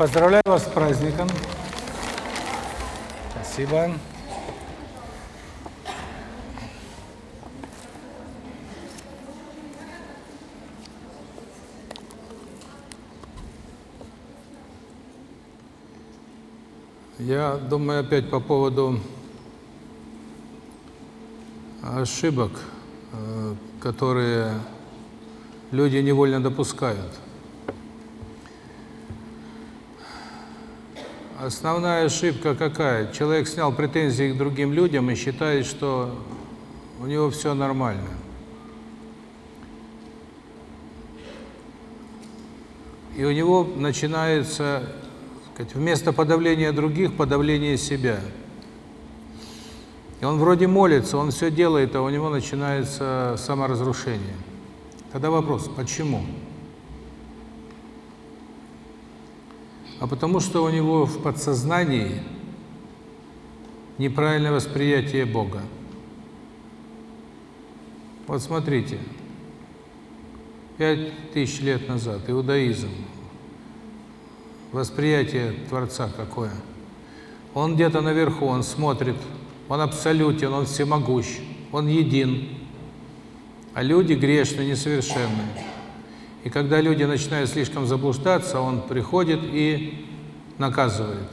Поздравляю вас с праздником. Спасибо. Я думаю опять по поводу ошибок, э, которые люди невольно допускают. Основная ошибка какая? Человек снял претензии к другим людям и считает, что у него все нормально. И у него начинается, сказать, вместо подавления других, подавление себя. И он вроде молится, он все делает, а у него начинается саморазрушение. Тогда вопрос, почему? А потому что у него в подсознании неправильное восприятие Бога. Вот смотрите, пять тысяч лет назад иудаизм, восприятие Творца какое? Он где-то наверху, он смотрит, он абсолютен, он всемогущ, он един. А люди грешны, несовершенны. И когда люди начинают слишком заблуждаться, он приходит и наказывает.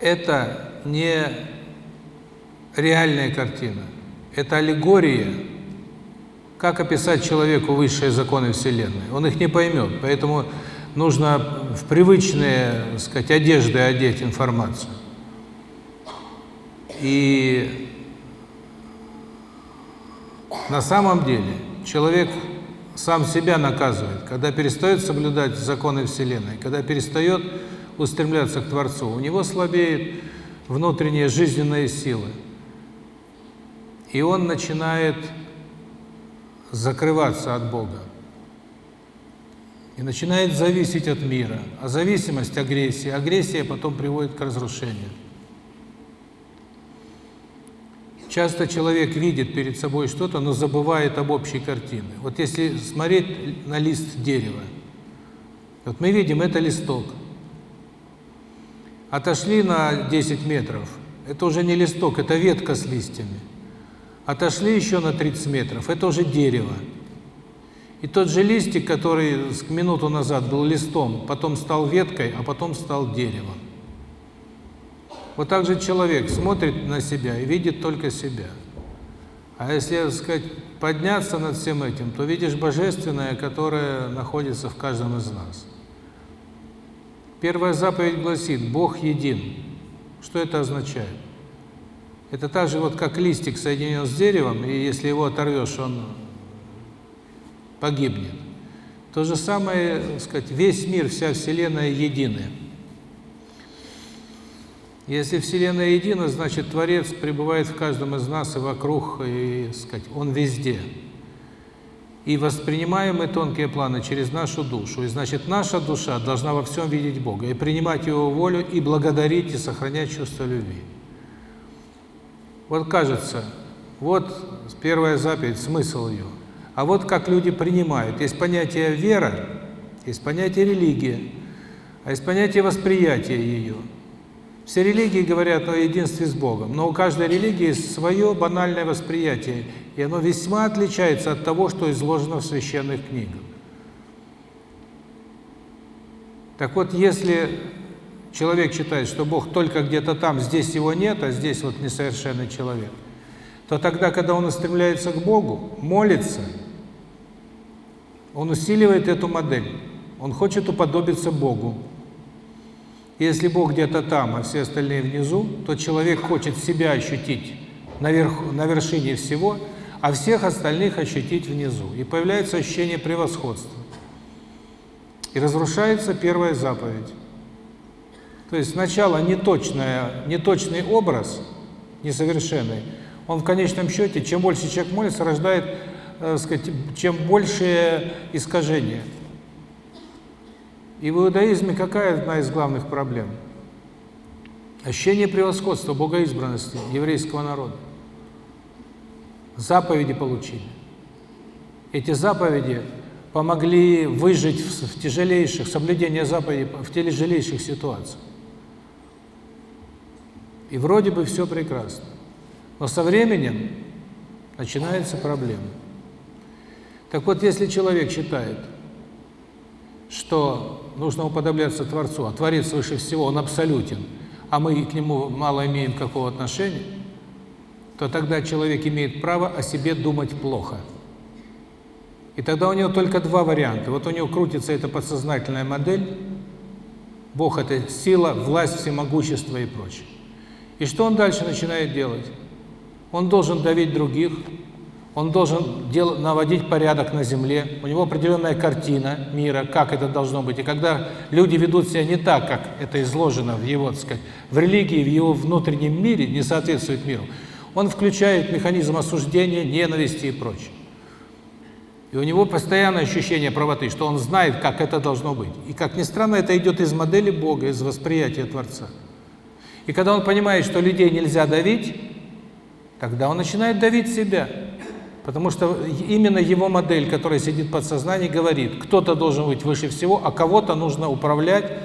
Это не реальная картина. Это аллегория. Как описать человеку высшие законы Вселенной? Он их не поймет. Поэтому нужно в привычные, так сказать, одежды одеть информацию. И на самом деле человек сам себя наказывает, когда перестает соблюдать законы Вселенной, когда перестает устремляться к Творцу. У него слабеет внутренние жизненные силы. И он начинает закрываться от Бога. И начинает зависеть от мира. А зависимость – агрессия. Агрессия потом приводит к разрушению. Часто человек видит перед собой что-то, но забывает об общей картине. Вот если смотреть на лист дерева, вот мы видим, это листок. Отошли на 10 метров, это уже не листок, это ветка с листьями. Отошли еще на 30 метров, это уже дерево. И тот же листик, который минуту назад был листом, потом стал веткой, а потом стал деревом. Вот так же человек смотрит на себя и видит только себя. А если, так сказать, подняться над всем этим, то видишь божественное, которое находится в каждом из нас. Первая заповедь гласит «Бог един». Что это означает? Это так же, вот как листик соединен с деревом, и если его оторвешь, он погибнет. То же самое, так сказать, весь мир, вся Вселенная единая. Если Вселенная едина, значит, Творец пребывает в каждом из нас и вокруг, и, сказать, Он везде. И воспринимаем мы тонкие планы через нашу душу. И значит, наша душа должна во всем видеть Бога, и принимать Его волю, и благодарить, и сохранять чувство любви. Вот кажется, вот первая заповедь, смысл ее. А вот как люди принимают. Есть понятие вера, есть понятие религия, а есть понятие восприятия ее. Все религии говорят о единстве с Богом, но у каждой религии свое банальное восприятие, и оно весьма отличается от того, что изложено в священных книгах. Так вот, если человек считает, что Бог только где-то там, здесь его нет, а здесь вот несовершенный человек, то тогда, когда он устремляется к Богу, молится, он усиливает эту модель. Он хочет уподобиться Богу. Если Бог где-то там, а все остальные внизу, то человек хочет себя ощутить наверху, на вершине всего, а всех остальных ощутить внизу. И появляется ощущение превосходства. И разрушается первая заповедь. То есть сначала неточная, неточный образ, несовершенный, он в конечном счете, чем больше человек молится, рождает, э, сказать, чем больше искажения. И в иудаизме какая одна из главных проблем? Ощущение превосходства, богоизбранности еврейского народа. Заповеди получили. Эти заповеди помогли выжить в, в тяжелейших, соблюдения заповедей, в тяжелейших ситуациях. И вроде бы все прекрасно. Но со временем начинается проблема. Так вот, если человек считает, что нужно уподобляться Творцу, а Творец выше всего, Он абсолютен, а мы к Нему мало имеем какого отношения, то тогда человек имеет право о себе думать плохо. И тогда у него только два варианта. Вот у него крутится эта подсознательная модель, Бог – это сила, власть, всемогущество и прочее. И что он дальше начинает делать? Он должен давить других, он должен дел, наводить порядок на земле, у него определенная картина мира, как это должно быть. И когда люди ведут себя не так, как это изложено в его, так сказать, в религии, в его внутреннем мире, не соответствует миру, он включает механизм осуждения, ненависти и прочее. И у него постоянное ощущение правоты, что он знает, как это должно быть. И, как ни странно, это идет из модели Бога, из восприятия Творца. И когда он понимает, что людей нельзя давить, тогда он начинает давить себя. Потому что именно его модель, которая сидит в подсознании, говорит, кто-то должен быть выше всего, а кого-то нужно управлять,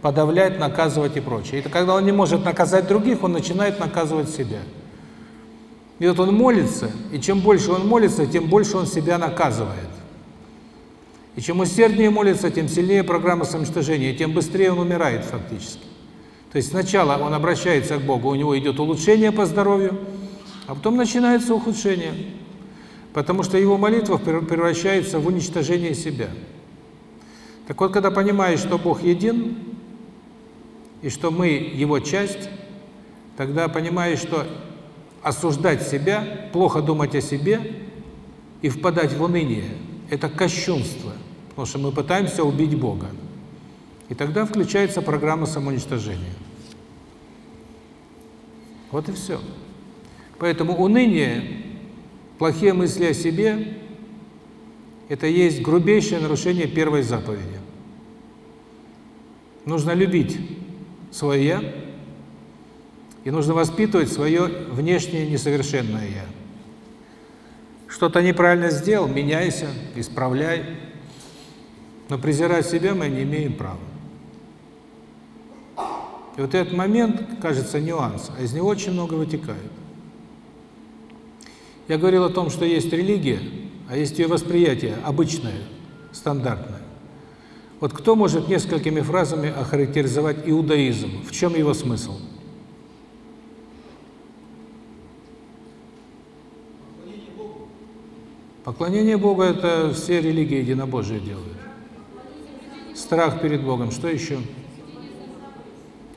подавлять, наказывать и прочее. И когда он не может наказать других, он начинает наказывать себя. И вот он молится, и чем больше он молится, тем больше он себя наказывает. И чем усерднее молится, тем сильнее программа самоуничтожения, тем быстрее он умирает фактически. То есть сначала он обращается к Богу, у него идет улучшение по здоровью, а потом начинается ухудшение. Потому что его молитва превращается в уничтожение себя. Так вот, когда понимаешь, что Бог един, и что мы Его часть, тогда понимаешь, что осуждать себя, плохо думать о себе и впадать в уныние – это кощунство, потому что мы пытаемся убить Бога. И тогда включается программа самоуничтожения. Вот и все. Поэтому уныние, плохие мысли о себе – это есть грубейшее нарушение первой заповеди. Нужно любить свое «я», и нужно воспитывать свое внешнее несовершенное «я». Что-то неправильно сделал – меняйся, исправляй. Но презирать себя мы не имеем права. И вот этот момент, кажется, нюанс, а из него очень много вытекает. Я говорил о том, что есть религия, а есть ее восприятие, обычное, стандартное. Вот кто может несколькими фразами охарактеризовать иудаизм? В чем его смысл? Поклонение Богу – это все религии единобожие делают. Страх перед Богом. Что еще?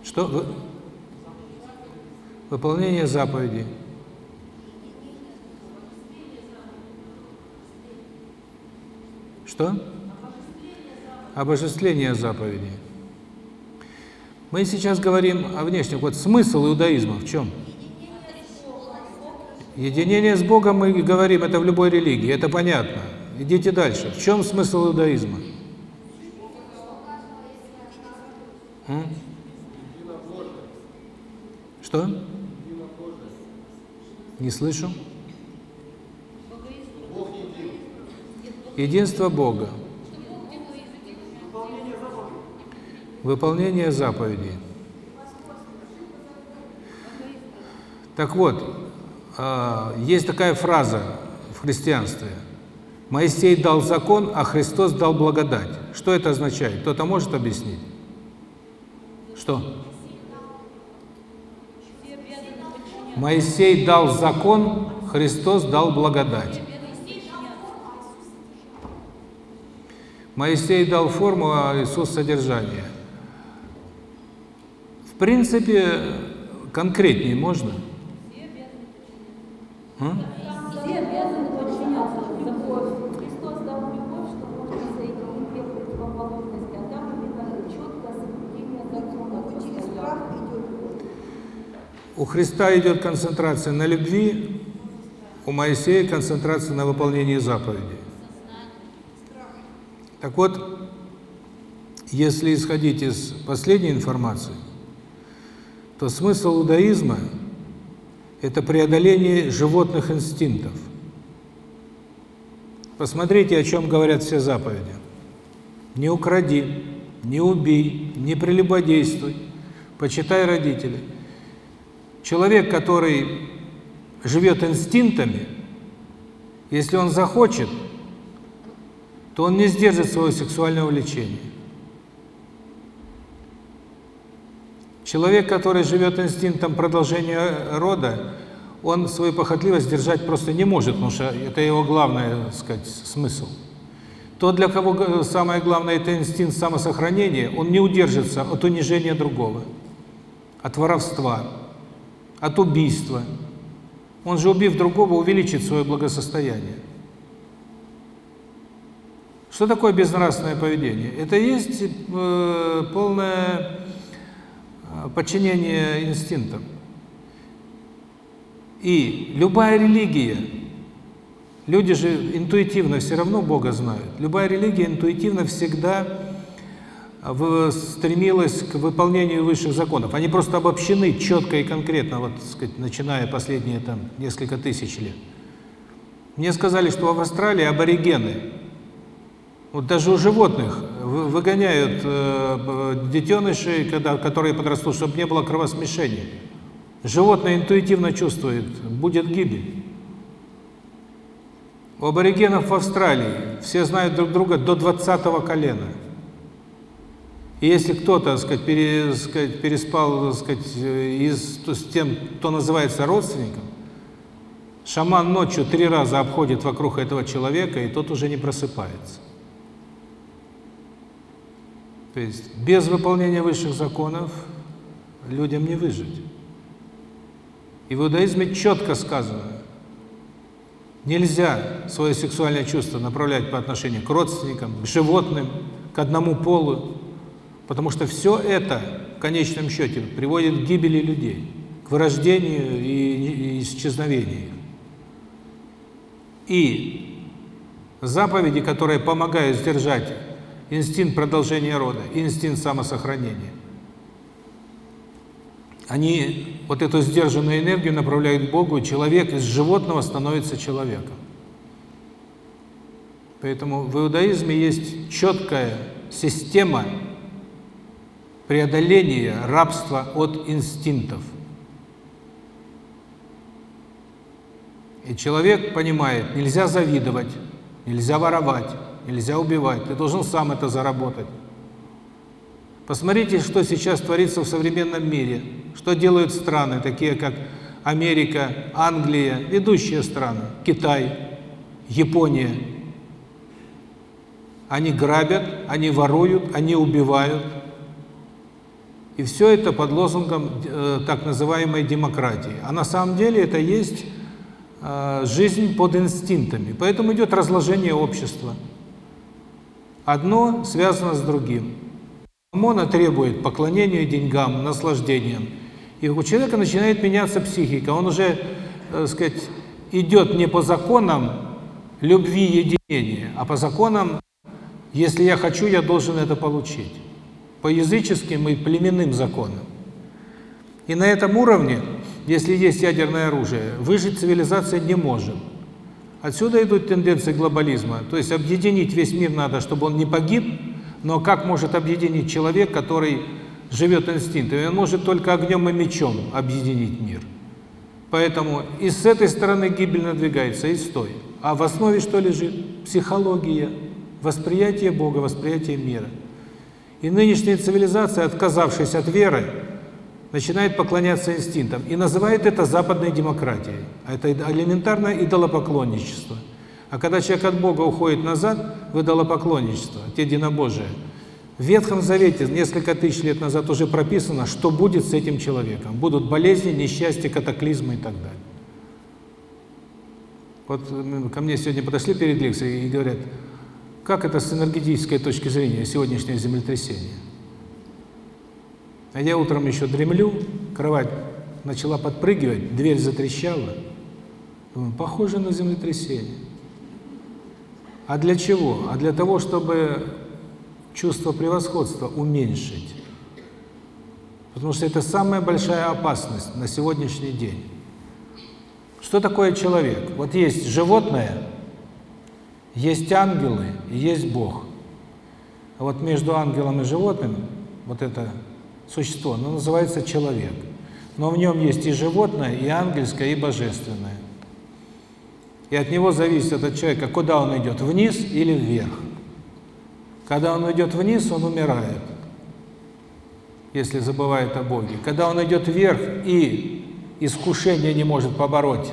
Что? Выполнение заповедей. Что? Обожествление заповедей. Мы сейчас говорим о внешнем. Вот смысл иудаизма в чем? Единение с Богом мы говорим, это в любой религии, это понятно. Идите дальше. В чем смысл иудаизма? М? Что? Не слышу. Единство Бога. Выполнение заповедей. Так вот, а, есть такая фраза в христианстве. Моисей дал закон, а Христос дал благодать. Что это означает? Кто-то может объяснить? Что? Моисей дал закон, Христос дал благодать. Моисей дал форму, а Иисус содержание. В принципе, конкретнее можно? А? У Христа идет концентрация на любви, у Моисея концентрация на выполнении заповедей. Так вот, если исходить из последней информации, то смысл иудаизма – это преодоление животных инстинктов. Посмотрите, о чем говорят все заповеди. Не укради, не убей, не прелюбодействуй, почитай родителей. Человек, который живет инстинктами, если он захочет, то он не сдержит свое сексуальное влечение. Человек, который живет инстинктом продолжения рода, он свою похотливость держать просто не может, потому что это его главный, так сказать, смысл. То, для кого самое главное – это инстинкт самосохранения, он не удержится от унижения другого, от воровства, от убийства. Он же, убив другого, увеличит свое благосостояние. Что такое безнравственное поведение? Это есть э, полное э, подчинение инстинктам. И любая религия, люди же интуитивно все равно Бога знают, любая религия интуитивно всегда стремилась к выполнению высших законов. Они просто обобщены четко и конкретно, вот, сказать, начиная последние там несколько тысяч лет. Мне сказали, что в Австралии аборигены, вот даже у животных выгоняют э, детенышей, когда, которые подрастут, чтобы не было кровосмешения. Животное интуитивно чувствует, будет гибель. У аборигенов в Австралии все знают друг друга до 20-го колена. И если кто-то, сказать, пере, сказать, переспал, сказать, из, с тем, кто называется родственником, шаман ночью три раза обходит вокруг этого человека, и тот уже не просыпается. То есть без выполнения высших законов людям не выжить. И в иудаизме четко сказано, нельзя свое сексуальное чувство направлять по отношению к родственникам, к животным, к одному полу, потому что все это в конечном счете приводит к гибели людей, к вырождению и исчезновению. И заповеди, которые помогают сдержать инстинкт продолжения рода, инстинкт самосохранения, они вот эту сдержанную энергию направляют к Богу, и человек из животного становится человеком. Поэтому в иудаизме есть четкая система преодоления рабства от инстинктов. И человек понимает, нельзя завидовать, нельзя воровать, нельзя убивать, ты должен сам это заработать. Посмотрите, что сейчас творится в современном мире, что делают страны, такие как Америка, Англия, ведущие страны, Китай, Япония. Они грабят, они воруют, они убивают. И все это под лозунгом э, так называемой демократии. А на самом деле это есть э, жизнь под инстинктами. Поэтому идет разложение общества. Одно связано с другим. Мона требует поклонения деньгам, наслаждениям. И у человека начинает меняться психика. Он уже, так сказать, идет не по законам любви единения, а по законам, если я хочу, я должен это получить. По языческим и племенным законам. И на этом уровне, если есть ядерное оружие, выжить цивилизация не может. Отсюда идут тенденции глобализма. То есть объединить весь мир надо, чтобы он не погиб, но как может объединить человек, который живет инстинктами? Он может только огнем и мечом объединить мир. Поэтому и с этой стороны гибель надвигается, и с той. А в основе что лежит? Психология, восприятие Бога, восприятие мира. И нынешняя цивилизация, отказавшись от веры, начинает поклоняться инстинктам и называет это западной демократией. А это элементарное идолопоклонничество. А когда человек от Бога уходит назад в идолопоклонничество, от единобожия, в Ветхом Завете несколько тысяч лет назад уже прописано, что будет с этим человеком. Будут болезни, несчастья, катаклизмы и так далее. Вот ко мне сегодня подошли перед лекцией и говорят, как это с энергетической точки зрения сегодняшнее землетрясение? А я утром еще дремлю, кровать начала подпрыгивать, дверь затрещала. Думаю, похоже на землетрясение. А для чего? А для того, чтобы чувство превосходства уменьшить. Потому что это самая большая опасность на сегодняшний день. Что такое человек? Вот есть животное, Есть ангелы и есть Бог. А вот между ангелом и животным вот это существо, оно называется человек. Но в нем есть и животное, и ангельское, и божественное. И от него зависит от человека, куда он идет, вниз или вверх. Когда он идет вниз, он умирает, если забывает о Боге. Когда он идет вверх и искушение не может побороть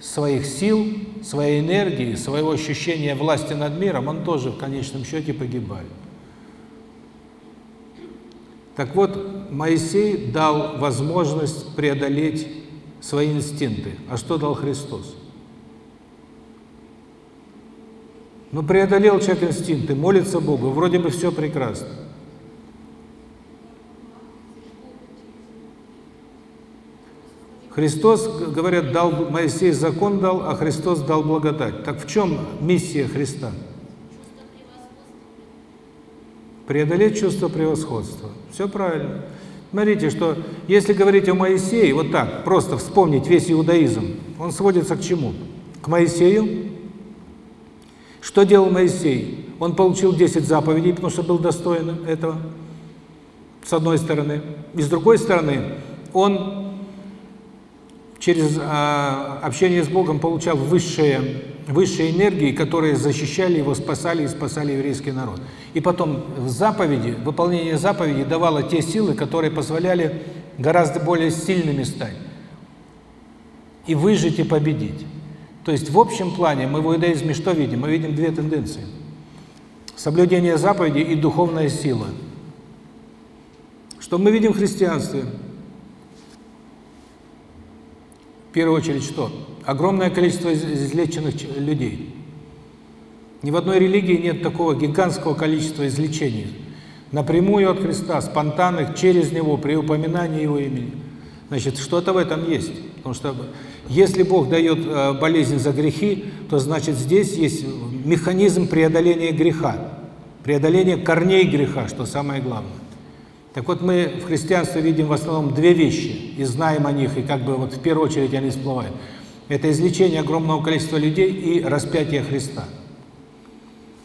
своих сил, своей энергии, своего ощущения власти над миром, он тоже в конечном счете погибает. Так вот, Моисей дал возможность преодолеть свои инстинкты. А что дал Христос? Ну, преодолел человек инстинкты, молится Богу, вроде бы все прекрасно. Христос, говорят, дал Моисей закон дал, а Христос дал благодать. Так в чем миссия Христа? Преодолеть чувство превосходства. Все правильно. Смотрите, что если говорить о Моисее, вот так, просто вспомнить весь иудаизм, он сводится к чему? К Моисею. Что делал Моисей? Он получил 10 заповедей, потому что был достоин этого, с одной стороны. И с другой стороны, он через э, общение с Богом получал высшие, высшие энергии, которые защищали его, спасали и спасали еврейский народ. И потом в заповеди, выполнение заповедей давало те силы, которые позволяли гораздо более сильными стать. И выжить, и победить. То есть в общем плане мы в иудаизме что видим? Мы видим две тенденции. Соблюдение заповедей и духовная сила. Что мы видим в христианстве? Первую очередь что? Огромное количество излеченных людей. Ни в одной религии нет такого гигантского количества излечений. Напрямую от Христа, спонтанных, через Него, при упоминании Его имени. Значит, что-то в этом есть. Потому что если Бог дает э, болезнь за грехи, то значит здесь есть механизм преодоления греха. Преодоления корней греха, что самое главное. Так вот, мы в христианстве видим в основном две вещи, и знаем о них, и как бы вот в первую очередь они всплывают. Это излечение огромного количества людей и распятие Христа.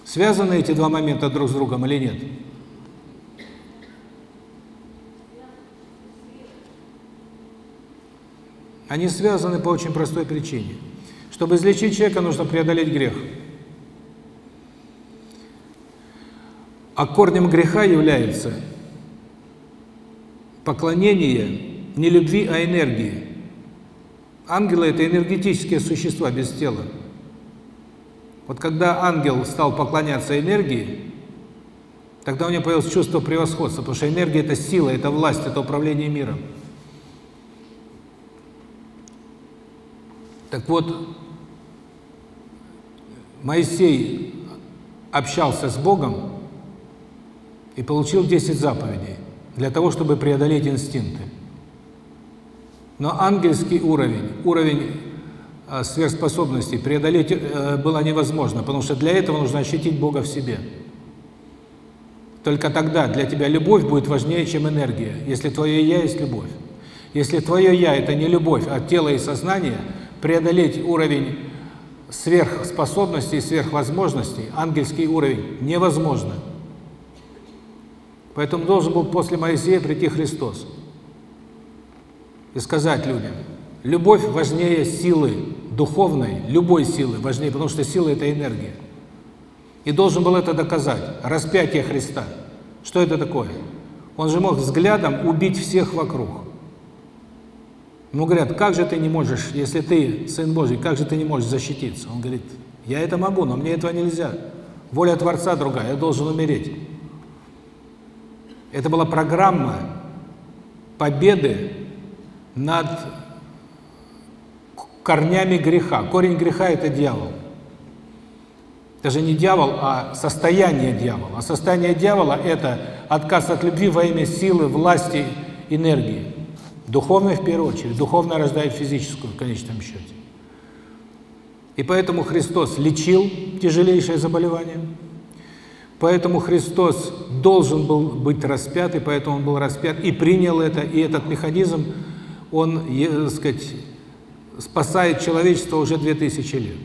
Связаны эти два момента друг с другом или нет? Они связаны по очень простой причине. Чтобы излечить человека, нужно преодолеть грех. А корнем греха является поклонение не любви, а энергии. Ангелы – это энергетические существа без тела. Вот когда ангел стал поклоняться энергии, тогда у него появилось чувство превосходства, потому что энергия – это сила, это власть, это управление миром. Так вот, Моисей общался с Богом и получил 10 заповедей для того, чтобы преодолеть инстинкты. Но ангельский уровень, уровень э, сверхспособностей преодолеть э, было невозможно, потому что для этого нужно ощутить Бога в себе. Только тогда для тебя любовь будет важнее, чем энергия, если твое «я» есть любовь. Если твое «я» – это не любовь, а тело и сознание, преодолеть уровень сверхспособностей, сверхвозможностей, ангельский уровень, невозможно. Поэтому должен был после Моисея прийти Христос и сказать людям, любовь важнее силы духовной, любой силы важнее, потому что сила – это энергия. И должен был это доказать. Распятие Христа. Что это такое? Он же мог взглядом убить всех вокруг. Ему говорят, как же ты не можешь, если ты Сын Божий, как же ты не можешь защититься? Он говорит, я это могу, но мне этого нельзя. Воля Творца другая, я должен умереть. Это была программа победы над корнями греха. Корень греха – это дьявол. Даже не дьявол, а состояние дьявола. А состояние дьявола – это отказ от любви во имя силы, власти, энергии. Духовное в первую очередь. Духовное рождает физическую в конечном счете. И поэтому Христос лечил тяжелейшее заболевание – Поэтому Христос должен был быть распят, и поэтому Он был распят, и принял это, и этот механизм, он, так сказать, спасает человечество уже 2000 лет.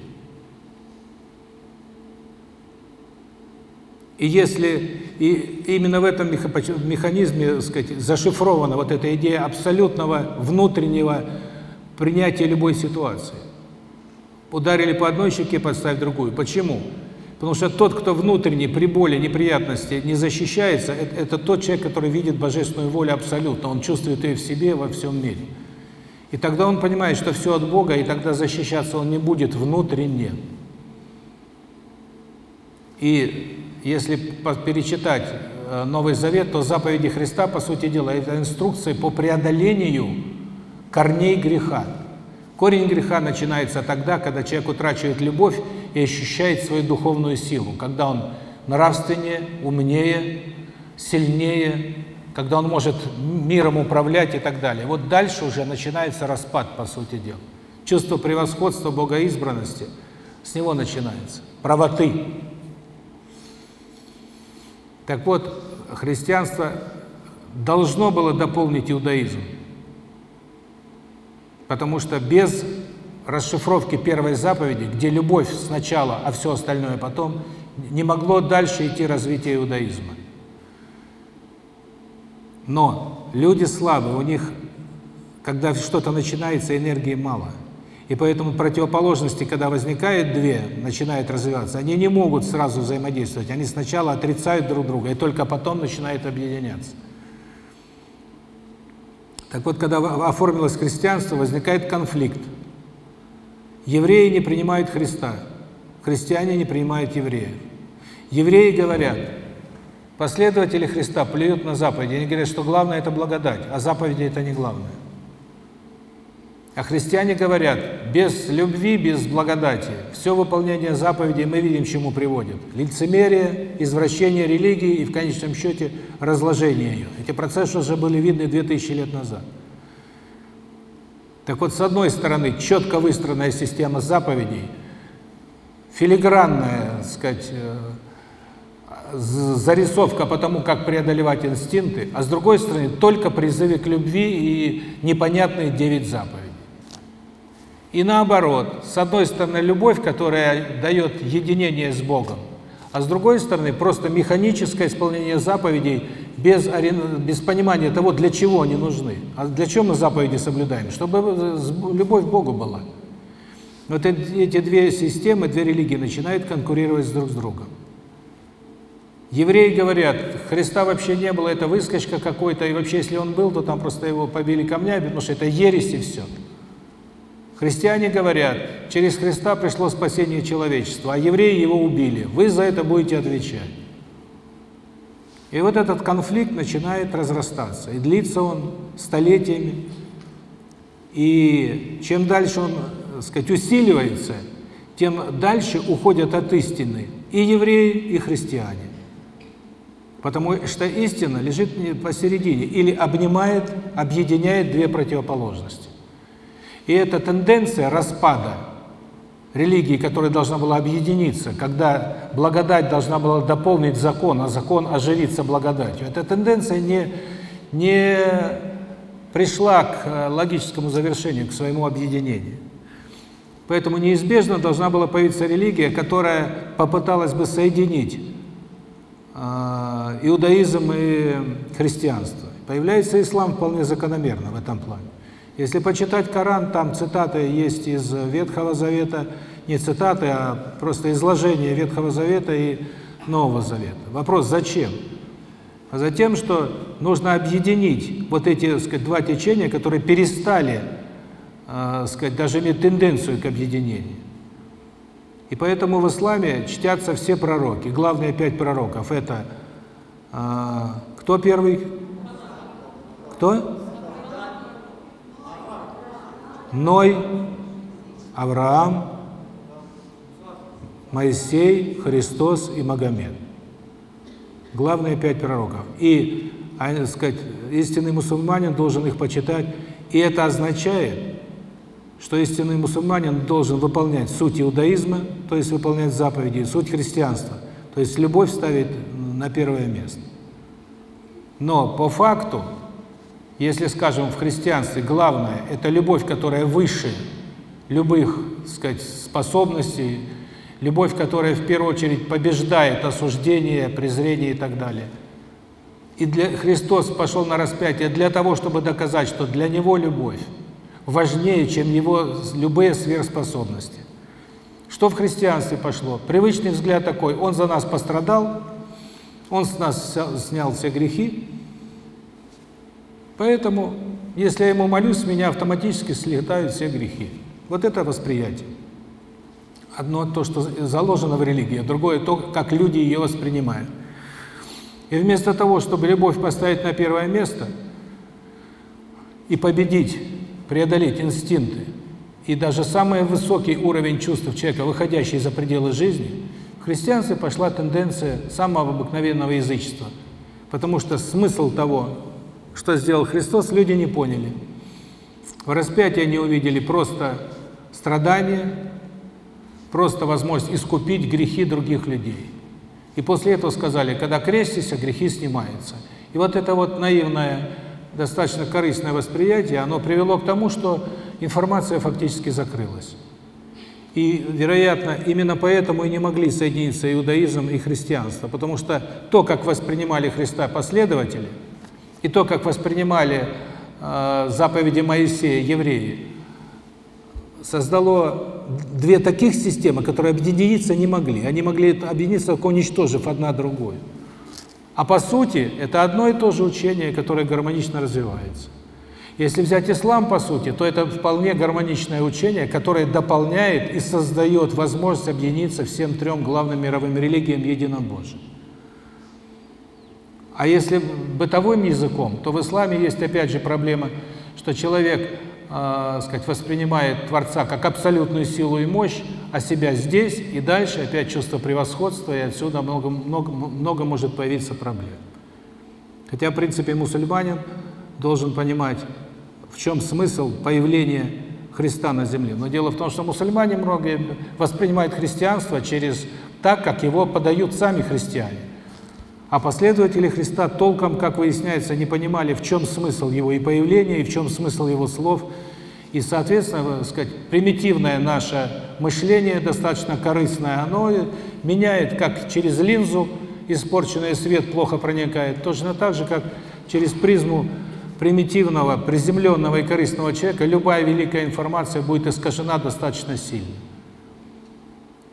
И если и именно в этом механизме, сказать, зашифрована вот эта идея абсолютного внутреннего принятия любой ситуации. Ударили по одной щеке, подставь другую. Почему? Потому что тот, кто внутренне при боли, неприятности не защищается, это, это тот человек, который видит божественную волю абсолютно, он чувствует ее в себе, во всем мире. И тогда он понимает, что все от Бога, и тогда защищаться он не будет внутренне. И если перечитать э, Новый Завет, то заповеди Христа, по сути дела, это инструкции по преодолению корней греха. Корень греха начинается тогда, когда человек утрачивает любовь и ощущает свою духовную силу, когда он нравственнее, умнее, сильнее, когда он может миром управлять и так далее. Вот дальше уже начинается распад, по сути дела. Чувство превосходства, богоизбранности с него начинается, правоты. Так вот, христианство должно было дополнить иудаизм. Потому что без расшифровки первой заповеди, где любовь сначала, а все остальное потом, не могло дальше идти развитие иудаизма. Но люди слабые, у них, когда что-то начинается, энергии мало. И поэтому противоположности, когда возникает две, начинают развиваться, они не могут сразу взаимодействовать. Они сначала отрицают друг друга, и только потом начинают объединяться. Так вот, когда оформилось христианство, возникает конфликт. Евреи не принимают Христа, христиане не принимают евреев. Евреи говорят, последователи Христа плюют на заповеди, они говорят, что главное – это благодать, а заповеди – это не главное. А христиане говорят, без любви, без благодати, все выполнение заповедей мы видим, чему приводит. Лицемерие, извращение религии и, в конечном счете, разложение ее. Эти процессы уже были видны 2000 лет назад. Так вот, с одной стороны, четко выстроенная система заповедей, филигранная, так сказать, э, зарисовка по тому, как преодолевать инстинкты, а с другой стороны, только призывы к любви и непонятные девять заповедей. И наоборот, с одной стороны, любовь, которая дает единение с Богом, а с другой стороны, просто механическое исполнение заповедей без, без понимания того, для чего они нужны. А для чего мы заповеди соблюдаем? Чтобы любовь к Богу была. Вот эти две системы, две религии начинают конкурировать друг с другом. Евреи говорят, Христа вообще не было, это выскочка какой-то, и вообще, если он был, то там просто его побили камнями, потому что это ересь и все. Христиане говорят, через Христа пришло спасение человечества, а евреи его убили. Вы за это будете отвечать. И вот этот конфликт начинает разрастаться. И длится он столетиями. И чем дальше он, так сказать, усиливается, тем дальше уходят от истины и евреи, и христиане. Потому что истина лежит посередине или обнимает, объединяет две противоположности. И эта тенденция распада религии, которая должна была объединиться, когда благодать должна была дополнить закон, а закон оживиться благодатью, эта тенденция не, не пришла к э, логическому завершению, к своему объединению. Поэтому неизбежно должна была появиться религия, которая попыталась бы соединить э, иудаизм и христианство. Появляется ислам вполне закономерно в этом плане. Если почитать Коран, там цитаты есть из Ветхого Завета, не цитаты, а просто изложение Ветхого Завета и Нового Завета. Вопрос, зачем? А за тем, что нужно объединить вот эти, так сказать, два течения, которые перестали, э, сказать, даже иметь тенденцию к объединению. И поэтому в исламе чтятся все пророки. Главные пять пророков – это э, кто первый? Кто? Ной, Авраам, Моисей, Христос и Магомед. Главные пять пророков. И, так сказать, истинный мусульманин должен их почитать. И это означает, что истинный мусульманин должен выполнять суть иудаизма, то есть выполнять заповеди, суть христианства, то есть любовь ставить на первое место. Но по факту если, скажем, в христианстве главное – это любовь, которая выше любых, сказать, способностей, Любовь, которая в первую очередь побеждает осуждение, презрение и так далее. И для Христос пошел на распятие для того, чтобы доказать, что для Него любовь важнее, чем Его любые сверхспособности. Что в христианстве пошло? Привычный взгляд такой, Он за нас пострадал, Он с нас снял все грехи, поэтому, если я Ему молюсь, меня автоматически слетают все грехи. Вот это восприятие. Одно то, что заложено в религии, другое то, как люди ее воспринимают. И вместо того, чтобы любовь поставить на первое место и победить, преодолеть инстинкты, и даже самый высокий уровень чувств человека, выходящий за пределы жизни, в христианстве пошла тенденция самого обыкновенного язычества. Потому что смысл того, что сделал Христос, люди не поняли. В распятии они увидели просто страдания, просто возможность искупить грехи других людей. И после этого сказали, когда крестишься, грехи снимаются. И вот это вот наивное, достаточно корыстное восприятие, оно привело к тому, что информация фактически закрылась. И, вероятно, именно поэтому и не могли соединиться иудаизм и христианство, потому что то, как воспринимали Христа последователи, и то, как воспринимали э, заповеди Моисея евреи, создало две таких системы, которые объединиться не могли. Они могли объединиться, только уничтожив одна другую. А по сути, это одно и то же учение, которое гармонично развивается. Если взять ислам, по сути, то это вполне гармоничное учение, которое дополняет и создает возможность объединиться всем трем главным мировым религиям единобожием. А если бытовым языком, то в исламе есть опять же проблема, что человек э, сказать, воспринимает Творца как абсолютную силу и мощь, а себя здесь и дальше опять чувство превосходства, и отсюда много, много, много может появиться проблем. Хотя, в принципе, мусульманин должен понимать, в чем смысл появления Христа на земле. Но дело в том, что мусульмане многие воспринимают христианство через так, как его подают сами христиане. А последователи Христа толком, как выясняется, не понимали, в чем смысл его и появления, и в чем смысл его слов. И, соответственно, сказать, примитивное наше мышление, достаточно корыстное, оно меняет, как через линзу испорченный свет плохо проникает, точно так же, как через призму примитивного, приземленного и корыстного человека любая великая информация будет искажена достаточно сильно.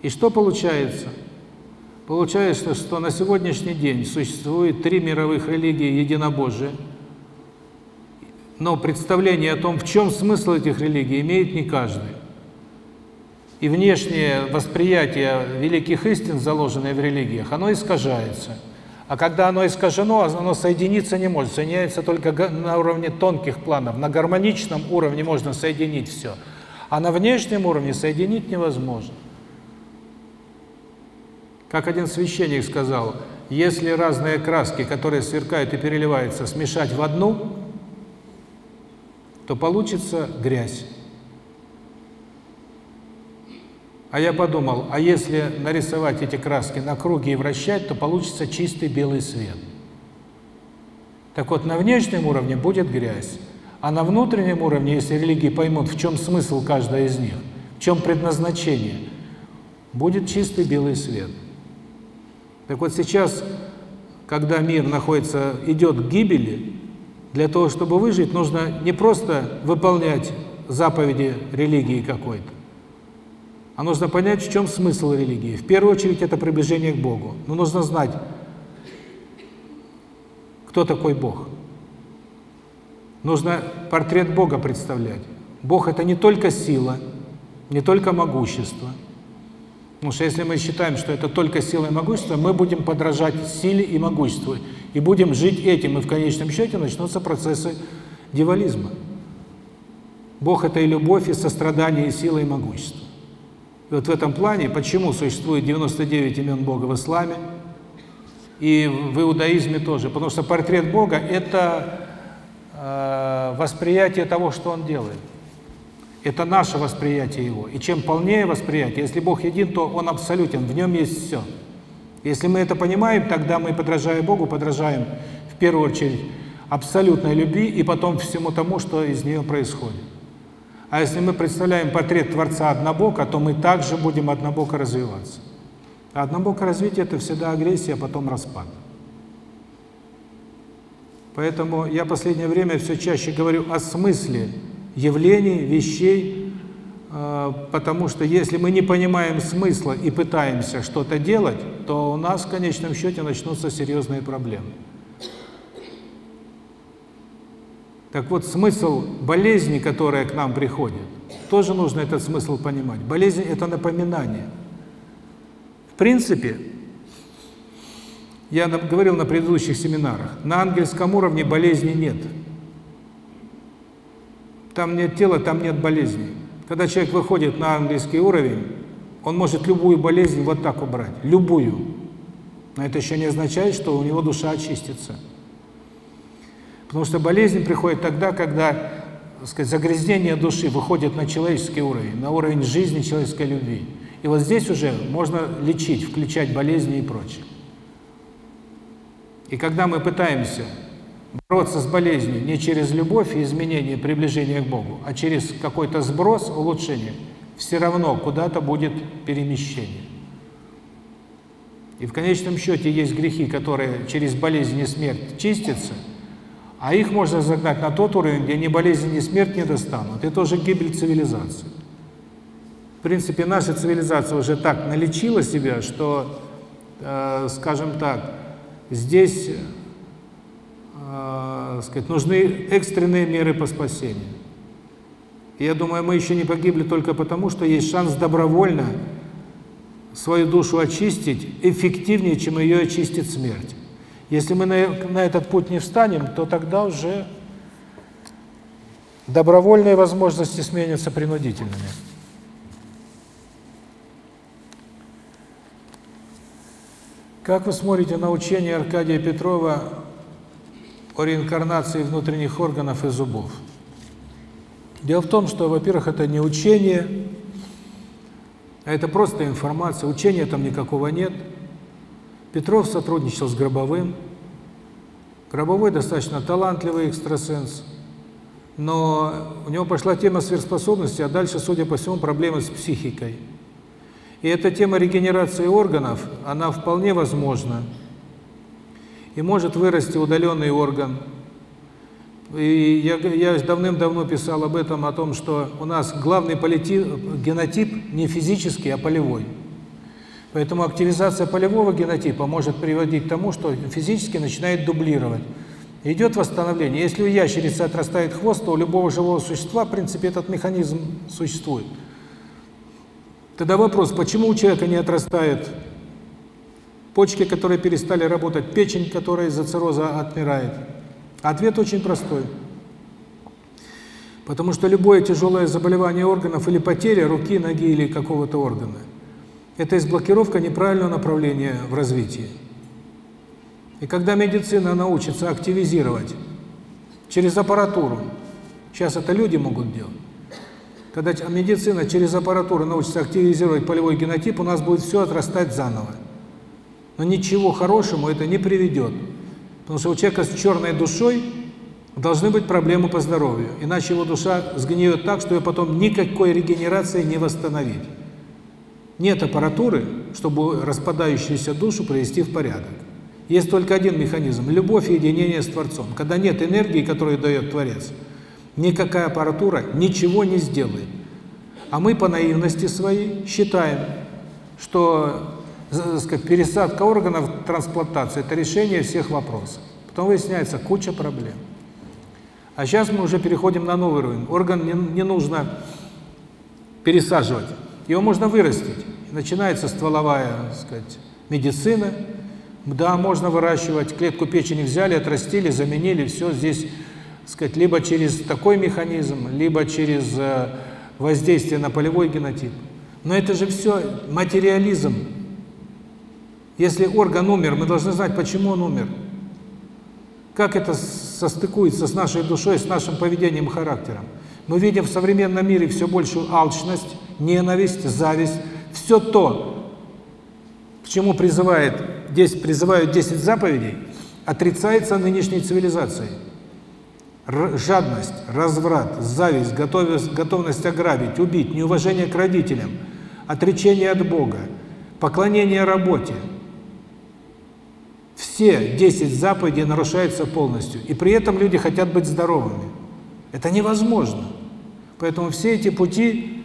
И что получается? Получается, что на сегодняшний день существует три мировых религии единобожия, но представление о том, в чем смысл этих религий, имеет не каждый. И внешнее восприятие великих истин, заложенное в религиях, оно искажается. А когда оно искажено, оно соединиться не может. Соединяется только на уровне тонких планов. На гармоничном уровне можно соединить все. А на внешнем уровне соединить невозможно. Как один священник сказал, если разные краски, которые сверкают и переливаются, смешать в одну, то получится грязь. А я подумал, а если нарисовать эти краски на круге и вращать, то получится чистый белый свет. Так вот, на внешнем уровне будет грязь, а на внутреннем уровне, если религии поймут, в чем смысл каждой из них, в чем предназначение, будет чистый белый свет. Так вот сейчас, когда мир находится, идет к гибели, для того, чтобы выжить, нужно не просто выполнять заповеди религии какой-то, а нужно понять, в чем смысл религии. В первую очередь, это приближение к Богу. Но нужно знать, кто такой Бог. Нужно портрет Бога представлять. Бог – это не только сила, не только могущество – Потому что если мы считаем, что это только сила и могущество, мы будем подражать силе и могуществу. И будем жить этим, и в конечном счете начнутся процессы дьяволизма. Бог – это и любовь, и сострадание, и сила, и могущество. И вот в этом плане, почему существует 99 имен Бога в исламе, и в иудаизме тоже. Потому что портрет Бога – это э, восприятие того, что Он делает. Это наше восприятие Его. И чем полнее восприятие, если Бог един, то Он абсолютен, в Нем есть все. Если мы это понимаем, тогда мы, подражая Богу, подражаем в первую очередь абсолютной любви и потом всему тому, что из нее происходит. А если мы представляем портрет Творца однобоко, то мы также будем однобоко развиваться. А однобоко развитие – это всегда агрессия, а потом распад. Поэтому я последнее время все чаще говорю о смысле явлений, вещей, э, потому что если мы не понимаем смысла и пытаемся что-то делать, то у нас в конечном счете начнутся серьезные проблемы. Так вот, смысл болезни, которая к нам приходит, тоже нужно этот смысл понимать. Болезнь – это напоминание. В принципе, я говорил на предыдущих семинарах, на ангельском уровне болезни нет. Там нет тела, там нет болезни. Когда человек выходит на ангельский уровень, он может любую болезнь вот так убрать, любую. Но это еще не означает, что у него душа очистится. Потому что болезнь приходит тогда, когда, сказать, загрязнение души выходит на человеческий уровень, на уровень жизни, человеческой любви. И вот здесь уже можно лечить, включать болезни и прочее. И когда мы пытаемся бороться с болезнью не через любовь и изменение, приближение к Богу, а через какой-то сброс, улучшение, все равно куда-то будет перемещение. И в конечном счете есть грехи, которые через болезнь и смерть чистятся – а их можно загнать на тот уровень, где ни болезнь, ни смерть не достанут. Это уже гибель цивилизации. В принципе, наша цивилизация уже так налечила себя, что, э, скажем так, здесь э, сказать, нужны экстренные меры по спасению. И я думаю, мы еще не погибли только потому, что есть шанс добровольно свою душу очистить эффективнее, чем ее очистит смерть. Если мы на, на этот путь не встанем, то тогда уже добровольные возможности сменятся принудительными. Как вы смотрите на учение Аркадия Петрова о реинкарнации внутренних органов и зубов? Дело в том, что, во-первых, это не учение, а это просто информация. Учения там никакого нет. Петров сотрудничал с Гробовым. Гробовой достаточно талантливый экстрасенс, но у него пошла тема сверхспособности, а дальше, судя по всему, проблемы с психикой. И эта тема регенерации органов, она вполне возможна. И может вырасти удаленный орган. И я, я давным-давно писал об этом, о том, что у нас главный политип, генотип не физический, а полевой. Поэтому активизация полевого генотипа может приводить к тому, что физически начинает дублировать. Идет восстановление. Если у ящерицы отрастает хвост, то у любого живого существа, в принципе, этот механизм существует. Тогда вопрос, почему у человека не отрастает почки, которые перестали работать, печень, которая из-за цирроза отмирает? Ответ очень простой. Потому что любое тяжелое заболевание органов или потеря руки, ноги или какого-то органа – это есть блокировка неправильного направления в развитии. И когда медицина научится активизировать через аппаратуру, сейчас это люди могут делать, когда медицина через аппаратуру научится активизировать полевой генотип, у нас будет все отрастать заново. Но ничего хорошему это не приведет. Потому что у человека с черной душой должны быть проблемы по здоровью. Иначе его душа сгниет так, что ее потом никакой регенерации не восстановить. Нет аппаратуры, чтобы распадающуюся душу привести в порядок. Есть только один механизм – любовь и единение с Творцом. Когда нет энергии, которую дает Творец, никакая аппаратура ничего не сделает. А мы по наивности своей считаем, что сказать, пересадка органов, трансплантация – это решение всех вопросов. Потом выясняется куча проблем. А сейчас мы уже переходим на новый уровень. Орган не, не нужно пересаживать. Его можно вырастить. Начинается стволовая, так сказать, медицина. Да, можно выращивать, клетку печени взяли, отрастили, заменили, все здесь, так сказать, либо через такой механизм, либо через э, воздействие на полевой генотип. Но это же все материализм. Если орган умер, мы должны знать, почему он умер. Как это состыкуется с нашей душой, с нашим поведением и характером. Мы видим в современном мире все большую алчность, ненависть, зависть, все то, к чему призывает, здесь призывают 10 заповедей, отрицается нынешней цивилизацией. жадность, разврат, зависть, готовность, готовность ограбить, убить, неуважение к родителям, отречение от Бога, поклонение работе. Все 10 заповедей нарушаются полностью, и при этом люди хотят быть здоровыми. Это невозможно. Поэтому все эти пути,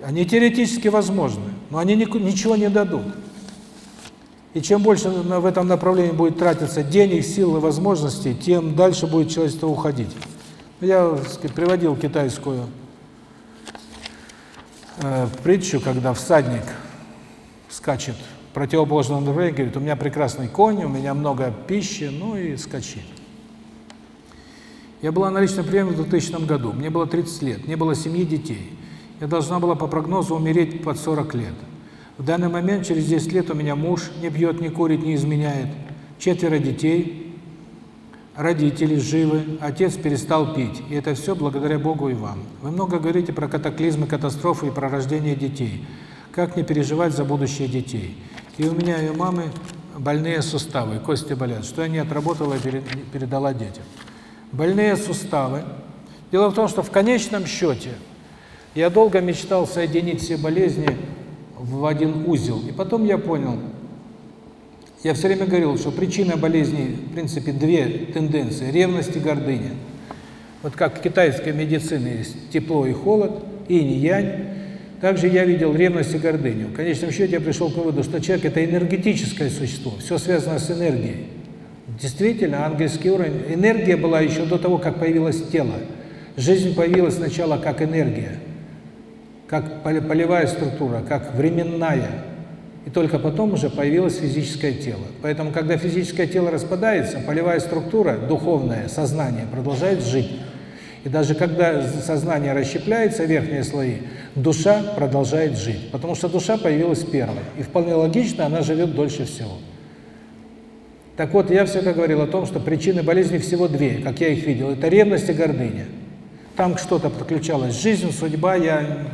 они теоретически возможны, но они ничего не дадут. И чем больше в этом направлении будет тратиться денег, сил и возможностей, тем дальше будет человечество уходить. Я сказать, приводил китайскую э, притчу, когда всадник скачет в противоположном направлении, говорит, у меня прекрасный конь, у меня много пищи, ну и скачи. Я была на личном приеме в 2000 году, мне было 30 лет, мне было семьи детей. Я должна была по прогнозу умереть под 40 лет. В данный момент, через 10 лет, у меня муж не пьет, не курит, не изменяет. Четверо детей, родители живы, отец перестал пить. И это все благодаря Богу и вам. Вы много говорите про катаклизмы, катастрофы и про рождение детей. Как не переживать за будущее детей? И у меня и у мамы больные суставы, кости болят. Что я не отработала и передала детям. Больные суставы. Дело в том, что в конечном счете я долго мечтал соединить все болезни в один узел. И потом я понял, я все время говорил, что причина болезни, в принципе, две тенденции – ревность и гордыня. Вот как в китайской медицине есть тепло и холод, инь и янь, также я видел ревность и гордыню. В конечном счете я пришел к выводу, что человек – это энергетическое существо, все связано с энергией. Действительно, ангельский уровень, энергия была еще до того, как появилось тело. Жизнь появилась сначала как энергия – как полевая структура, как временная. И только потом уже появилось физическое тело. Поэтому, когда физическое тело распадается, полевая структура, духовное сознание продолжает жить. И даже когда сознание расщепляется, верхние слои, душа продолжает жить. Потому что душа появилась первой. И вполне логично, она живет дольше всего. Так вот, я всегда говорил о том, что причины болезни всего две, как я их видел. Это ревность и гордыня. Там что-то подключалось. Жизнь, судьба, я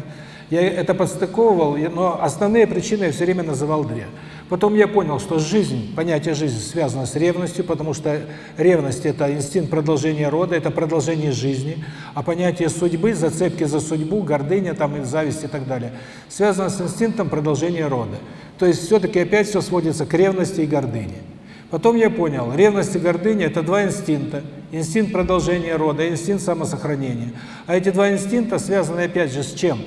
я это подстыковывал, но основные причины я все время называл две. Потом я понял, что жизнь, понятие жизни связано с ревностью, потому что ревность – это инстинкт продолжения рода, это продолжение жизни, а понятие судьбы, зацепки за судьбу, гордыня, там, и зависть и так далее, связано с инстинктом продолжения рода. То есть все-таки опять все сводится к ревности и гордыне. Потом я понял, ревность и гордыня – это два инстинкта. Инстинкт продолжения рода, инстинкт самосохранения. А эти два инстинкта связаны опять же с чем?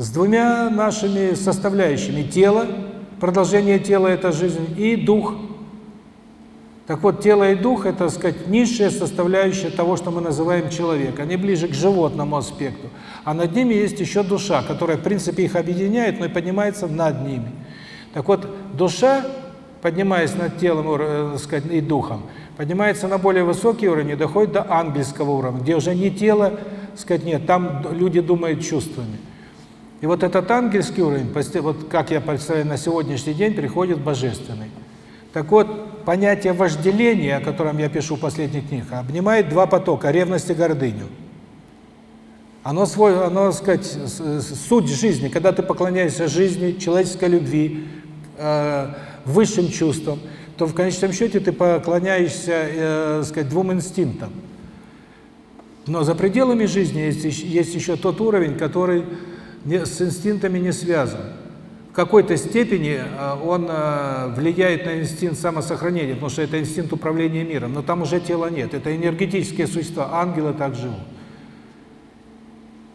с двумя нашими составляющими. Тело, продолжение тела – это жизнь, и дух. Так вот, тело и дух – это, так сказать, низшая составляющая того, что мы называем человек. Они ближе к животному аспекту. А над ними есть еще душа, которая, в принципе, их объединяет, но и поднимается над ними. Так вот, душа, поднимаясь над телом э, сказать, и духом, поднимается на более высокий уровень и доходит до ангельского уровня, где уже не тело, сказать, нет, там люди думают чувствами. И вот этот ангельский уровень, вот как я представляю, на сегодняшний день приходит божественный. Так вот, понятие вожделения, о котором я пишу в последних книгах, обнимает два потока – ревность и гордыню. Оно, свой, оно, сказать, суть жизни, когда ты поклоняешься жизни, человеческой любви, э, высшим чувствам, то в конечном счете ты поклоняешься, э, сказать, двум инстинктам. Но за пределами жизни есть, есть еще тот уровень, который с инстинктами не связан. В какой-то степени э, он э, влияет на инстинкт самосохранения, потому что это инстинкт управления миром, но там уже тела нет, это энергетические существа, ангелы так живут.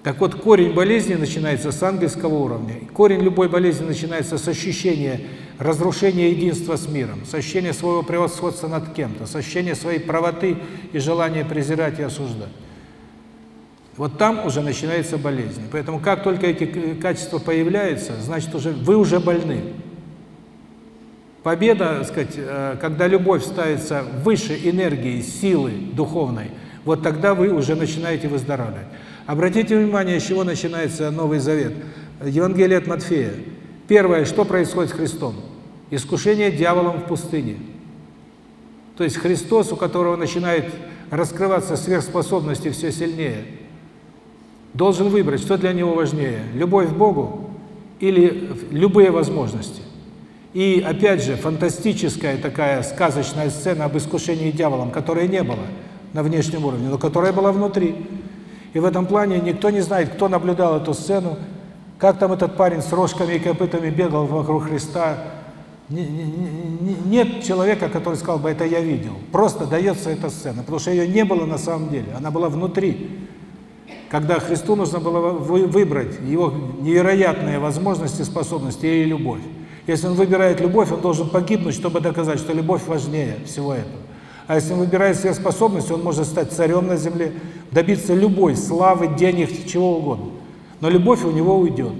Так вот, корень болезни начинается с ангельского уровня. Корень любой болезни начинается с ощущения разрушения единства с миром, с ощущения своего превосходства над кем-то, с ощущения своей правоты и желания презирать и осуждать. Вот там уже начинается болезнь. Поэтому как только эти качества появляются, значит уже вы уже больны. Победа, сказать, э, когда любовь ставится выше энергии, силы духовной, вот тогда вы уже начинаете выздоравливать. Обратите внимание, с чего начинается Новый Завет. Евангелие от Матфея. Первое, что происходит с Христом? Искушение дьяволом в пустыне. То есть Христос, у которого начинает раскрываться сверхспособности все сильнее – должен выбрать, что для него важнее, любовь к Богу или любые возможности. И опять же, фантастическая такая сказочная сцена об искушении дьяволом, которой не было. на внешнем уровне, но которая была внутри. И в этом плане никто не знает, кто наблюдал эту сцену, как там этот парень с рожками и копытами бегал вокруг Христа. Нет человека, который сказал бы, это я видел. Просто дается эта сцена, потому что ее не было на самом деле, она была внутри. Когда Христу нужно было выбрать его невероятные возможности, способности или любовь. Если он выбирает любовь, он должен погибнуть, чтобы доказать, что любовь важнее всего этого. А если он выбирает сверхспособность, он может стать царем на земле, добиться любой славы, денег, чего угодно. Но любовь у него уйдет.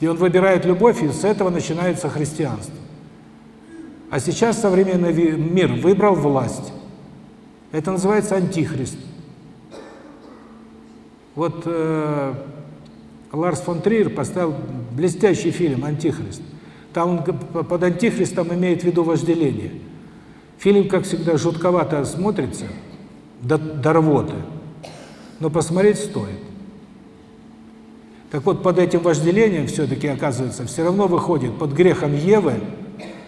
И он выбирает любовь, и с этого начинается христианство. А сейчас современный мир выбрал власть. Это называется антихрист. Вот э, Ларс фон Триер поставил блестящий фильм «Антихрист». Там он под антихристом имеет в виду вожделение. Фильм, как всегда, жутковато смотрится, до, до рвоты, но посмотреть стоит. Так вот, под этим вожделением все-таки, оказывается, все равно выходит, под грехом Евы,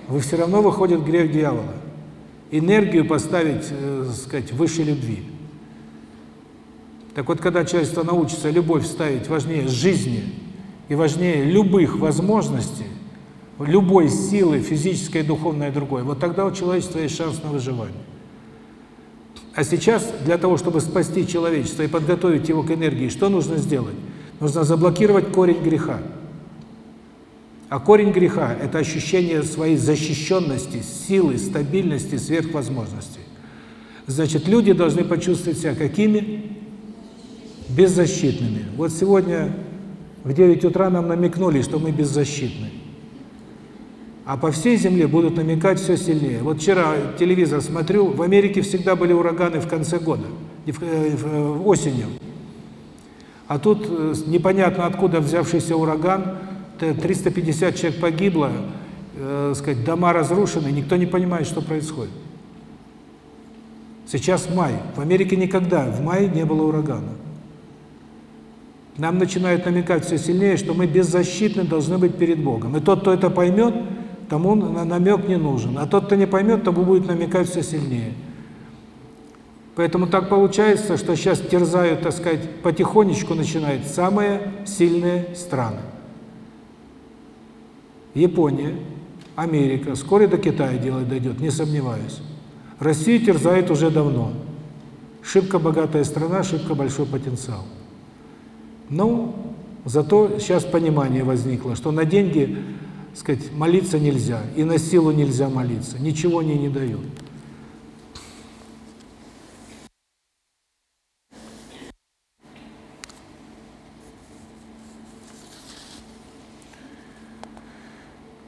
вы все равно выходит грех дьявола. Энергию поставить, э, сказать, выше любви. Так вот, когда человечество научится любовь ставить важнее жизни и важнее любых возможностей, любой силы, физической, духовной и другой, вот тогда у человечества есть шанс на выживание. А сейчас для того, чтобы спасти человечество и подготовить его к энергии, что нужно сделать? Нужно заблокировать корень греха. А корень греха – это ощущение своей защищенности, силы, стабильности, сверхвозможностей. Значит, люди должны почувствовать себя какими? Беззащитными. Вот сегодня в 9 утра нам намекнули, что мы беззащитны. А по всей земле будут намекать все сильнее. Вот вчера телевизор смотрю, в Америке всегда были ураганы в конце года, э, э, осенью. А тут э, непонятно откуда взявшийся ураган, 350 человек погибло, э, сказать, дома разрушены, никто не понимает, что происходит. Сейчас май. В Америке никогда в мае не было урагана. Нам начинают намекать все сильнее, что мы беззащитны должны быть перед Богом. И тот, кто это поймет, тому намек не нужен. А тот, кто не поймет, тому будет намекать все сильнее. Поэтому так получается, что сейчас терзают, так сказать, потихонечку начинают самые сильные страны. Япония, Америка, скоро до Китая дело дойдет, не сомневаюсь. Россию терзает уже давно. Шибко богатая страна, шибко большой потенциал. Ну, зато сейчас понимание возникло, что на деньги, сказать, молиться нельзя, и на силу нельзя молиться, ничего они не дают.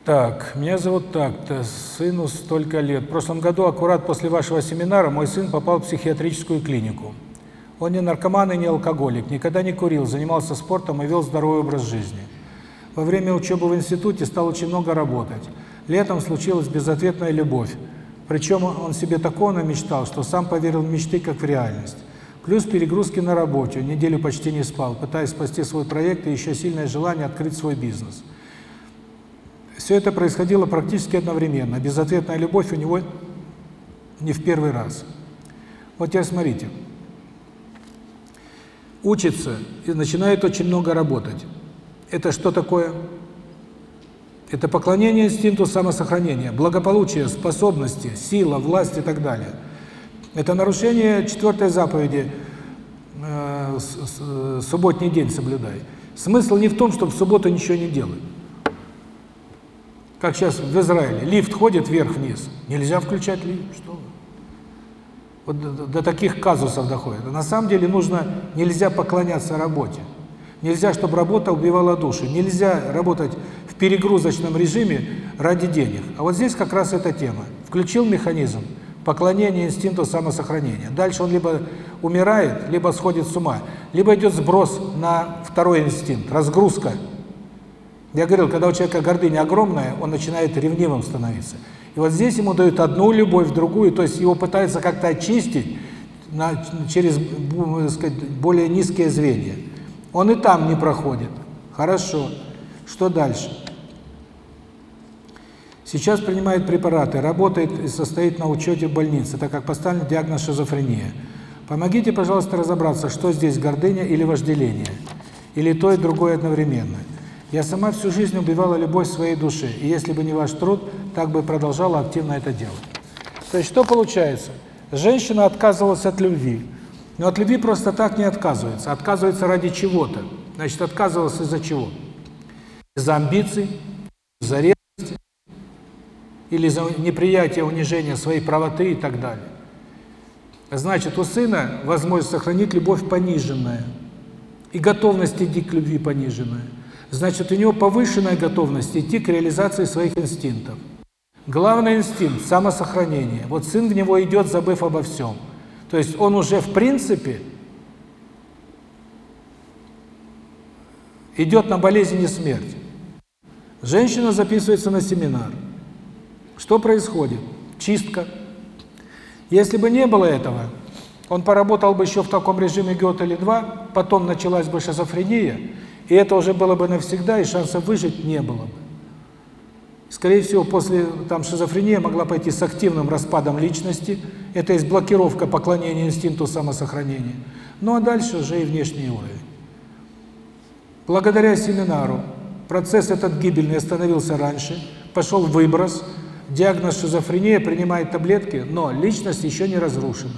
Так, меня зовут так-то, сыну столько лет. В прошлом году, аккурат после вашего семинара, мой сын попал в психиатрическую клинику. Он не наркоман и не алкоголик, никогда не курил, занимался спортом и вел здоровый образ жизни. Во время учебы в институте стал очень много работать. Летом случилась безответная любовь. Причем он себе такого намечтал, что сам поверил в мечты, как в реальность. Плюс перегрузки на работе, неделю почти не спал, пытаясь спасти свой проект и еще сильное желание открыть свой бизнес. Все это происходило практически одновременно. Безответная любовь у него не в первый раз. Вот теперь смотрите. Учится и начинает очень много работать. Это что такое? Это поклонение инстинкту самосохранения, благополучие, способности, сила, власть и так далее. Это нарушение четвертой заповеди э, «Субботний день соблюдай». Смысл не в том, чтобы в субботу ничего не делать. Как сейчас в Израиле. Лифт ходит вверх-вниз. Нельзя включать лифт. Что? Вот до, таких казусов доходит. На самом деле нужно, нельзя поклоняться работе. Нельзя, чтобы работа убивала душу. Нельзя работать в перегрузочном режиме ради денег. А вот здесь как раз эта тема. Включил механизм поклонения инстинкту самосохранения. Дальше он либо умирает, либо сходит с ума, либо идет сброс на второй инстинкт, разгрузка я говорил, когда у человека гордыня огромная, он начинает ревнивым становиться. И вот здесь ему дают одну любовь, другую, то есть его пытаются как-то очистить на, через, сказать, более низкие звенья. Он и там не проходит. Хорошо. Что дальше? Сейчас принимает препараты, работает и состоит на учете в больнице, так как поставлен диагноз шизофрения. Помогите, пожалуйста, разобраться, что здесь гордыня или вожделение, или то и другое одновременно. Я сама всю жизнь убивала любовь своей души, и если бы не ваш труд, так бы продолжала активно это делать. То есть что получается? Женщина отказывалась от любви, но от любви просто так не отказывается, отказывается ради чего-то. Значит, отказывалась из-за чего? Из-за амбиций, из-за ревности, или за неприятие, унижение своей правоты и так далее. Значит, у сына возможность сохранить любовь пониженная и готовность идти к любви пониженная. Значит, у него повышенная готовность идти к реализации своих инстинктов. Главный инстинкт – самосохранение. Вот сын в него идет, забыв обо всем. То есть он уже в принципе идет на болезнь и смерть. Женщина записывается на семинар. Что происходит? Чистка. Если бы не было этого, он поработал бы еще в таком режиме год или два, потом началась бы шизофрения, и это уже было бы навсегда, и шансов выжить не было бы. Скорее всего, после там шизофрения могла пойти с активным распадом личности, это есть блокировка поклонения инстинкту самосохранения. Ну а дальше уже и внешний уровень. Благодаря семинару процесс этот гибельный остановился раньше, пошел выброс, диагноз шизофрения, принимает таблетки, но личность еще не разрушена.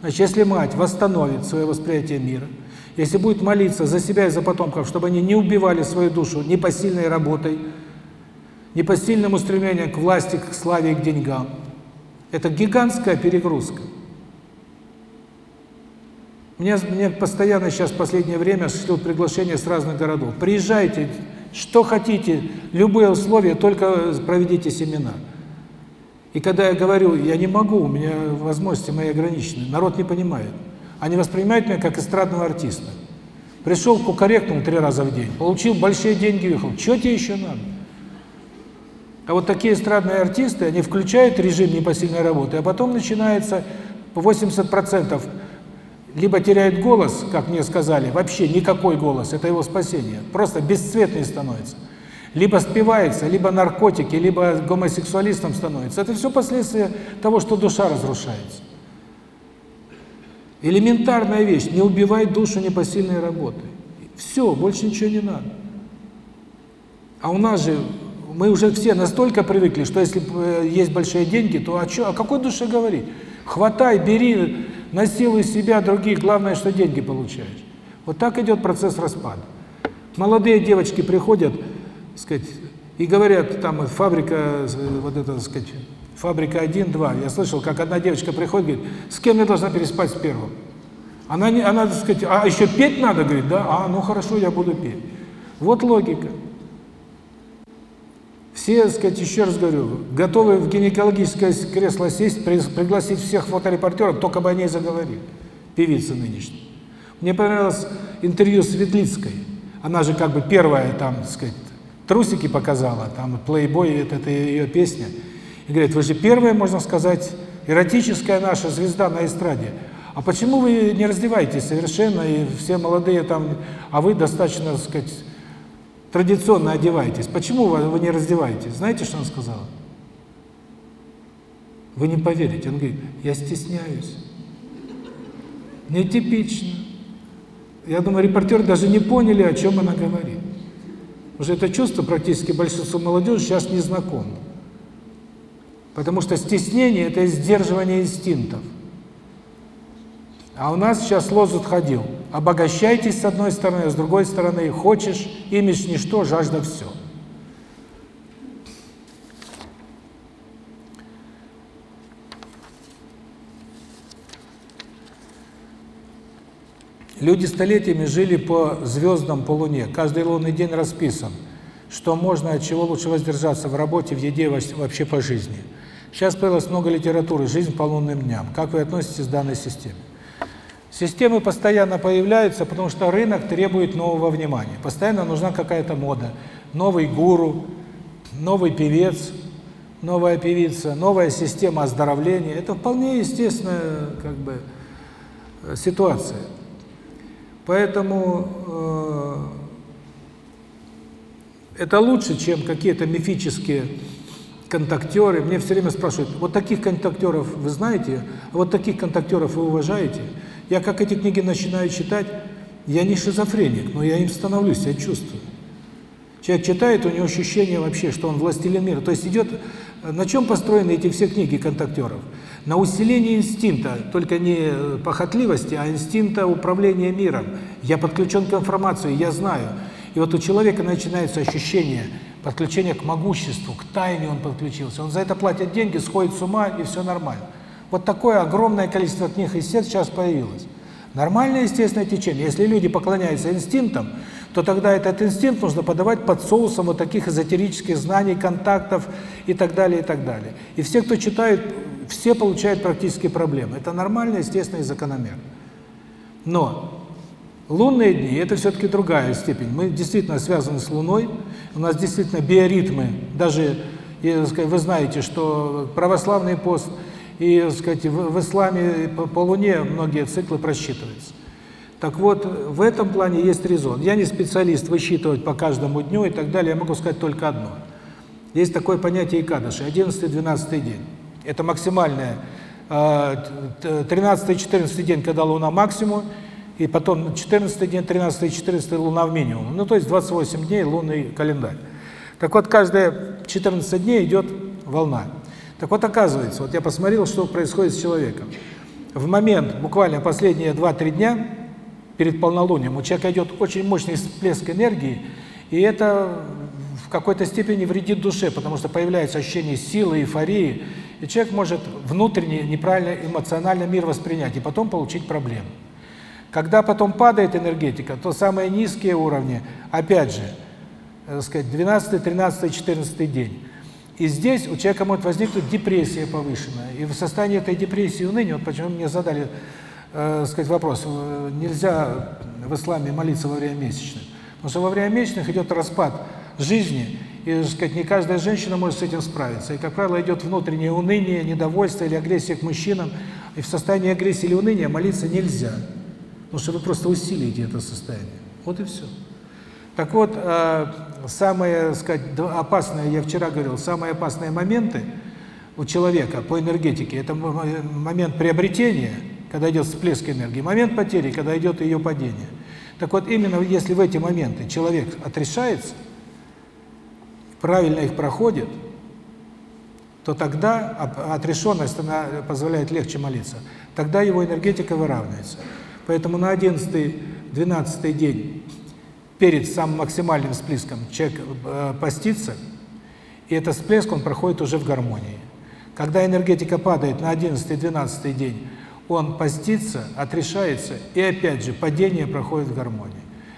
Значит, если мать восстановит свое восприятие мира, если будет молиться за себя и за потомков, чтобы они не убивали свою душу непосильной работой, непосильным устремлением к власти, к славе и к деньгам, это гигантская перегрузка. Мне, мне постоянно сейчас в последнее время шлют приглашения с разных городов. Приезжайте, что хотите, любые условия, только проведите семинар. И когда я говорю, я не могу, у меня возможности мои ограничены, народ не понимает. Они воспринимают меня как эстрадного артиста. Пришел к корректному три раза в день, получил большие деньги, уехал. Что тебе еще надо? А вот такие эстрадные артисты, они включают режим непосильной работы, а потом начинается 80% либо теряет голос, как мне сказали, вообще никакой голос, это его спасение, просто бесцветный становится либо спивается, либо наркотики, либо гомосексуалистом становится. Это все последствия того, что душа разрушается. Элементарная вещь, не убивай душу непосильной работой. Все, больше ничего не надо. А у нас же, мы уже все настолько привыкли, что если э, есть большие деньги, то о, чё, о какой душе говорить? Хватай, бери, насилуй себя, других, главное, что деньги получаешь. Вот так идет процесс распада. Молодые девочки приходят, сказать, и говорят, там фабрика, вот это, так сказать, фабрика 1, 2. Я слышал, как одна девочка приходит, говорит, с кем я должна переспать с первым? Она, не, она так сказать, а еще петь надо, говорит, да? А, ну хорошо, я буду петь. Вот логика. Все, так сказать, еще раз говорю, готовы в гинекологическое кресло сесть, пригласить всех фоторепортеров, только бы они заговорили, певица нынешняя. Мне понравилось интервью с Светлицкой. Она же как бы первая, там, так сказать, трусики показала, там плейбой, это, это ее песня. И говорит, вы же первая, можно сказать, эротическая наша звезда на эстраде. А почему вы не раздеваетесь совершенно, и все молодые там, а вы достаточно, так сказать, традиционно одеваетесь? Почему вы, не раздеваетесь? Знаете, что он сказал? Вы не поверите. Он говорит, я стесняюсь. Нетипично. Я думаю, репортеры даже не поняли, о чем она говорит. Уже это чувство практически большинство молодежи сейчас не знакомо. Потому что стеснение – это сдерживание инстинктов. А у нас сейчас лозунг ходил – обогащайтесь с одной стороны, а с другой стороны – хочешь, имидж – ничто, жажда – все. Люди столетиями жили по звездам, по Луне. Каждый лунный день расписан, что можно, от чего лучше воздержаться в работе, в еде, вообще по жизни. Сейчас появилось много литературы «Жизнь по лунным дням». Как вы относитесь к данной системе? Системы постоянно появляются, потому что рынок требует нового внимания. Постоянно нужна какая-то мода. Новый гуру, новый певец, новая певица, новая система оздоровления. Это вполне естественная как бы, ситуация. Поэтому э, это лучше, чем какие-то мифические контактеры. Мне все время спрашивают, вот таких контактеров вы знаете, а вот таких контактеров вы уважаете? Я как эти книги начинаю читать, я не шизофреник, но я им становлюсь, я чувствую. Человек читает, у него ощущение вообще, что он властелин мира. То есть идет... На чем построены эти все книги контактеров? На усилении инстинкта, только не похотливости, а инстинкта управления миром. Я подключен к информации, я знаю. И вот у человека начинается ощущение подключения к могуществу, к тайне он подключился. Он за это платит деньги, сходит с ума, и все нормально. Вот такое огромное количество книг и сет сейчас появилось. Нормальное естественное течение. Если люди поклоняются инстинктам, то тогда этот инстинкт нужно подавать под соусом вот таких эзотерических знаний, контактов и так далее, и так далее. И все, кто читает, все получают практически проблемы. Это нормально, естественно и закономерно. Но лунные дни – это все-таки другая степень. Мы действительно связаны с Луной, у нас действительно биоритмы, даже, вы знаете, что православный пост – и, сказать, в, исламе по Луне многие циклы просчитываются. Так вот, в этом плане есть резон. Я не специалист высчитывать по каждому дню и так далее, я могу сказать только одно. Есть такое понятие Икадыши, 11-12 день. Это максимальное, 13-14 день, когда Луна максимум, и потом 14 день, 13 14 Луна в минимум. Ну, то есть 28 дней лунный календарь. Так вот, каждые 14 дней идет волна. Так вот, оказывается, вот я посмотрел, что происходит с человеком. В момент, буквально последние 2-3 дня, перед полнолунием, у человека идет очень мощный всплеск энергии, и это в какой-то степени вредит душе, потому что появляется ощущение силы, эйфории, и человек может внутренне неправильно эмоционально мир воспринять, и потом получить проблемы. Когда потом падает энергетика, то самые низкие уровни, опять же, так сказать, 12, 13, 14 день. И здесь у человека может возникнуть депрессия повышенная. И в состоянии этой депрессии и уныния, вот почему мне задали, э, сказать, вопрос, э, нельзя в исламе молиться во время месячных. Потому что во время месячных идет распад жизни, и, сказать, не каждая женщина может с этим справиться. И, как правило, идет внутреннее уныние, недовольство или агрессия к мужчинам. И в состоянии агрессии или уныния молиться нельзя. Потому что вы просто усилите это состояние. Вот и все. Так вот, э, самые, сказать, опасные, я вчера говорил, самые опасные моменты у человека по энергетике, это момент приобретения, когда идет всплеск энергии, момент потери, когда идет ее падение. Так вот, именно если в эти моменты человек отрешается, правильно их проходит, то тогда отрешенность она позволяет легче молиться. Тогда его энергетика выравнивается. Поэтому на 11-12 день перед самым максимальным всплеском человек э, постится, и этот всплеск, он проходит уже в гармонии. Когда энергетика падает на 11-12 день, он постится, отрешается, и опять же падение проходит в гармонии.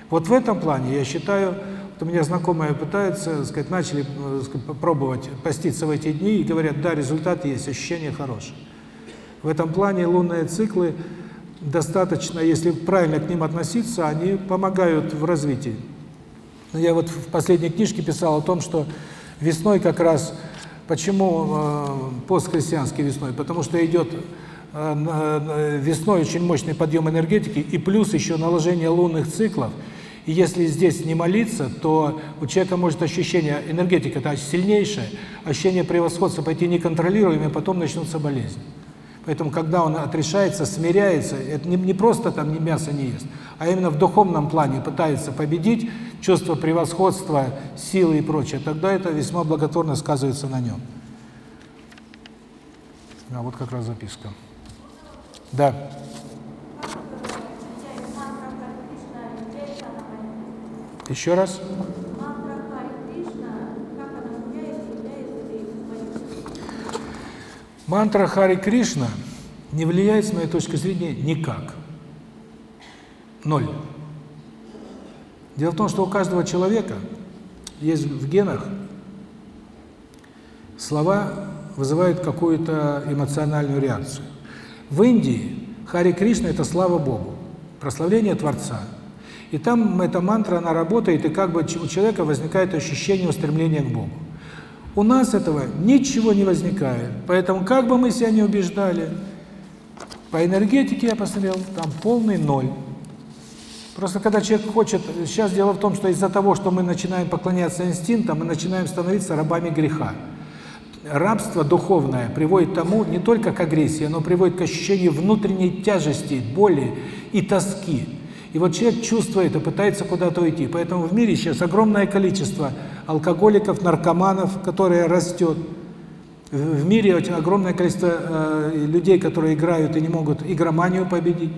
Вот в этом плане, я считаю, у меня знакомые пытаются, сказать, начали э, сказать, пробовать поститься в эти дни и говорят, да, результат есть, ощущение хорошее. В этом плане лунные циклы достаточно, если правильно к ним относиться, они помогают в развитии. Я вот в последней книжке писал о том, что весной как раз, почему э, постхристианский весной? Потому что идет э, весной очень мощный подъем энергетики и плюс еще наложение лунных циклов. И если здесь не молиться, то у человека может ощущение, энергетика это сильнейшее, ощущение превосходства пойти неконтролируемое, потом начнутся болезни. Поэтому, когда он отрешается, смиряется, это не, не просто там ни мясо не ест, а именно в духовном плане пытается победить чувство превосходства, силы и прочее, тогда это весьма благотворно сказывается на нем. А вот как раз записка. Да. Еще раз. Мантра Хари Кришна не влияет, с моей точки зрения, никак. Ноль. Дело в том, что у каждого человека есть в генах слова вызывают какую-то эмоциональную реакцию. В Индии Хари Кришна – это слава Богу, прославление Творца. И там эта мантра, она работает, и как бы у человека возникает ощущение устремления к Богу. У нас этого ничего не возникает. Поэтому, как бы мы себя не убеждали, по энергетике я посмотрел, там полный ноль. Просто когда человек хочет... Сейчас дело в том, что из-за того, что мы начинаем поклоняться инстинктам, мы начинаем становиться рабами греха. рабство духовное приводит к тому, не только к агрессии, оно приводит к ощущению внутренней тяжести, боли и тоски. И вот человек чувствует и пытается куда-то уйти. Поэтому в мире сейчас огромное количество алкоголиков, наркоманов, которые растет. В мире очень огромное количество э, людей, которые играют и не могут игроманию победить,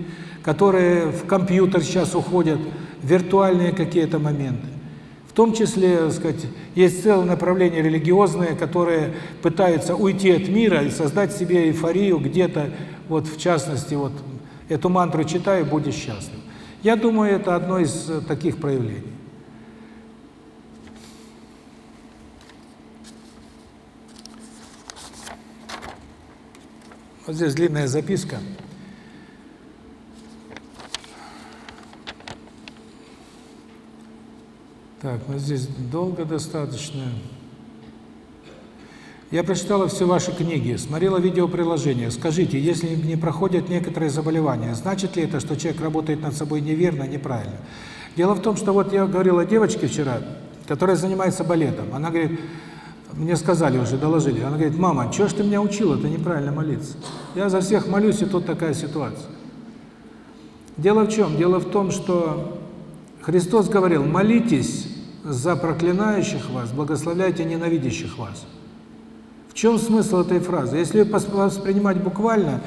которые в компьютер сейчас уходят, виртуальные какие-то моменты. В том числе, так сказать, есть целое направление религиозное, которые пытаются уйти от мира и создать себе эйфорию где-то, вот в частности, вот эту мантру читаю, будешь счастлив. Я думаю, это одно из э, таких проявлений. Вот здесь длинная записка. Так, ну здесь долго достаточно. Я прочитала все ваши книги, смотрела видеоприложения. Скажите, если не проходят некоторые заболевания, значит ли это, что человек работает над собой неверно, неправильно? Дело в том, что вот я говорил о девочке вчера, которая занимается балетом. Она говорит, мне сказали уже, доложили. Она говорит, мама, что ж ты меня учила, это неправильно молиться? Я за всех молюсь, и тут такая ситуация. Дело в чем? Дело в том, что Христос говорил, молитесь за проклинающих вас, благословляйте ненавидящих вас. Чем смысл этой фразы? Если воспринимать буквально,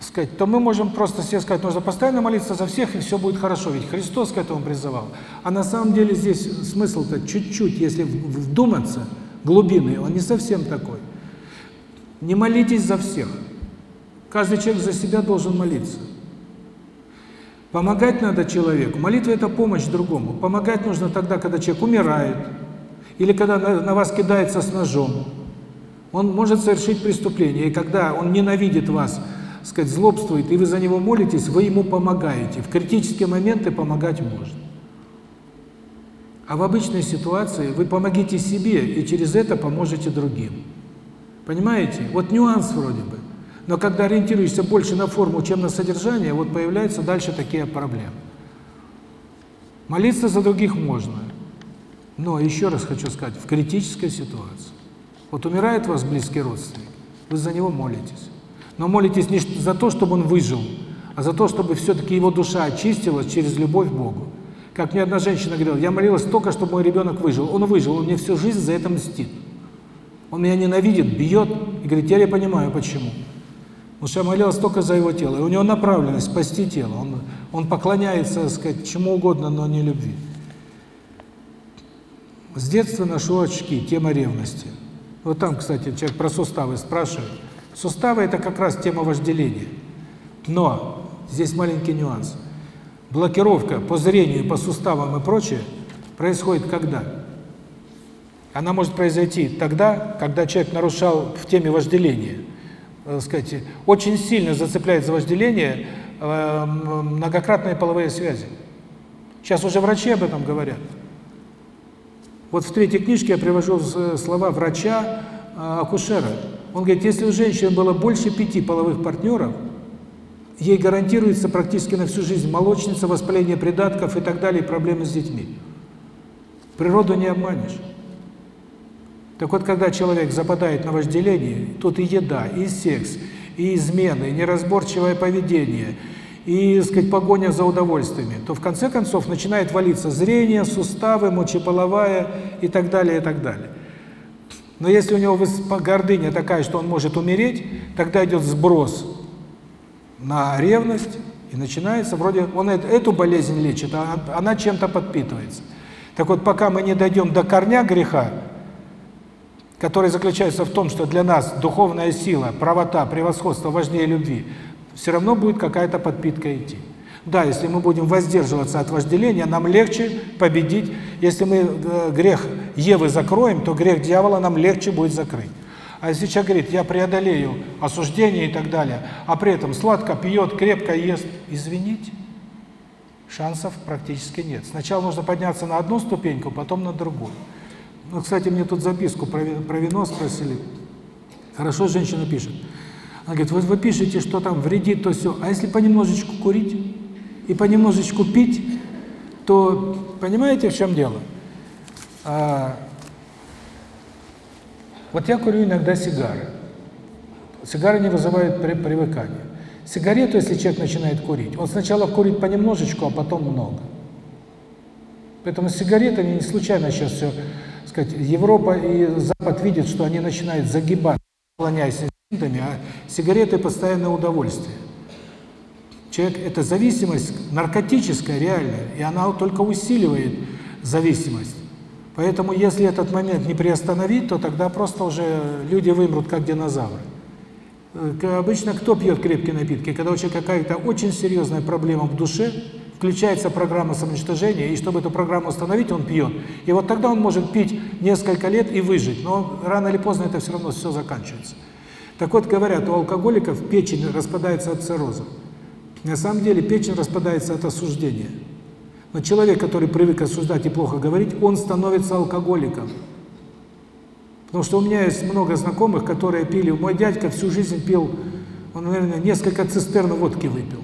сказать, то мы можем просто себе сказать, нужно постоянно молиться за всех, и все будет хорошо. Ведь Христос к этому призывал. А на самом деле здесь смысл-то чуть-чуть, если вдуматься, глубины, он не совсем такой. Не молитесь за всех. Каждый человек за себя должен молиться. Помогать надо человеку. Молитва – это помощь другому. Помогать нужно тогда, когда человек умирает, или когда на вас кидается с ножом, он может совершить преступление, и когда он ненавидит вас, сказать, злобствует, и вы за него молитесь, вы ему помогаете. В критические моменты помогать можно. А в обычной ситуации вы помогите себе, и через это поможете другим. Понимаете? Вот нюанс вроде бы. Но когда ориентируешься больше на форму, чем на содержание, вот появляются дальше такие проблемы. Молиться за других можно. Но еще раз хочу сказать, в критической ситуации. Вот умирает вас близкий родственник, вы за него молитесь. Но молитесь не за то, чтобы он выжил, а за то, чтобы все-таки его душа очистилась через любовь к Богу. Как мне одна женщина говорила, я молилась только, чтобы мой ребенок выжил. Он выжил, он мне всю жизнь за это мстит. Он меня ненавидит, бьет, и говорит, теперь я понимаю, почему. Потому что я молилась только за его тело. И у него направленность спасти тело. Он, он поклоняется, так сказать, чему угодно, но не любви. С детства ношу очки, тема ревности. Вот там, кстати, человек про суставы спрашивает. Суставы – это как раз тема вожделения. Но здесь маленький нюанс. Блокировка по зрению, по суставам и прочее происходит когда? Она может произойти тогда, когда человек нарушал в теме вожделения. Так сказать, очень сильно зацепляет за вожделение э, многократные половые связи. Сейчас уже врачи об этом говорят. Вот в третьей книжке я привожу слова врача-акушера. Он говорит, если у женщины было больше пяти половых партнеров, ей гарантируется практически на всю жизнь молочница, воспаление придатков и так далее, проблемы с детьми. Природу не обманешь. Так вот, когда человек западает на вожделение, тут и еда, и секс, и измены, и неразборчивое поведение – и, сказать, погоня за удовольствиями, то в конце концов начинает валиться зрение, суставы, мочеполовая и так далее, и так далее. Но если у него гордыня такая, что он может умереть, тогда идет сброс на ревность, и начинается, вроде он эту болезнь лечит, а она чем-то подпитывается. Так вот, пока мы не дойдем до корня греха, который заключается в том, что для нас духовная сила, правота, превосходство важнее любви, все равно будет какая-то подпитка идти. Да, если мы будем воздерживаться от вожделения, нам легче победить. Если мы э, грех Евы закроем, то грех дьявола нам легче будет закрыть. А если человек говорит, я преодолею осуждение и так далее, а при этом сладко пьет, крепко ест, извините, шансов практически нет. Сначала нужно подняться на одну ступеньку, потом на другую. Ну, кстати, мне тут записку про, про вино спросили. Хорошо женщина пишет. Она говорит, вот вы пишете, что там вредит, то все. А если понемножечку курить и понемножечку пить, то понимаете, в чем дело? А, Вот я курю иногда сигары. Сигары не вызывают при привыкания. Сигарету, если человек начинает курить, он сначала курит понемножечку, а потом много. Поэтому с сигаретами не случайно сейчас все, сказать, Европа и Запад видят, что они начинают загибать, склоняясь а сигареты постоянное удовольствие. Человек, это зависимость наркотическая, реальная, и она только усиливает зависимость. Поэтому, если этот момент не приостановить, то тогда просто уже люди вымрут, как динозавры. Обычно кто пьет крепкие напитки? Когда у человека какая-то очень серьезная проблема в душе, включается программа самоуничтожения, и чтобы эту программу остановить, он пьет. И вот тогда он может пить несколько лет и выжить, но рано или поздно это все равно все заканчивается. Так вот, говорят, у алкоголиков печень распадается от цирроза. На самом деле печень распадается от осуждения. Но человек, который привык осуждать и плохо говорить, он становится алкоголиком. Потому что у меня есть много знакомых, которые пили. Мой дядька всю жизнь пил, он, наверное, несколько цистерн водки выпил.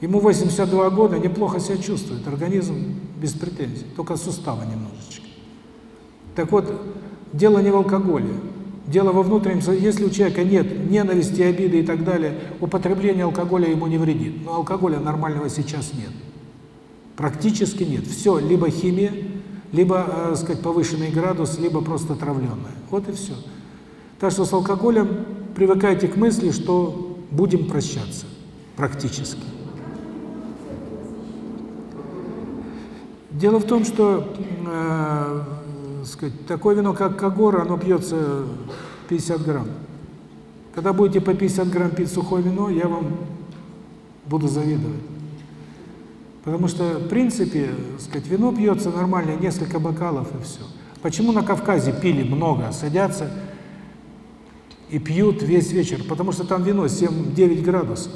Ему 82 года, неплохо себя чувствует, организм без претензий, только суставы немножечко. Так вот, дело не в алкоголе. Дело во внутреннем, если у человека нет ненависти, обиды и так далее, употребление алкоголя ему не вредит. Но алкоголя нормального сейчас нет. Практически нет. Все, либо химия, либо, э, сказать, повышенный градус, либо просто травленное. Вот и все. Так что с алкоголем привыкайте к мысли, что будем прощаться. Практически. Дело в том, что э, сказать, такое вино, как Кагора, оно пьется 50 грамм. Когда будете по 50 грамм пить сухое вино, я вам буду завидовать. Потому что, в принципе, сказать, вино пьется нормально, несколько бокалов и все. Почему на Кавказе пили много, садятся и пьют весь вечер? Потому что там вино 7-9 градусов.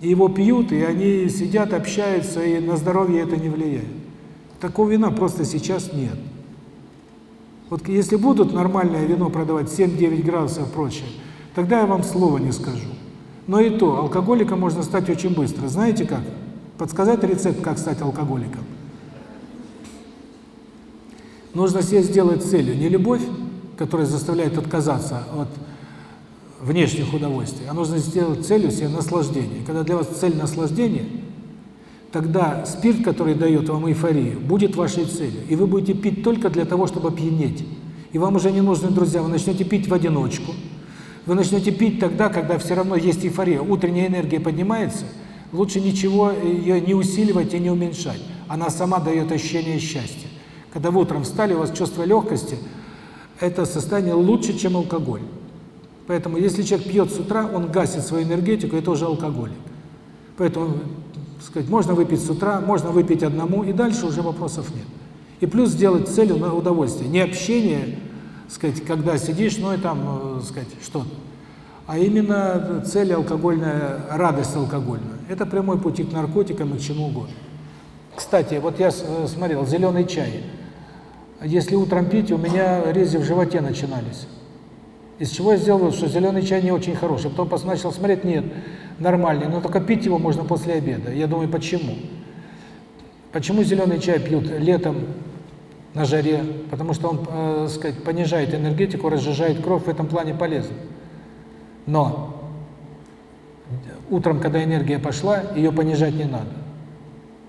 И его пьют, и они сидят, общаются, и на здоровье это не влияет. Такого вина просто сейчас нет. Вот если будут нормальное вино продавать 7-9 градусов и прочее, тогда я вам слова не скажу. Но и то, алкоголиком можно стать очень быстро. Знаете как? Подсказать рецепт, как стать алкоголиком? Нужно себе сделать целью не любовь, которая заставляет отказаться от внешних удовольствий, а нужно сделать целью себе наслаждение. Когда для вас цель наслаждения, тогда спирт, который дает вам эйфорию, будет вашей целью. И вы будете пить только для того, чтобы опьянеть. И вам уже не нужны друзья, вы начнете пить в одиночку. Вы начнете пить тогда, когда все равно есть эйфория, утренняя энергия поднимается, лучше ничего ее не усиливать и не уменьшать. Она сама дает ощущение счастья. Когда вы утром встали, у вас чувство легкости, это состояние лучше, чем алкоголь. Поэтому если человек пьет с утра, он гасит свою энергетику, это уже алкоголик. Поэтому, сказать, можно выпить с утра, можно выпить одному, и дальше уже вопросов нет. И плюс сделать целью на удовольствие. Не общение, сказать, когда сидишь, ну и там, сказать, что а именно цель алкогольная, радость алкогольная. Это прямой путь к наркотикам и к чему угодно. Кстати, вот я смотрел, зеленый чай. Если утром пить, у меня рези в животе начинались. Из чего я сделал, что зеленый чай не очень хороший. Потом начал смотреть, нет, нормальный, но только пить его можно после обеда. Я думаю, почему? Почему зеленый чай пьют летом на жаре? Потому что он, э, сказать, понижает энергетику, разжижает кровь, в этом плане полезно. Но утром, когда энергия пошла, ее понижать не надо.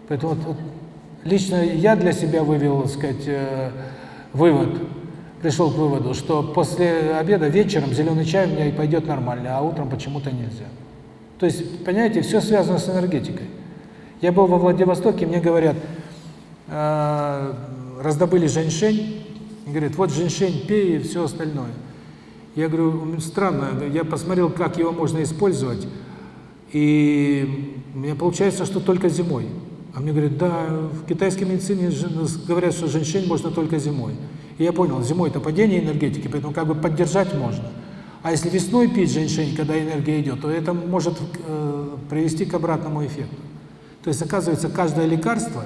Поэтому вот, вот, лично я для себя вывел, сказать, э, вывод – пришел к выводу, что после обеда вечером зеленый чай у меня и пойдет нормально, а утром почему-то нельзя. То есть, понимаете, все связано с энергетикой. Я был во Владивостоке, мне говорят, э, раздобыли женьшень, говорят, вот женьшень, пей и все остальное. Я говорю, странно, я посмотрел, как его можно использовать, и меня получается, что только зимой. А мне говорят, да, в китайской медицине говорят, что женьшень можно только зимой. И я понял, зимой это падение энергетики, поэтому как бы поддержать можно. А если весной пить женьшень, когда энергия идет, то это может э, привести к обратному эффекту. То есть, оказывается, каждое лекарство,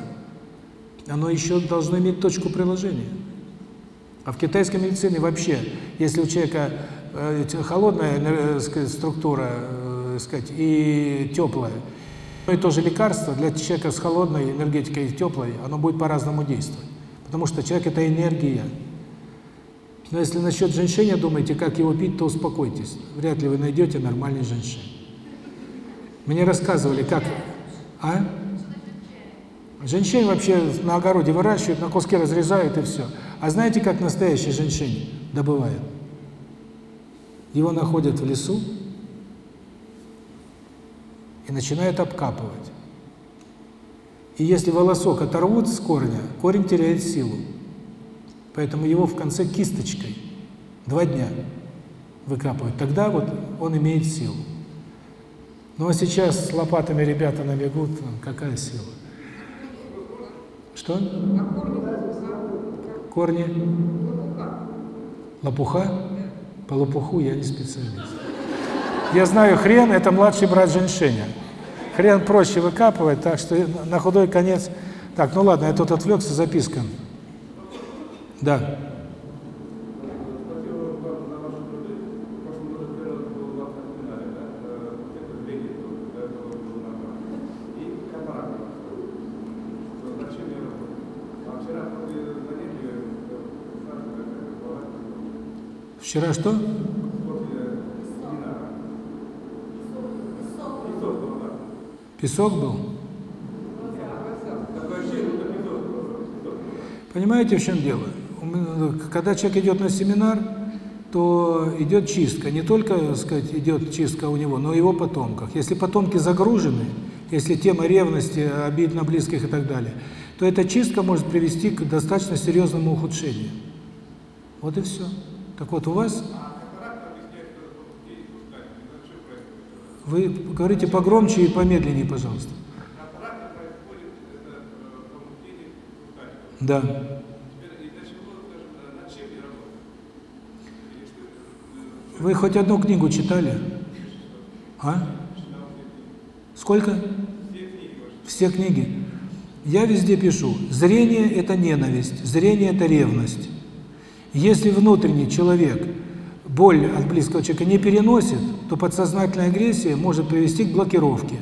оно еще должно иметь точку приложения. А в китайской медицине вообще, если у человека э, холодная э, сказать, структура э, сказать, и теплая, то и то же лекарство для человека с холодной энергетикой и теплой, оно будет по-разному действовать. Потому что человек – это энергия. Но если насчет женьшеня думаете, как его пить, то успокойтесь. Вряд ли вы найдете нормальный женьшень. Мне рассказывали, как... А? Женьшень вообще на огороде выращивают, на куски разрезают и все. А знаете, как настоящий женьшень добывают? Его находят в лесу и начинают обкапывать. И если волосок оторвут с корня, корень теряет силу. Поэтому его в конце кисточкой два дня выкапывают. Тогда вот он имеет силу. Ну а сейчас с лопатами ребята набегут, какая сила? Что? Корни? Лопуха? По лопуху я не специалист. Я знаю, хрен – это младший брат женьшеня. Хрен проще выкапывать, так что на худой конец... Так, ну ладно, я тут отвлекся, записка. Да. Вчера что? Песок был? Понимаете, в чем дело? Когда человек идет на семинар, то идет чистка. Не только, сказать, идет чистка у него, но и его потомках. Если потомки загружены, если тема ревности, обид на близких и так далее, то эта чистка может привести к достаточно серьезному ухудшению. Вот и все. Так вот, у вас... Вы говорите погромче и помедленнее, пожалуйста. Да. Вы хоть одну книгу читали? А? Сколько? Все книги. Я везде пишу, зрение – это ненависть, зрение – это ревность. Если внутренний человек боль от близкого человека не переносит, то подсознательная агрессия может привести к блокировке.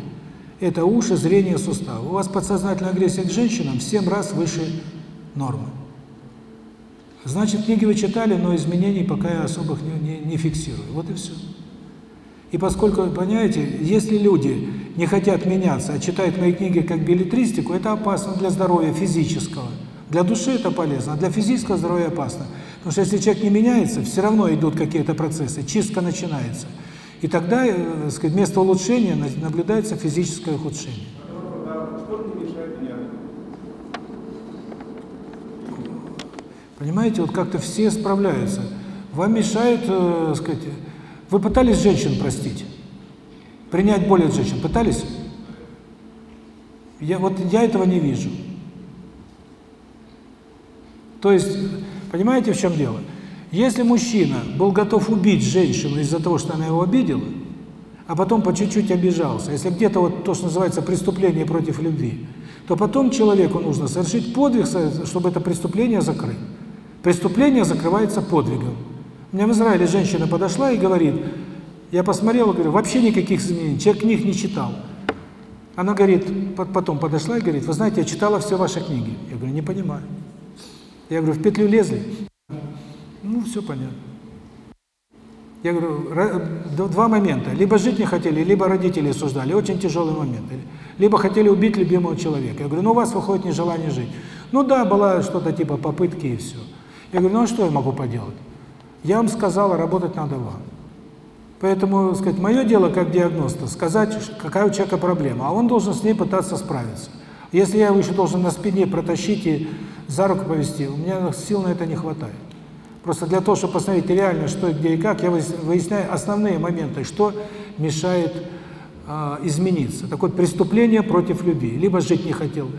Это уши, зрение, суставы. У вас подсознательная агрессия к женщинам в 7 раз выше нормы. Значит, книги вы читали, но изменений пока я особых не, не, не фиксирую. Вот и все. И поскольку, понимаете, если люди не хотят меняться, а читают мои книги как билетристику, это опасно для здоровья физического. Для души это полезно, а для физического здоровья опасно. Потому что если человек не меняется, все равно идут какие-то процессы, чистка начинается. И тогда, э, сказать, вместо улучшения наблюдается физическое ухудшение. Понимаете, вот как-то все справляются. Вам мешает, э, сказать, вы пытались женщин простить? Принять боль от женщин? Пытались? Я, вот я этого не вижу. То есть, понимаете, в чем дело? Если мужчина был готов убить женщину из-за того, что она его обидела, а потом по чуть-чуть обижался, если где-то вот то, что называется преступление против любви, то потом человеку нужно совершить подвиг, чтобы это преступление закрыть. Преступление закрывается подвигом. У меня в Израиле женщина подошла и говорит, я посмотрела, говорю, вообще никаких изменений, человек книг не читал. Она говорит, потом подошла и говорит, вы знаете, я читала все ваши книги. Я говорю, не понимаю. Я говорю, в петлю лезли? Ну, все понятно. Я говорю, два момента. Либо жить не хотели, либо родители осуждали. Очень тяжелый момент. Либо хотели убить любимого человека. Я говорю, ну у вас выходит нежелание жить. Ну да, была что-то типа попытки и все. Я говорю, ну а что я могу поделать? Я вам сказала, работать надо вам. Поэтому, сказать, мое дело как диагноста сказать, какая у человека проблема, а он должен с ней пытаться справиться. Если я его еще должен на спине протащить и за руку повести, у меня сил на это не хватает. Просто для того, чтобы посмотреть реально, что, где и как, я выясняю основные моменты, что мешает э, измениться. Так вот, преступление против любви. Либо жить не хотел,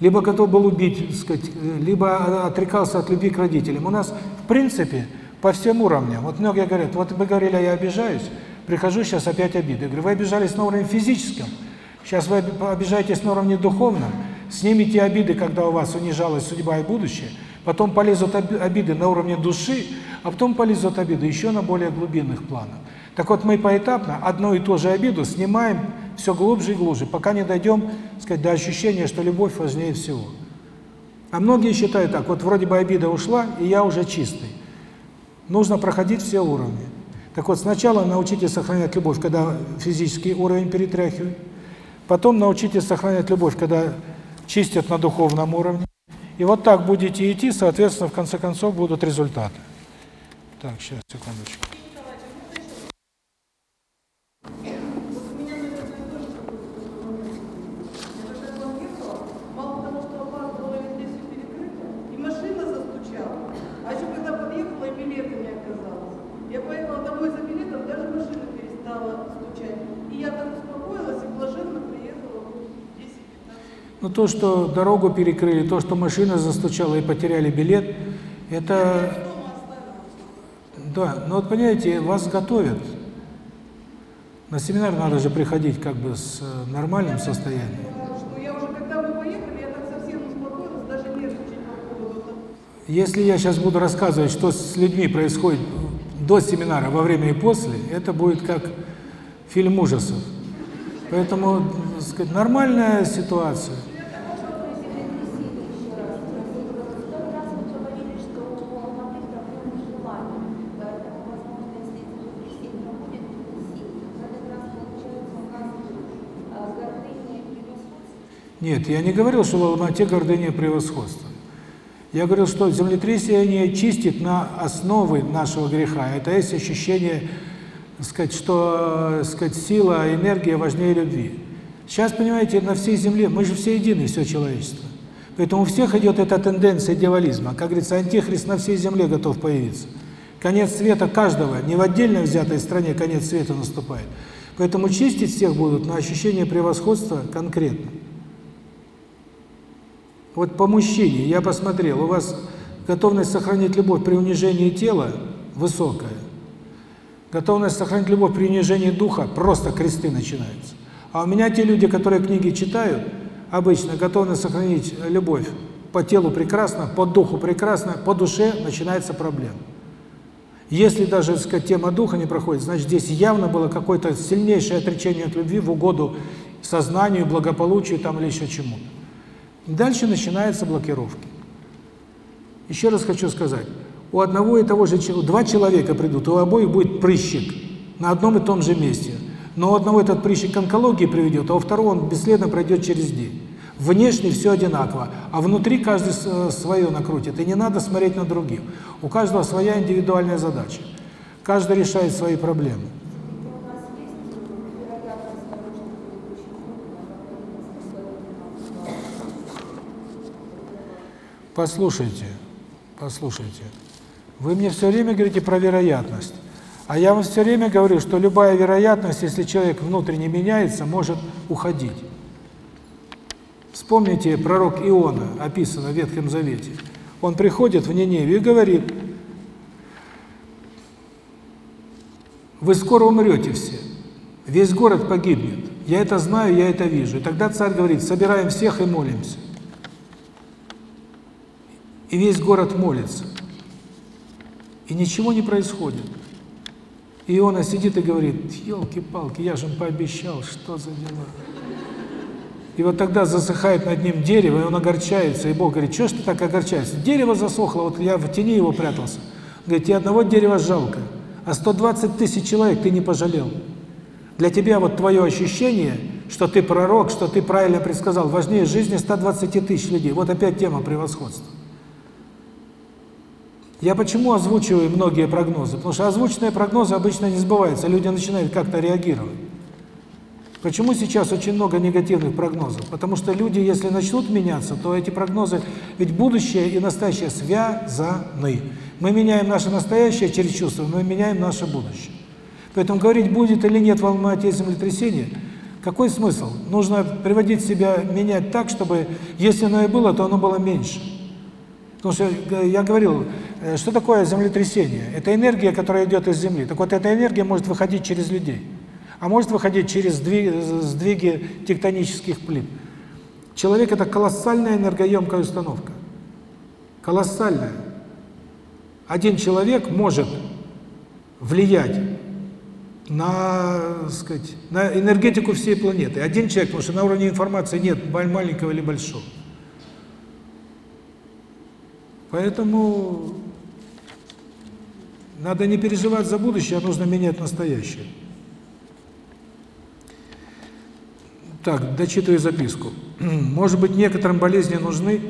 либо готов был убить, сказать, либо отрекался от любви к родителям. У нас, в принципе, по всем уровням. Вот многие говорят, вот вы говорили, а я обижаюсь, прихожу, сейчас опять обиды. Я говорю, вы обижались на уровне физическом, сейчас вы обижаетесь на уровне духовном, снимите обиды, когда у вас унижалась судьба и будущее, потом полезут обиды на уровне души, а потом полезут обиды еще на более глубинных планах. Так вот, мы поэтапно одну и ту же обиду снимаем все глубже и глубже, пока не дойдем, сказать, до ощущения, что любовь важнее всего. А многие считают так, вот вроде бы обида ушла, и я уже чистый. нужно проходить все уровни. Так вот, сначала научитесь сохранять любовь, когда физический уровень перетряхивает, потом научитесь сохранять любовь, когда чистят на духовном уровне. И вот так будете идти, соответственно, в конце концов будут результаты. Так, сейчас, секундочку. Мало того, что опаздывала и здесь все перекрыто, и машина застучала. А еще когда подъехала, и билета не оказалось. Я поехала домой за билетом, даже машина перестала стучать. И я так успокоилась и блаженно приехала 10-15 Ну, то, что дорогу перекрыли, то, что машина застучала и потеряли билет, это... Да, но вот понимаете, вас готовят. На семинар надо же приходить как бы с э, нормальным состоянием. Если я сейчас буду рассказывать, что с людьми происходит до семинара, во время и после, это будет как фильм ужасов. Поэтому, так сказать, нормальная ситуация. В тот раз вы говорили, что у молодых проблемы с желанием, поэтому, возможно, если это землетрясение, но будет землетрясение. В этот раз, получается, у нас э, гордыня и превосходство. Нет, я не говорил, что в Алмате гордыня и превосходство. Я говорил, что землетрясение чистит на основы нашего греха. Это есть ощущение, сказать, что сказать, сила, энергия важнее любви. Сейчас, понимаете, на всей земле, мы же все едины, все человечество. Поэтому у всех идет эта тенденция дьяволизма. Как говорится, антихрист на всей земле готов появиться. Конец света каждого, не в отдельно взятой стране конец света наступает. Поэтому чистить всех будут на ощущение превосходства конкретно. Вот по мужчине я посмотрел, у вас готовность сохранить любовь при унижении тела высокая. Готовность сохранить любовь при унижении духа, просто кресты начинаются. А у меня те люди, которые книги читают, обычно готовность сохранить любовь по телу прекрасно, по духу прекрасно, по душе начинается проблема. Если даже, сказать, тема духа не проходит, значит, здесь явно было какое-то сильнейшее отречение от любви в угоду сознанию, благополучию там или еще чему-то. Дальше начинаются блокировки. Еще раз хочу сказать, у одного и того же два человека придут, у обоих будет прыщик на одном и том же месте. Но у одного этот прыщик к онкологии приведет, а у второго он бесследно пройдет через день. Внешне все одинаково, а внутри каждый свое накрутит. И не надо смотреть на других. У каждого своя индивидуальная задача. Каждый решает свои проблемы. У нас есть вероятность того, что будет очень трудно, Послушайте, послушайте. Вы мне все время говорите про вероятность. А я вам все время говорю, что любая вероятность, если человек внутренне меняется, может уходить. Вспомните, пророк Иона, описано в Ветхом Завете. Он приходит в Ниневию и говорит, вы скоро умрете все, весь город погибнет. Я это знаю, я это вижу. И тогда царь говорит, собираем всех и молимся. И весь город молится. И ничего не происходит. И Иона сидит и говорит, елки-палки, я же им пообещал, что за дела. И вот тогда засыхает над ним дерево, и он огорчается, и Бог говорит, что ж ты так огорчаешься? Дерево засохло, вот я в тени его прятался. Говорит, тебе одного дерева жалко, а 120 тысяч человек ты не пожалел. Для тебя вот твое ощущение, что ты пророк, что ты правильно предсказал, важнее жизни 120 тысяч людей. Вот опять тема превосходства. Я почему озвучиваю многие прогнозы? Потому что озвученные прогнозы обычно не сбываются, люди начинают как-то реагировать. Почему сейчас очень много негативных прогнозов? Потому что люди, если начнут меняться, то эти прогнозы, ведь будущее и настоящее связаны. Мы меняем наше настоящее через чувства, мы меняем наше будущее. Поэтому говорить, будет или нет в Алмате землетрясение, какой смысл? Нужно приводить себя, менять так, чтобы, если оно и было, то оно было меньше. Потому что я говорил, что такое землетрясение? Это энергия, которая идет из Земли. Так вот, эта энергия может выходить через людей. А может выходить через сдвиги тектонических плит. Человек – это колоссальная энергоемкая установка. Колоссальная. Один человек может влиять на, сказать, на энергетику всей планеты. Один человек, потому что на уровне информации нет маленького или большого. Поэтому Надо не переживать за будущее, а нужно менять настоящее. Так, дочитываю записку. Может быть, некоторым болезни нужны.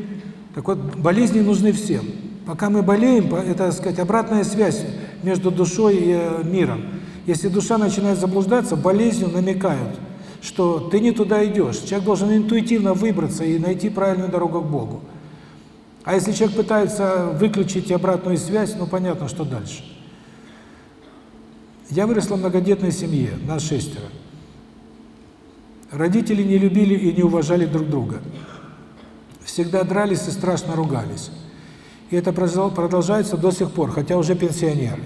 Так вот, болезни нужны всем. Пока мы болеем, это, так сказать, обратная связь между душой и э, миром. Если душа начинает заблуждаться, болезнью намекают, что ты не туда идешь. Человек должен интуитивно выбраться и найти правильную дорогу к Богу. А если человек пытается выключить обратную связь, ну понятно, что дальше. Я выросла в многодетной семье, нас шестеро. Родители не любили и не уважали друг друга. Всегда дрались и страшно ругались. И это продолжается до сих пор, хотя уже пенсионеры.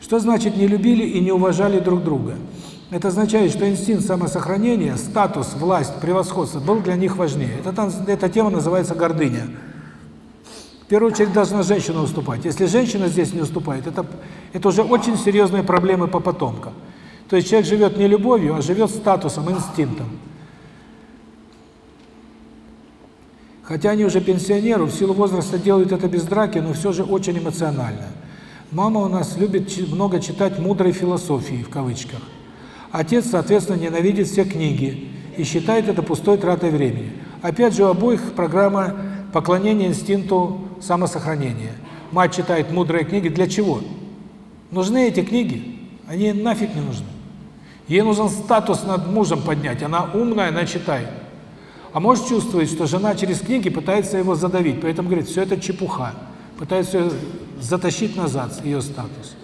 Что значит не любили и не уважали друг друга? Это означает, что инстинкт самосохранения, статус, власть, превосходство был для них важнее. Это там, эта тема называется гордыня. В первую очередь должна женщина уступать. Если женщина здесь не уступает, это, это уже очень серьезные проблемы по потомкам. То есть человек живет не любовью, а живет статусом, инстинктом. Хотя они уже пенсионеры, в силу возраста делают это без драки, но все же очень эмоционально. Мама у нас любит много читать мудрой философии, в кавычках. Отец, соответственно, ненавидит все книги и считает это пустой тратой времени. Опять же, у обоих программа поклонения инстинкту самосохранения. Мать читает мудрые книги для чего? Нужны эти книги? Они нафиг не нужны. Ей нужен статус над мужем поднять. Она умная, она читает. А может чувствовать, что жена через книги пытается его задавить. Поэтому говорит, все это чепуха. Пытается затащить назад ее статус.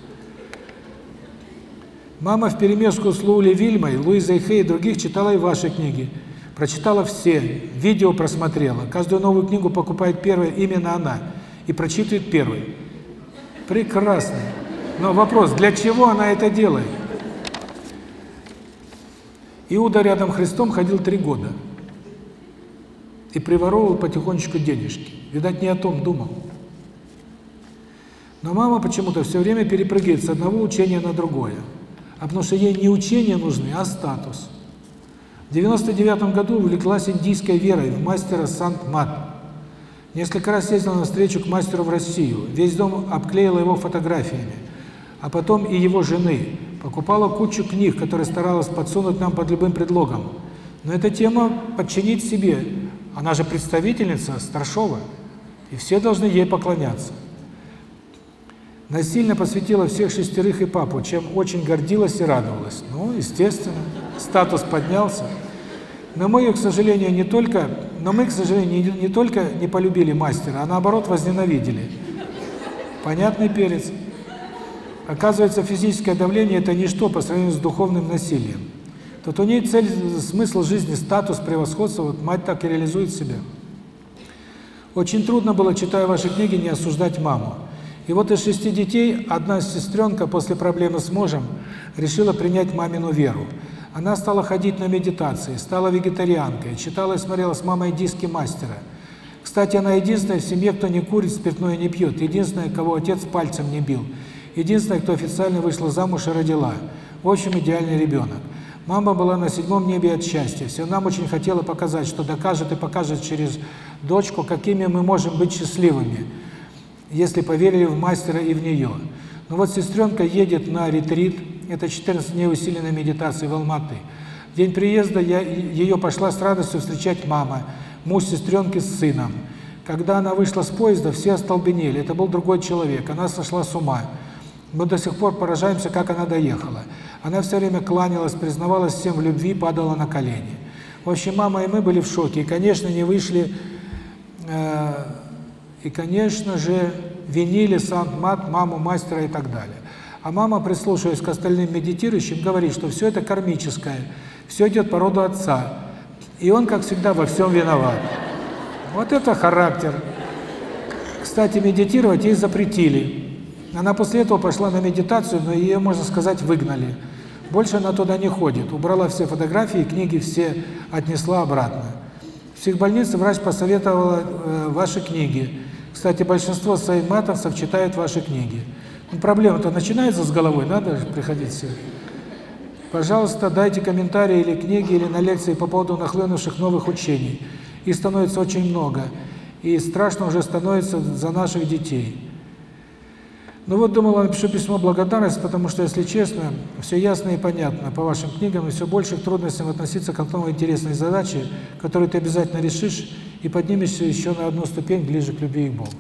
Мама в перемешку с Лули Вильмой, Луизой Хей и других читала и ваши книги. Прочитала все, видео просмотрела. Каждую новую книгу покупает первая именно она. И прочитывает первый. Прекрасно. Но вопрос, для чего она это делает? Иуда рядом с Христом ходил три года. И приворовывал потихонечку денежки. Видать, не о том думал. Но мама почему-то все время перепрыгивает с одного учения на другое. А потому что ей не учения нужны, а статус. В 99 году увлеклась индийской верой в мастера Сант-Мат. Несколько раз ездила на встречу к мастеру в Россию. Весь дом обклеила его фотографиями. А потом и его жены. Покупала кучу книг, которые старалась подсунуть нам под любым предлогом. Но эта тема подчинить себе. Она же представительница Старшова. И все должны ей поклоняться. Насильно посвятила всех шестерых и папу, чем очень гордилась и радовалась. Ну, естественно, статус поднялся. Но мы, к сожалению, не только, но мы, к сожалению, не, не только не полюбили мастера, а наоборот возненавидели. Понятный перец. Оказывается, физическое давление – это ничто по сравнению с духовным насилием. Тут у нее цель, смысл жизни, статус, превосходство, вот мать так и реализует себя. Очень трудно было, читая ваши книги, не осуждать маму. И вот из шести детей одна сестренка после проблемы с мужем решила принять мамину веру. Она стала ходить на медитации, стала вегетарианкой, читала и смотрела с мамой диски мастера. Кстати, она единственная в семье, кто не курит, спиртное не пьет, единственная, кого отец пальцем не бил, единственная, кто официально вышла замуж и родила. В общем, идеальный ребенок. Мама была на седьмом небе от счастья. Все нам очень хотела показать, что докажет и покажет через дочку, какими мы можем быть счастливыми если поверили в мастера и в нее. Но вот сестренка едет на ретрит, это 14 дней усиленной медитации в Алматы. В день приезда я ее пошла с радостью встречать мама, муж сестренки с сыном. Когда она вышла с поезда, все остолбенели, это был другой человек, она сошла с ума. Мы до сих пор поражаемся, как она доехала. Она все время кланялась, признавалась всем в любви, падала на колени. В общем, мама и мы были в шоке, и, конечно, не вышли... Э и, конечно же, винили Сант-Мат, маму мастера и так далее. А мама, прислушиваясь к остальным медитирующим, говорит, что все это кармическое, все идет по роду отца. И он, как всегда, во всем виноват. Вот это характер. Кстати, медитировать ей запретили. Она после этого пошла на медитацию, но ее, можно сказать, выгнали. Больше она туда не ходит. Убрала все фотографии, книги все отнесла обратно. В психбольнице врач посоветовал э, ваши книги. Кстати, большинство сайт-матовцев читают ваши книги. Ну, проблема-то начинается с головой, надо приходить все. Пожалуйста, дайте комментарии или книги, или на лекции по поводу нахлынувших новых учений. Их становится очень много. И страшно уже становится за наших детей. Ну вот думала, напишу письмо благодарности, потому что, если честно, все ясно и понятно по вашим книгам, и все больше трудностям относиться к одной интересной задаче, которую ты обязательно решишь и поднимешься еще на одну ступень ближе к любви к Богу.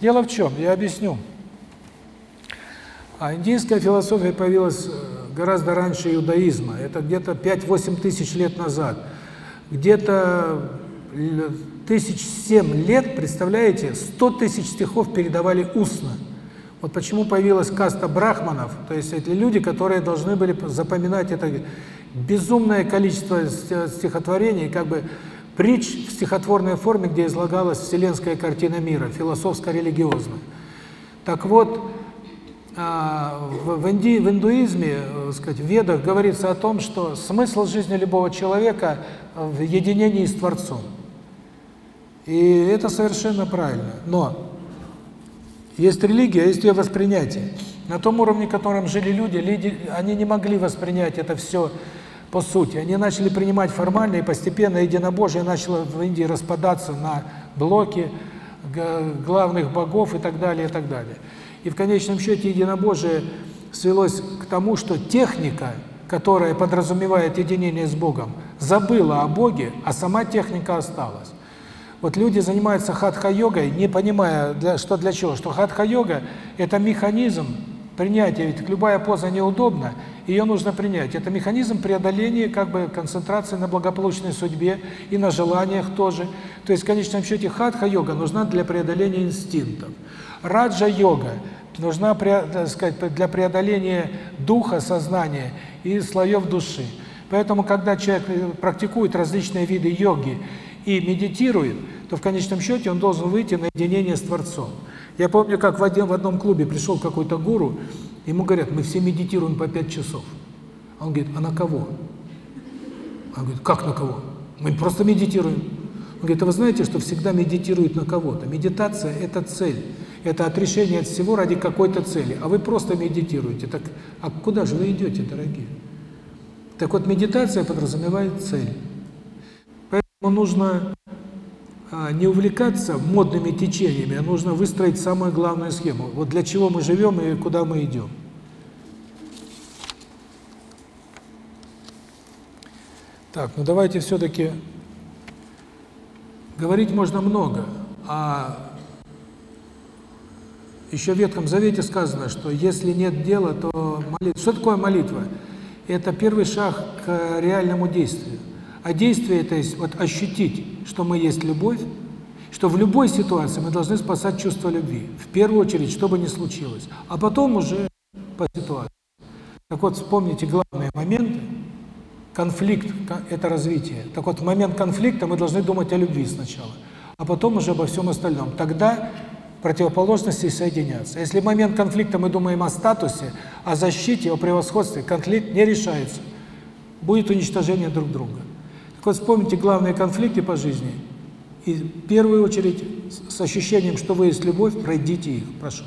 Дело в чем? Я объясню. А индийская философия появилась э, гораздо раньше иудаизма. Это где-то 5-8 тысяч лет назад. Где-то тысяч семь лет, представляете, 100 тысяч стихов передавали устно. Вот почему появилась каста брахманов, то есть эти люди, которые должны были запоминать это безумное количество стихотворений, как бы притч в стихотворной форме, где излагалась вселенская картина мира, философско-религиозная. Так вот, а, в, инди, в индуизме, э, сказать, в ведах говорится о том, что смысл жизни любого человека в единении с Творцом. И это совершенно правильно. Но есть религия, есть ее воспринятие. На том уровне, в котором жили люди, люди, они не могли воспринять это все по сути. Они начали принимать формально, и постепенно единобожие начало в Индии распадаться на блоки главных богов и так далее, и так далее. И в конечном счете единобожие свелось к тому, что техника, которая подразумевает единение с Богом, забыла о Боге, а сама техника осталась. Вот люди занимаются хатха-йогой, не понимая, для, что для чего. Что хатха-йога – это механизм принятия, ведь любая поза неудобна, ее нужно принять. Это механизм преодоления как бы концентрации на благополучной судьбе и на желаниях тоже. То есть в конечном счете хатха-йога нужна для преодоления инстинктов. Раджа-йога нужна так сказать, для преодоления духа, сознания и слоев души. Поэтому, когда человек практикует различные виды йоги, и медитирует, то в конечном счете он должен выйти на единение с Творцом. Я помню, как в, одном клубе пришел какой-то гуру, ему говорят, мы все медитируем по пять часов. Он говорит, а на кого? Он говорит, как на кого? Мы просто медитируем. Он говорит, а вы знаете, что всегда медитируют на кого-то? Медитация – это цель. Это отрешение от всего ради какой-то цели. А вы просто медитируете. Так, а куда же вы идете, дорогие? Так вот, медитация подразумевает цель. Но нужно а, не увлекаться модными течениями, а нужно выстроить самую главную схему. Вот для чего мы живем и куда мы идем. Так, ну давайте все-таки говорить можно много, а еще в Ветхом Завете сказано, что если нет дела, то молитва. Что такое молитва? Это первый шаг к реальному действию. А действие это вот ощутить, что мы есть любовь, что в любой ситуации мы должны спасать чувство любви. В первую очередь, что бы ни случилось. А потом уже по ситуации. Так вот, вспомните главные моменты. Конфликт – это развитие. Так вот, в момент конфликта мы должны думать о любви сначала, а потом уже обо всем остальном. Тогда противоположности соединятся. Если в момент конфликта мы думаем о статусе, о защите, о превосходстве, конфликт не решается. Будет уничтожение друг друга. Вот, вспомните главные конфликты по жизни. И в первую очередь с ощущением, что вы есть любовь, пройдите их. Прошу.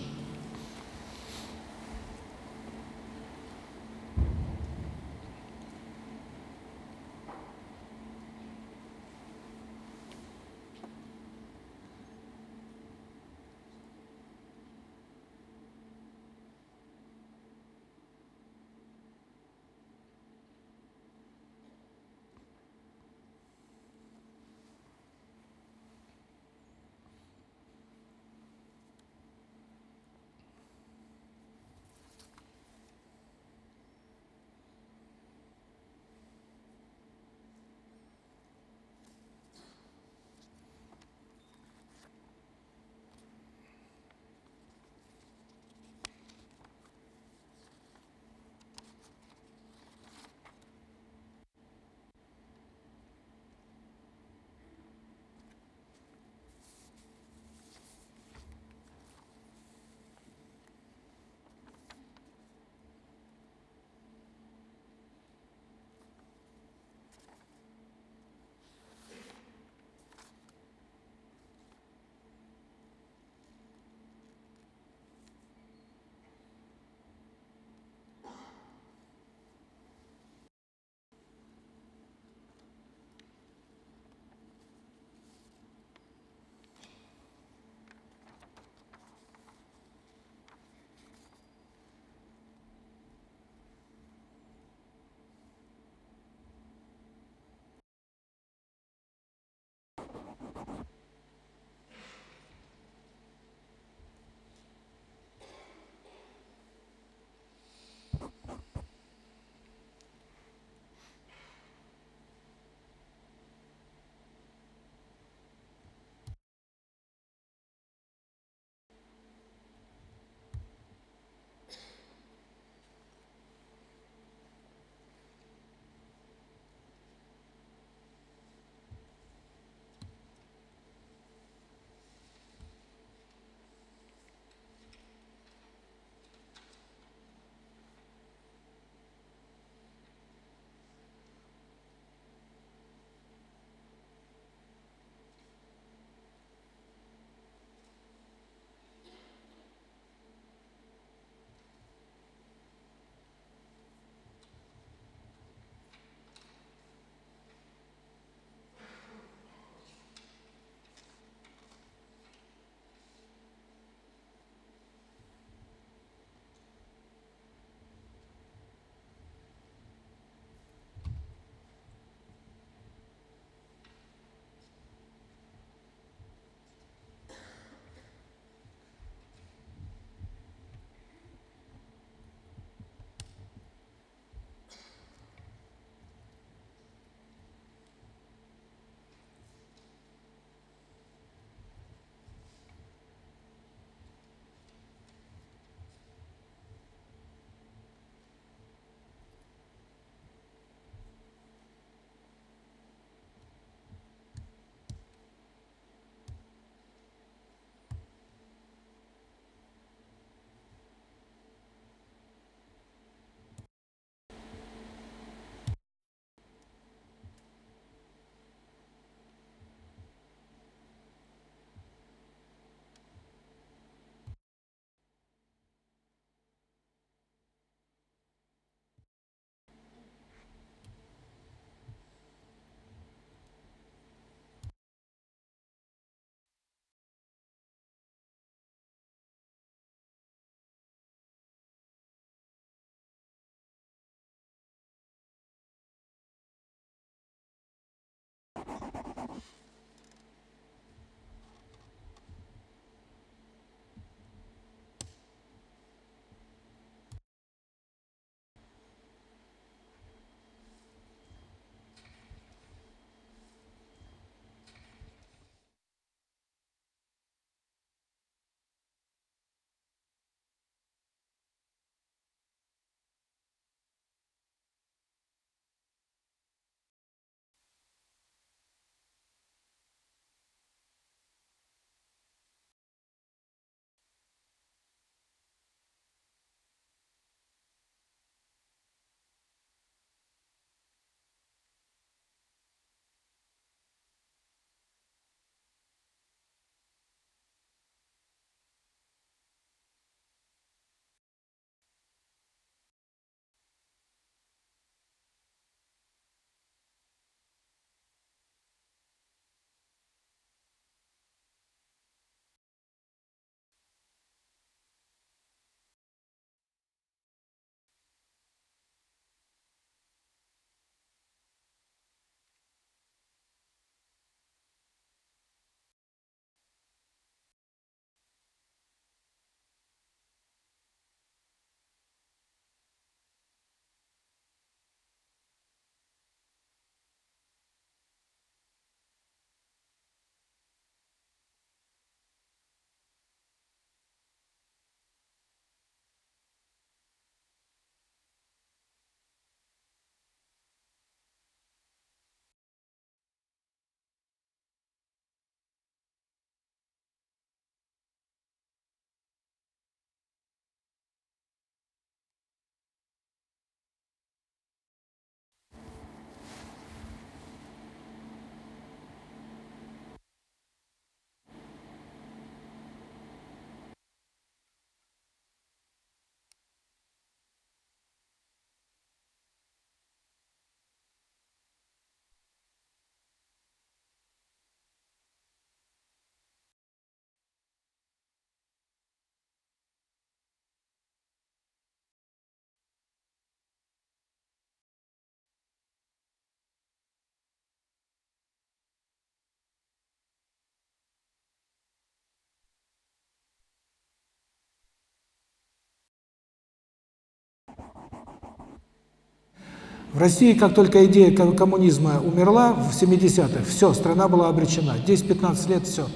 В России, как только идея коммунизма умерла в 70-х, все, страна была обречена. 10-15 лет, все.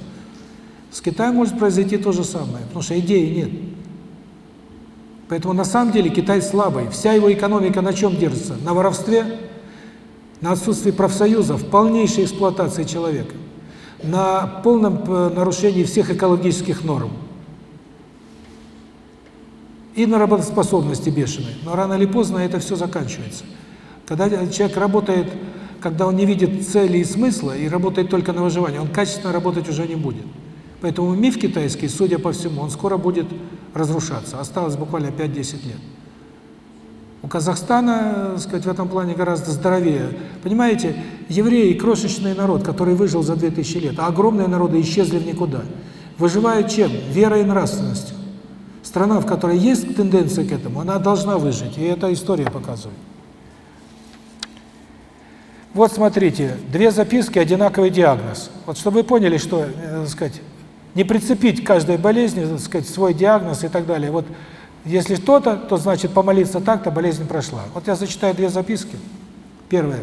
С Китаем может произойти то же самое, потому что идеи нет. Поэтому на самом деле Китай слабый. Вся его экономика на чем держится? На воровстве, на отсутствии профсоюзов, полнейшей эксплуатации человека, на полном э, нарушении всех экологических норм и на работоспособности бешеной. Но рано или поздно это все заканчивается. Когда человек работает, когда он не видит цели и смысла и работает только на выживание, он качественно работать уже не будет. Поэтому миф китайский, судя по всему, он скоро будет разрушаться. Осталось буквально 5-10 лет. У Казахстана, так сказать, в этом плане гораздо здоровее. Понимаете, евреи – крошечный народ, который выжил за 2000 лет, а огромные народы исчезли в никуда. Выживают чем? Верой и нравственностью. Страна, в которой есть тенденция к этому, она должна выжить, и эта история показывает. Вот смотрите, две записки, одинаковый диагноз. Вот чтобы вы поняли, что, э, так сказать, не прицепить к каждой болезни, так сказать, свой диагноз и так далее. Вот если что-то, то значит помолиться так-то, болезнь прошла. Вот я зачитаю две записки. Первое.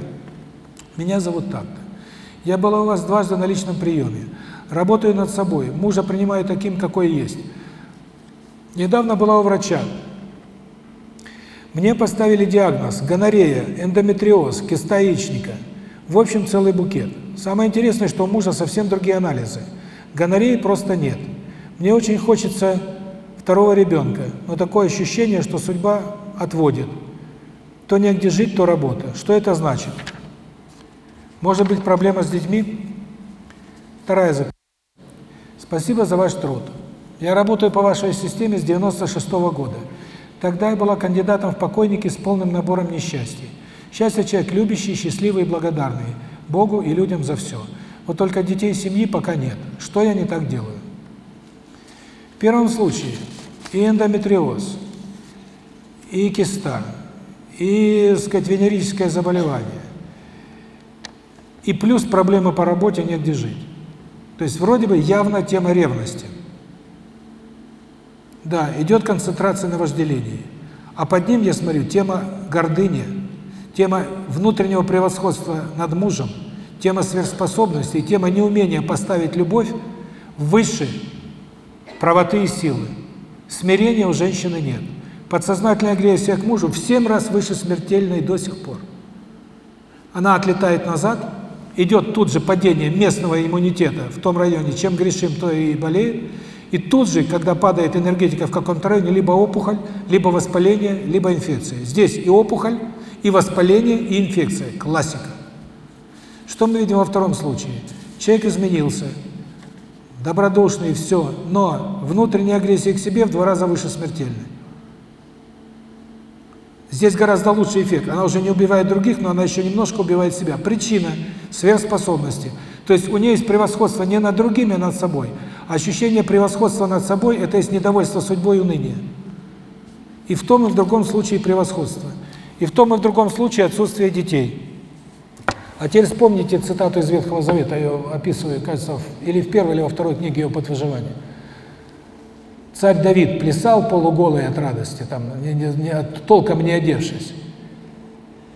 Меня зовут так-то. Я была у вас дважды на личном приеме. Работаю над собой. Мужа принимаю таким, какой есть. Недавно была у врача. Мне поставили диагноз гонорея, эндометриоз, киста яичника. В общем, целый букет. Самое интересное, что у мужа совсем другие анализы. Гонореи просто нет. Мне очень хочется второго ребенка, но такое ощущение, что судьба отводит. То негде жить, то работа. Что это значит? Может быть проблема с детьми? Вторая запись. Спасибо за ваш труд. Я работаю по вашей системе с 96 -го года. Тогда я была кандидатом в покойники с полным набором несчастий. Счастье человек любящий, счастливый и благодарный Богу и людям за все. Вот только детей семьи пока нет. Что я не так делаю? В первом случае и эндометриоз, и киста, и, сказать, венерическое заболевание, и плюс проблемы по работе, негде жить. То есть вроде бы явно тема ревности. Да, идет концентрация на вожделении. А под ним, я смотрю, тема гордыни, тема внутреннего превосходства над мужем – тема сверхспособности тема неумения поставить любовь выше правоты и силы. Смирения у женщины нет. Подсознательная агрессия к мужу в семь раз выше смертельной до сих пор. Она отлетает назад, идет тут же падение местного иммунитета в том районе, чем грешим, то и болеет. И тут же, когда падает энергетика в каком-то районе, либо опухоль, либо воспаление, либо инфекция. Здесь и опухоль, и воспаление, и инфекция. Классика. Что мы видим во втором случае? Человек изменился, добродушный, все, но внутренняя агрессия к себе в два раза выше смертельной. Здесь гораздо лучший эффект. Она уже не убивает других, но она еще немножко убивает себя. Причина – сверхспособности. То есть у нее есть превосходство не над другими, а над собой. Ощущение превосходства над собой – это есть недовольство судьбой и уныние. И в том и в другом случае превосходство. И в том и в другом случае отсутствие детей. А теперь вспомните цитату из Ветхого Завета, я ее описываю, кажется, или в первой, или во второй книге ее под выживание. Царь Давид плясал полуголый от радости, там, не, не, не, толком не одевшись.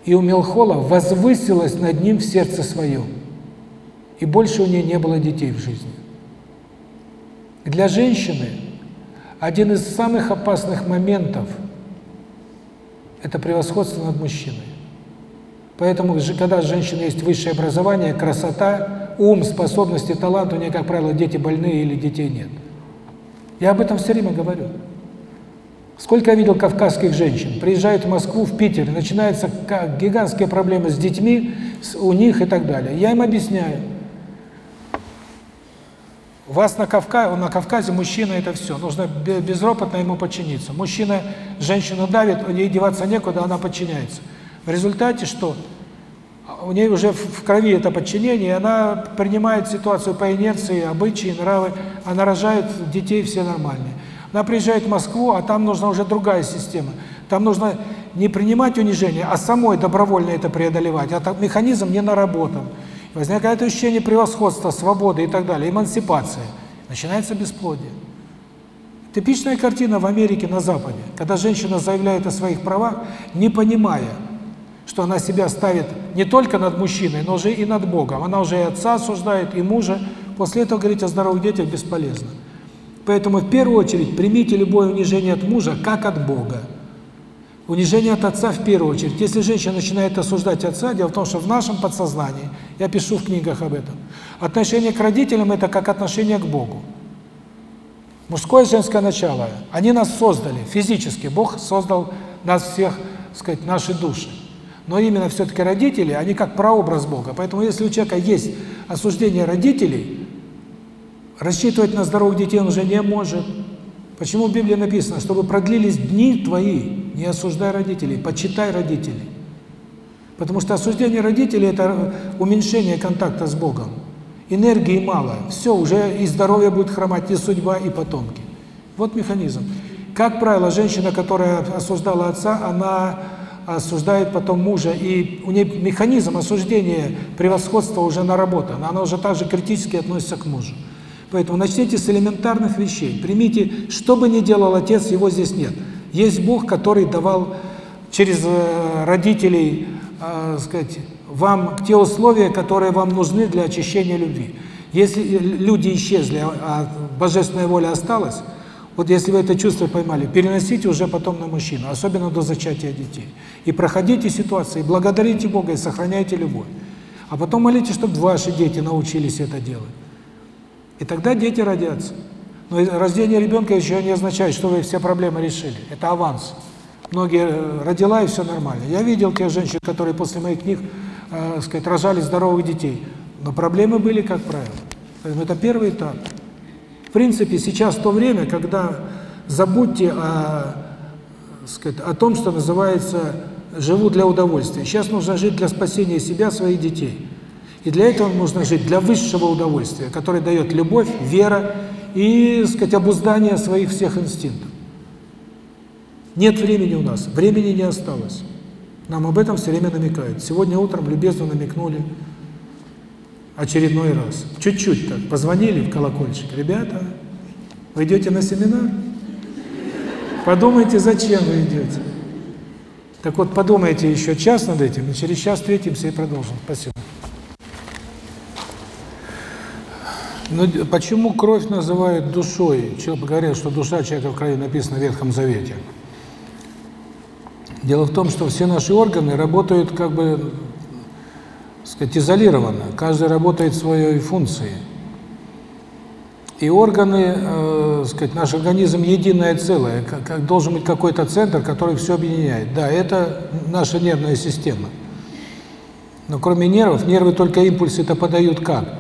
И у Мелхола возвысилась над ним в сердце своем. И больше у нее не было детей в жизни. Для женщины один из самых опасных моментов – это превосходство над мужчиной. Поэтому, когда у женщины есть высшее образование, красота, ум, способности, талант, у нее, как правило, дети больные или детей нет. Я об этом все время говорю. Сколько я видел кавказских женщин, приезжают в Москву, в Питер, начинаются гигантские проблемы с детьми, у них и так далее. Я им объясняю. У вас на Кавказе, на Кавказе мужчина это все, нужно безропотно ему подчиниться. Мужчина женщину давит, ей деваться некуда, она подчиняется. В результате что? У нее уже в крови это подчинение, она принимает ситуацию по инерции, обычаи, нравы, она рожает детей все нормальные. Она приезжает в Москву, а там нужна уже другая система. Там нужно не принимать унижение, а самой добровольно это преодолевать. А механизм не наработан. Возникает ощущение превосходства, свободы и так далее, эмансипация. Начинается бесплодие. Типичная картина в Америке на Западе, когда женщина заявляет о своих правах, не понимая, что она себя ставит не только над мужчиной, но уже и над Богом. Она уже и отца осуждает, и мужа. После этого говорить о здоровых детях бесполезно. Поэтому в первую очередь примите любое унижение от мужа как от Бога. Унижение от отца в первую очередь. Если женщина начинает осуждать отца, дело в том, что в нашем подсознании, я пишу в книгах об этом, отношение к родителям – это как отношение к Богу. Мужское и женское начало. Они нас создали физически. Бог создал нас всех, сказать, наши души. Но именно все-таки родители, они как прообраз Бога. Поэтому если у человека есть осуждение родителей, рассчитывать на здоровых детей он уже не может. Почему в Библии написано, чтобы продлились дни твои, не осуждай родителей, почитай родителей. Потому что осуждение родителей – это уменьшение контакта с Богом. Энергии мало, все, уже и здоровье будет хромать, и судьба, и потомки. Вот механизм. Как правило, женщина, которая осуждала отца, она осуждает потом мужа, и у нее механизм осуждения превосходства уже наработан, она уже также критически относится к мужу. Поэтому начните с элементарных вещей. Примите, что бы ни делал отец, его здесь нет. Есть Бог, который давал через э, родителей, э, сказать, вам те условия, которые вам нужны для очищения любви. Если люди исчезли, а, а божественная воля осталась, вот если вы это чувство поймали, переносите уже потом на мужчину, особенно до зачатия детей. И проходите ситуации, благодарите Бога и сохраняйте любовь. А потом молитесь, чтобы ваши дети научились это делать. И тогда дети родятся. Но рождение ребенка еще не означает, что вы все проблемы решили. Это аванс. Многие э, родила и все нормально. Я видел тех женщин, которые после моих книг, э, сказать, рожали здоровых детей. Но проблемы были, как правило. Поэтому это первый этап. В принципе, сейчас то время, когда забудьте о, сказать, о том, что называется «живу для удовольствия». Сейчас нужно жить для спасения себя, своих детей. И для этого нужно жить для высшего удовольствия, которое дает любовь, вера и, сказать, обуздание своих всех инстинктов. Нет времени у нас, времени не осталось. Нам об этом все время намекают. Сегодня утром любезно намекнули очередной раз. Чуть-чуть так, позвонили в колокольчик. Ребята, вы идете на семинар? Подумайте, зачем вы идете. Так вот, подумайте еще час над этим, и через час встретимся и продолжим. Спасибо. Но ну, почему кровь называют душой? Человек говорят, что душа человека в крови написана в Ветхом Завете. Дело в том, что все наши органы работают как бы, сказать, изолированно. Каждый работает своей функцией. И органы, э, сказать, наш организм единое целое, как, должен быть какой-то центр, который все объединяет. Да, это наша нервная система. Но кроме нервов, нервы только импульсы это подают как?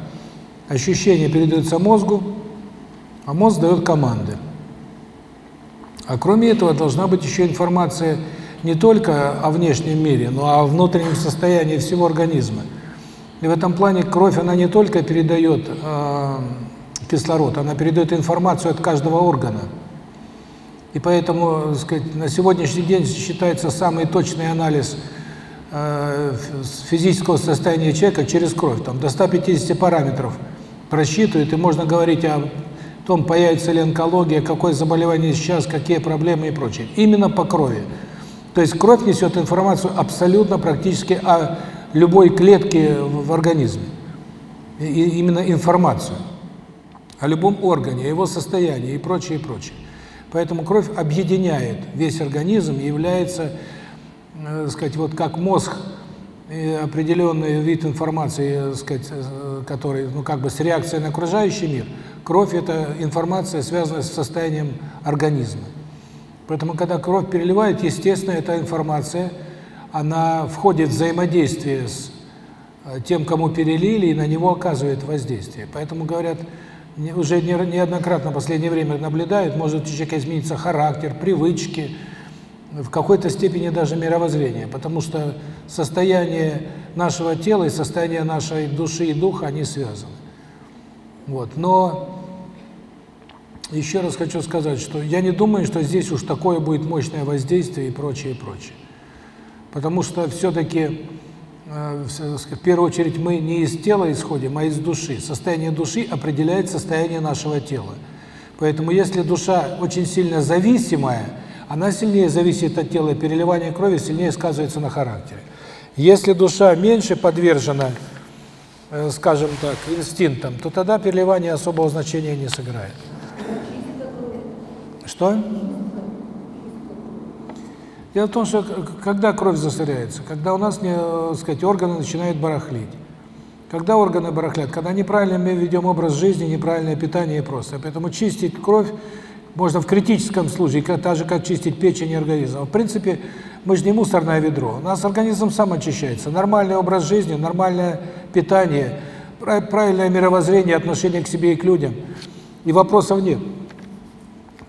ощущения передаются мозгу, а мозг дает команды. А кроме этого должна быть еще информация не только о внешнем мире, но о внутреннем состоянии всего организма. И в этом плане кровь, она не только передает э, кислород, она передает информацию от каждого органа. И поэтому, сказать, на сегодняшний день считается самый точный анализ э, физического состояния человека через кровь, там до 150 параметров – просчитывают, и можно говорить о том, появится ли онкология, какое заболевание сейчас, какие проблемы и прочее. Именно по крови. То есть кровь несет информацию абсолютно практически о любой клетке в организме. И именно информацию о любом органе, о его состоянии и прочее, и прочее. Поэтому кровь объединяет весь организм и является, э, сказать, вот как мозг определенный вид информации, сказать, э, который, ну, как бы с реакцией на окружающий мир, кровь – это информация, связанная с состоянием организма. Поэтому, когда кровь переливает, естественно, эта информация, она входит в взаимодействие с э, тем, кому перелили, и на него оказывает воздействие. Поэтому, говорят, уже неоднократно в последнее время наблюдают, может у человека измениться характер, привычки, в какой-то степени даже мировоззрение, потому что состояние нашего тела и состояние нашей души и духа, они связаны. Вот. Но еще раз хочу сказать, что я не думаю, что здесь уж такое будет мощное воздействие и прочее, и прочее. Потому что все-таки, э, в первую очередь, мы не из тела исходим, а из души. Состояние души определяет состояние нашего тела. Поэтому если душа очень сильно зависимая, она сильнее зависит от тела, переливание крови сильнее сказывается на характере. Если душа меньше подвержена, э, скажем так, инстинктам, то тогда переливание особого значения не сыграет. Что? Дело в том, что когда кровь засоряется, когда у нас, не, э, сказать, органы начинают барахлить. Когда органы барахлят? Когда неправильно мы ведем образ жизни, неправильное питание и просто. Поэтому чистить кровь можно в критическом случае, так же, как чистить печень и организм. В принципе, мы же не мусорное ведро. У нас организм сам очищается. Нормальный образ жизни, нормальное питание, правильное мировоззрение, отношение к себе и к людям. И вопросов нет.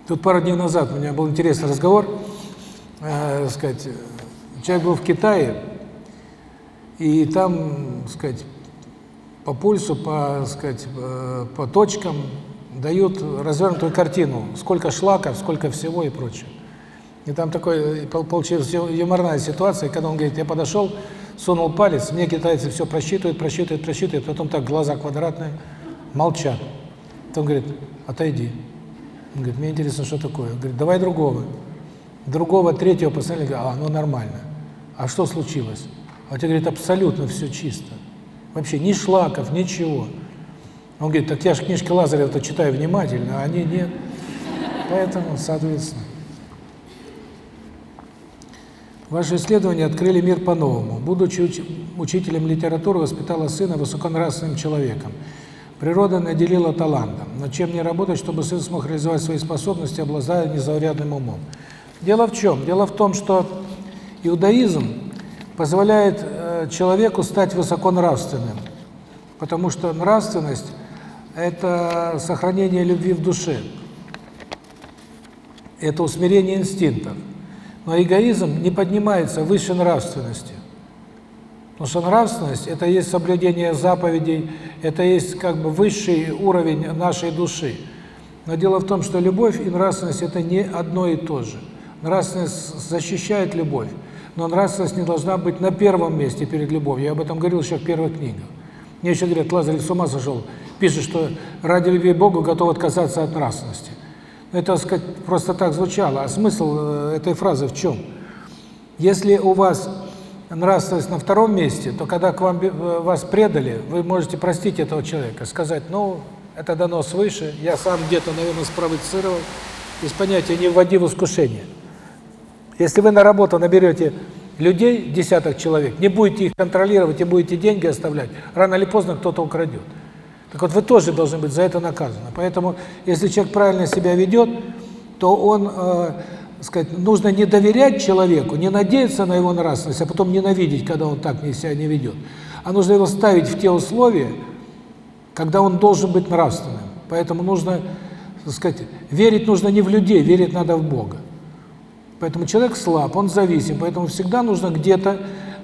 Тут пару дней назад у меня был интересный разговор. Э, сказать, человек был в Китае, и там, сказать, по пульсу, по, сказать, э, по точкам дают развернутую картину, сколько шлаков, сколько всего и прочее. И там такой получилась юморная ситуация, когда он говорит, я подошел, сунул палец, мне китайцы все просчитывают, просчитывают, просчитывают, потом так глаза квадратные, молчат. Потом говорит, отойди. Он говорит, мне интересно, что такое. Он говорит, давай другого. Другого, третьего посмотрели, а, ну нормально. А что случилось? А тебе говорит, абсолютно все чисто. Вообще ни шлаков, ничего. Он говорит, так я же книжки Лазарева-то читаю внимательно, а они нет. Поэтому, соответственно. Ваши исследования открыли мир по-новому. Будучи уч учителем литературы, воспитала сына высоконравственным человеком. Природа наделила талантом. Но чем не работать, чтобы сын смог реализовать свои способности, обладая незаурядным умом? Дело в чем? Дело в том, что иудаизм позволяет э, человеку стать высоконравственным, потому что нравственность – это сохранение любви в душе, это усмирение инстинктов. Но эгоизм не поднимается выше нравственности. Потому что нравственность – это есть соблюдение заповедей, это есть как бы высший уровень нашей души. Но дело в том, что любовь и нравственность – это не одно и то же. Нравственность защищает любовь но нравственность не должна быть на первом месте перед любовью. Я об этом говорил еще в первой книге. Мне еще говорят, Лазарев с ума сошел, пишет, что ради любви Богу готов отказаться от нравственности. Это, так сказать, просто так звучало. А смысл э, этой фразы в чем? Если у вас нравственность на втором месте, то когда к вам э, вас предали, вы можете простить этого человека, сказать, ну, это дано свыше, я сам где-то, наверное, спровоцировал, из понятия «не вводи в искушение». Если вы на работу наберете людей, десяток человек, не будете их контролировать и будете деньги оставлять, рано или поздно кто-то украдет. Так вот, вы тоже должны быть за это наказаны. Поэтому, если человек правильно себя ведет, то он, э, сказать, нужно не доверять человеку, не надеяться на его нравственность, а потом ненавидеть, когда он так себя не ведет. А нужно его ставить в те условия, когда он должен быть нравственным. Поэтому нужно, так сказать, верить нужно не в людей, верить надо в Бога. Поэтому человек слаб, он зависим, поэтому всегда нужно где-то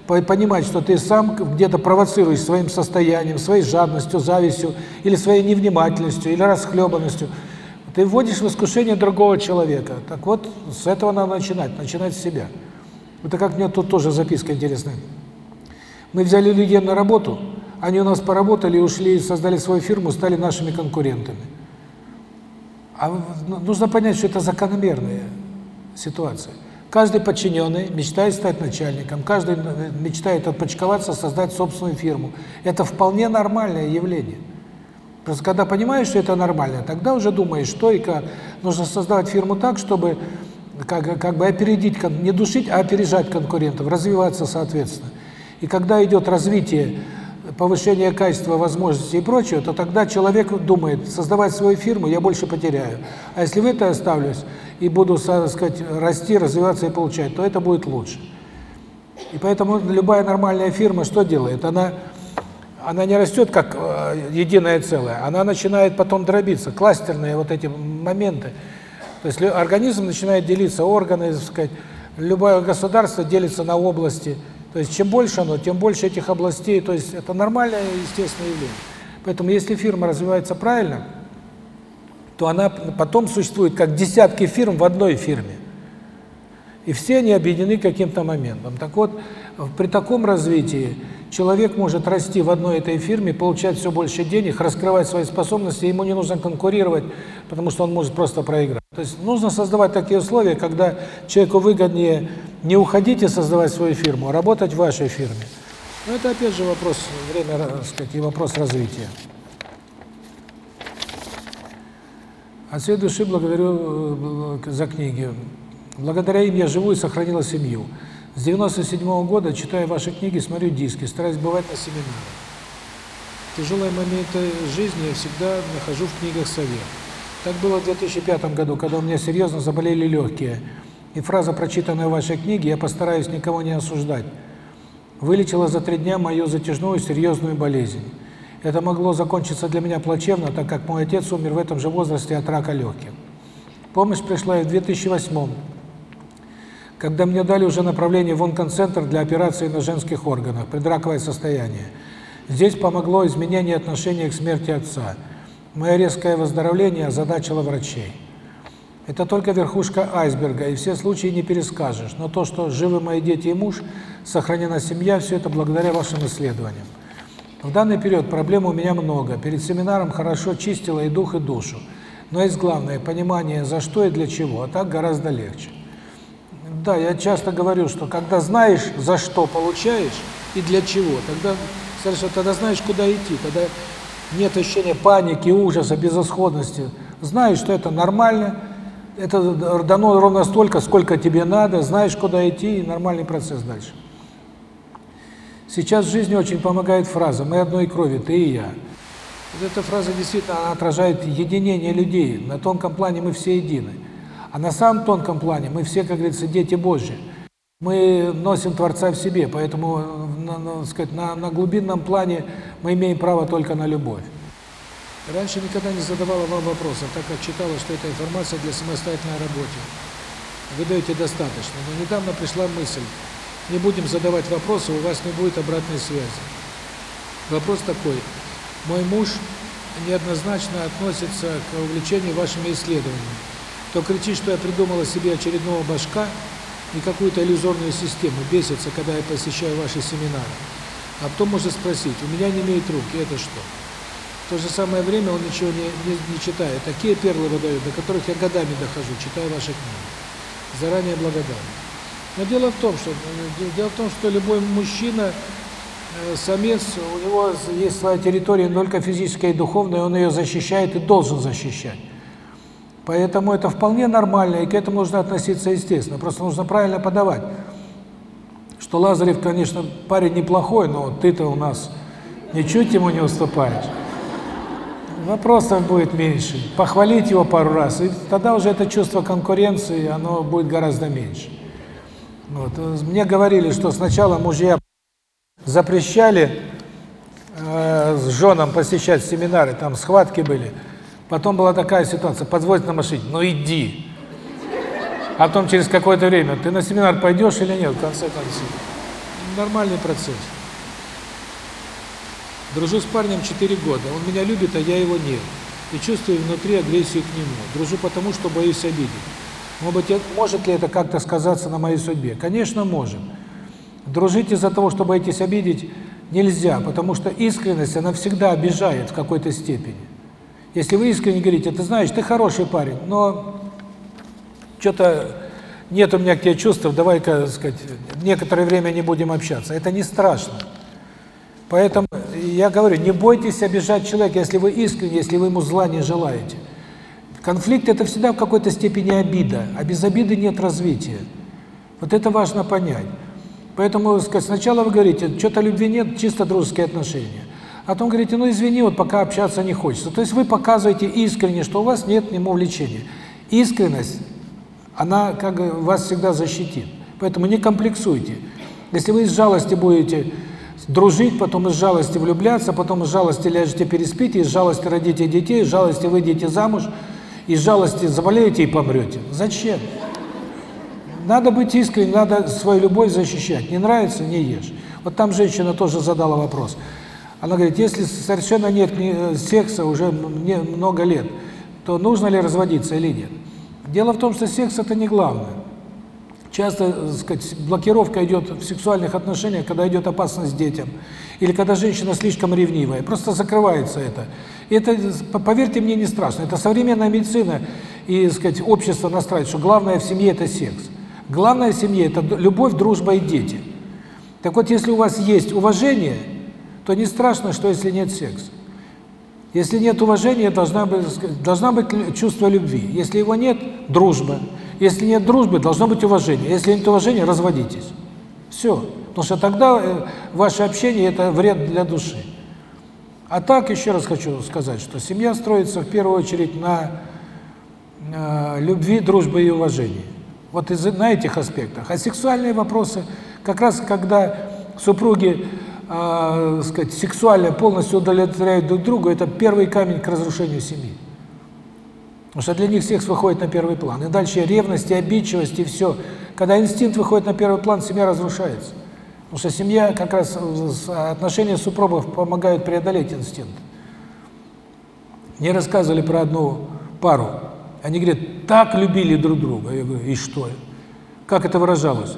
понимать, что ты сам где-то провоцируешь своим состоянием, своей жадностью, завистью, или своей невнимательностью, или расхлебанностью. Ты вводишь в искушение другого человека. Так вот, с этого надо начинать, начинать с себя. Это как мне тут тоже записка интересная. Мы взяли людей на работу, они у нас поработали, ушли, создали свою фирму, стали нашими конкурентами. А нужно понять, что это закономерное ситуация. Каждый подчиненный мечтает стать начальником, каждый мечтает отпочковаться, создать собственную фирму. Это вполне нормальное явление. Просто когда понимаешь, что это нормально, тогда уже думаешь, что и как. Нужно создавать фирму так, чтобы как, как бы опередить, не душить, а опережать конкурентов, развиваться соответственно. И когда идет развитие повышение качества, возможностей и прочего, то тогда человек думает, создавать свою фирму я больше потеряю. А если в это оставлюсь и буду, так сказать, расти, развиваться и получать, то это будет лучше. И поэтому любая нормальная фирма что делает? Она она не растет как э, единое целое, она начинает потом дробиться, кластерные вот эти моменты. То есть организм начинает делиться, органы, так сказать, любое государство делится на области – то есть чем больше оно, тем больше этих областей, то есть это нормальное естественное явление. Поэтому если фирма развивается правильно, то она потом существует как десятки фирм в одной фирме. И все они объединены каким-то моментом. Так вот, при таком развитии человек может расти в одной этой фирме, получать все больше денег, раскрывать свои способности, ему не нужно конкурировать, потому что он может просто проиграть. То есть нужно создавать такие условия, когда человеку выгоднее Не уходите создавать свою фирму, а работать в вашей фирме. Но это опять же вопрос время, так сказать, и вопрос развития. От всей души благодарю э, за книги. Благодаря им я живу и сохранила семью. С 97 -го года читаю ваши книги, смотрю диски, стараюсь бывать на семинарах. Тяжелые моменты жизни я всегда нахожу в книгах совет. Так было в 2005 году, когда у меня серьезно заболели легкие. И фраза, прочитанная в вашей книге, я постараюсь никого не осуждать, вылечила за три дня мою затяжную серьезную болезнь. Это могло закончиться для меня плачевно, так как мой отец умер в этом же возрасте от рака легких. Помощь пришла и в 2008 когда мне дали уже направление в онкоцентр для операции на женских органах, предраковое состояние. Здесь помогло изменение отношения к смерти отца. Мое резкое выздоровление озадачило врачей. Это только верхушка айсберга, и все случаи не перескажешь. Но то, что живы мои дети и муж, сохранена семья, все это благодаря вашим исследованиям. В данный период проблем у меня много. Перед семинаром хорошо чистила и дух, и душу. Но есть главное – понимание, за что и для чего, а так гораздо легче. Да, я часто говорю, что когда знаешь, за что получаешь и для чего, тогда, совершенно, тогда знаешь, куда идти, тогда нет ощущения паники, ужаса, безысходности. Знаешь, что это нормально, это дано ровно столько, сколько тебе надо, знаешь, куда идти, и нормальный процесс дальше. Сейчас в жизни очень помогает фраза «мы одной крови, ты и я». Вот эта фраза действительно отражает единение людей. На тонком плане мы все едины. А на самом тонком плане мы все, как говорится, дети Божьи. Мы носим Творца в себе, поэтому на, на, сказать, на, на глубинном плане мы имеем право только на любовь. Раньше никогда не задавала вам вопросов, так как считала, что это информация для самостоятельной работы. Вы даете достаточно. Но недавно пришла мысль, не будем задавать вопросы, у вас не будет обратной связи. Вопрос такой. Мой муж неоднозначно относится к увлечению вашими исследованиями то кричит, что я придумала себе очередного башка и какую-то иллюзорную систему, бесится, когда я посещаю ваши семинары. А потом может спросить, у меня не имеет руки, это что? В то же самое время он ничего не, не, не читает. Такие перлы выдает, до которых я годами дохожу, читая ваши книги. Заранее благодарен. Но дело в том, что дело в том, что любой мужчина, э, самец, у него есть своя территория, только физическая и духовная, он ее защищает и должен защищать. Поэтому это вполне нормально, и к этому нужно относиться естественно. Просто нужно правильно подавать. Что Лазарев, конечно, парень неплохой, но ты-то у нас ничуть ему не уступаешь. Вопросов будет меньше. Похвалить его пару раз, и тогда уже это чувство конкуренции, оно будет гораздо меньше. Вот. Мне говорили, что сначала мужья запрещали э, с женам посещать семинары, там схватки были – Потом была такая ситуация, позволить на машине, ну иди. А потом через какое-то время, ты на семинар пойдешь или нет, в конце концов. Нормальный процесс. Дружу с парнем 4 года, он меня любит, а я его нет. И чувствую внутри агрессию к нему. Дружу потому, что боюсь обидеть. Может, быть, может ли это как-то сказаться на моей судьбе? Конечно, может. Дружить из-за того, что боитесь обидеть, нельзя, потому что искренность, она всегда обижает в какой-то степени. Если вы искренне говорите, ты знаешь, ты хороший парень, но что-то нет у меня к тебе чувств, давай-ка, сказать, некоторое время не будем общаться. Это не страшно. Поэтому я говорю, не бойтесь обижать человека, если вы искренне, если вы ему зла не желаете. Конфликт – это всегда в какой-то степени обида, а без обиды нет развития. Вот это важно понять. Поэтому сказать, сначала вы говорите, что-то любви нет, чисто дружеские отношения. А потом говорите, ну извини, вот пока общаться не хочется. То есть вы показываете искренне, что у вас нет к нему влечения. Искренность, она как бы вас всегда защитит. Поэтому не комплексуйте. Если вы из жалости будете дружить, потом из жалости влюбляться, потом из жалости ляжете переспите, из жалости родите детей, из жалости выйдете замуж, из жалости заболеете и помрете. Зачем? Надо быть искренним, надо свою любовь защищать. Не нравится – не ешь. Вот там женщина тоже задала вопрос – она говорит, если совершенно нет э, секса уже много лет, то нужно ли разводиться или нет? Дело в том, что секс – это не главное. Часто, так сказать, блокировка идет в сексуальных отношениях, когда идет опасность детям, или когда женщина слишком ревнивая, просто закрывается это. И это, поверьте мне, не страшно. Это современная медицина и, так сказать, общество настраивает, что главное в семье – это секс. Главное в семье – это любовь, дружба и дети. Так вот, если у вас есть уважение, то не страшно, что если нет секса. Если нет уважения, должна быть, должна быть чувство любви. Если его нет – дружба. Если нет дружбы, должно быть уважение. Если нет уважения – разводитесь. Все. Потому что тогда э, ваше общение – это вред для души. А так, еще раз хочу сказать, что семья строится в первую очередь на э, любви, дружбе и уважении. Вот из, на этих аспектах. А сексуальные вопросы, как раз когда супруги, э, сказать, сексуально полностью удовлетворяют друг друга, это первый камень к разрушению семьи. Потому что для них секс выходит на первый план. И дальше ревность, и обидчивость, и все. Когда инстинкт выходит на первый план, семья разрушается. Потому что семья, как раз отношения супругов помогают преодолеть инстинкт. Мне рассказывали про одну пару. Они говорят, так любили друг друга. Я говорю, и что? Как это выражалось?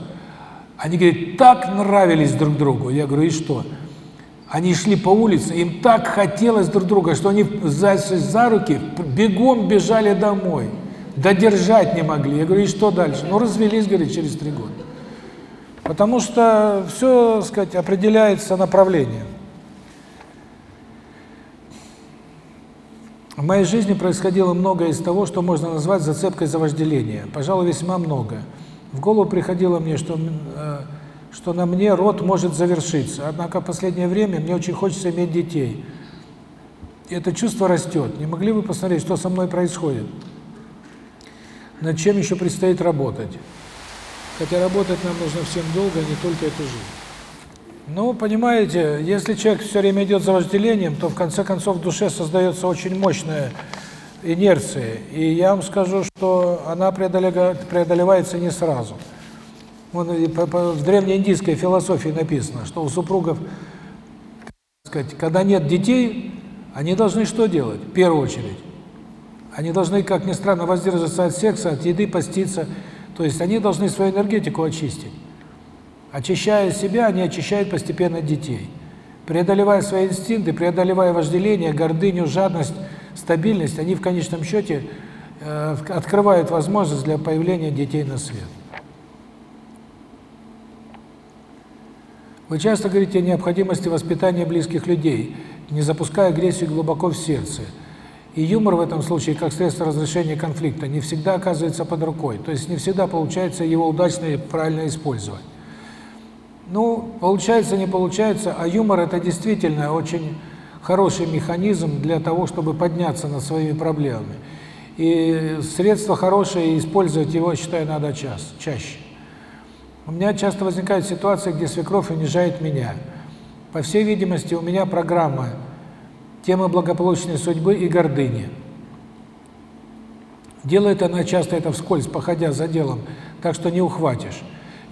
Они говорят, так нравились друг другу. Я говорю, и что? Они шли по улице, им так хотелось друг друга, что они за, за руки бегом бежали домой. Додержать не могли. Я говорю, и что дальше? Ну, развелись, говорит, через три года. Потому что все, сказать, определяется направлением. В моей жизни происходило многое из того, что можно назвать зацепкой за вожделение. Пожалуй, весьма много. В голову приходило мне, что э, что на мне род может завершиться. Однако в последнее время мне очень хочется иметь детей. И это чувство растет. Не могли бы посмотреть, что со мной происходит? Над чем еще предстоит работать? Хотя работать нам нужно всем долго, а не только эту жизнь. Ну, понимаете, если человек все время идет за вожделением, то в конце концов в душе создается очень мощная инерция. И я вам скажу, что она преодолевается не сразу. Вон, в древнеиндийской философии написано, что у супругов, сказать, когда нет детей, они должны что делать? В первую очередь. Они должны, как ни странно, воздерживаться от секса, от еды, поститься. То есть они должны свою энергетику очистить. Очищая себя, они очищают постепенно детей. Преодолевая свои инстинкты, преодолевая вожделение, гордыню, жадность, стабильность, они в конечном счете э, открывают возможность для появления детей на свет. Вы часто говорите о необходимости воспитания близких людей, не запуская агрессию глубоко в сердце. И юмор в этом случае, как средство разрешения конфликта, не всегда оказывается под рукой. То есть не всегда получается его удачно и правильно использовать. Ну, получается, не получается, а юмор – это действительно очень хороший механизм для того, чтобы подняться над своими проблемами. И средство хорошее, использовать его, считаю, надо час, чаще. У меня часто возникают ситуации, где свекровь унижает меня. По всей видимости, у меня программа тема благополучной судьбы и гордыни. Делает она часто это вскользь, походя за делом, так что не ухватишь.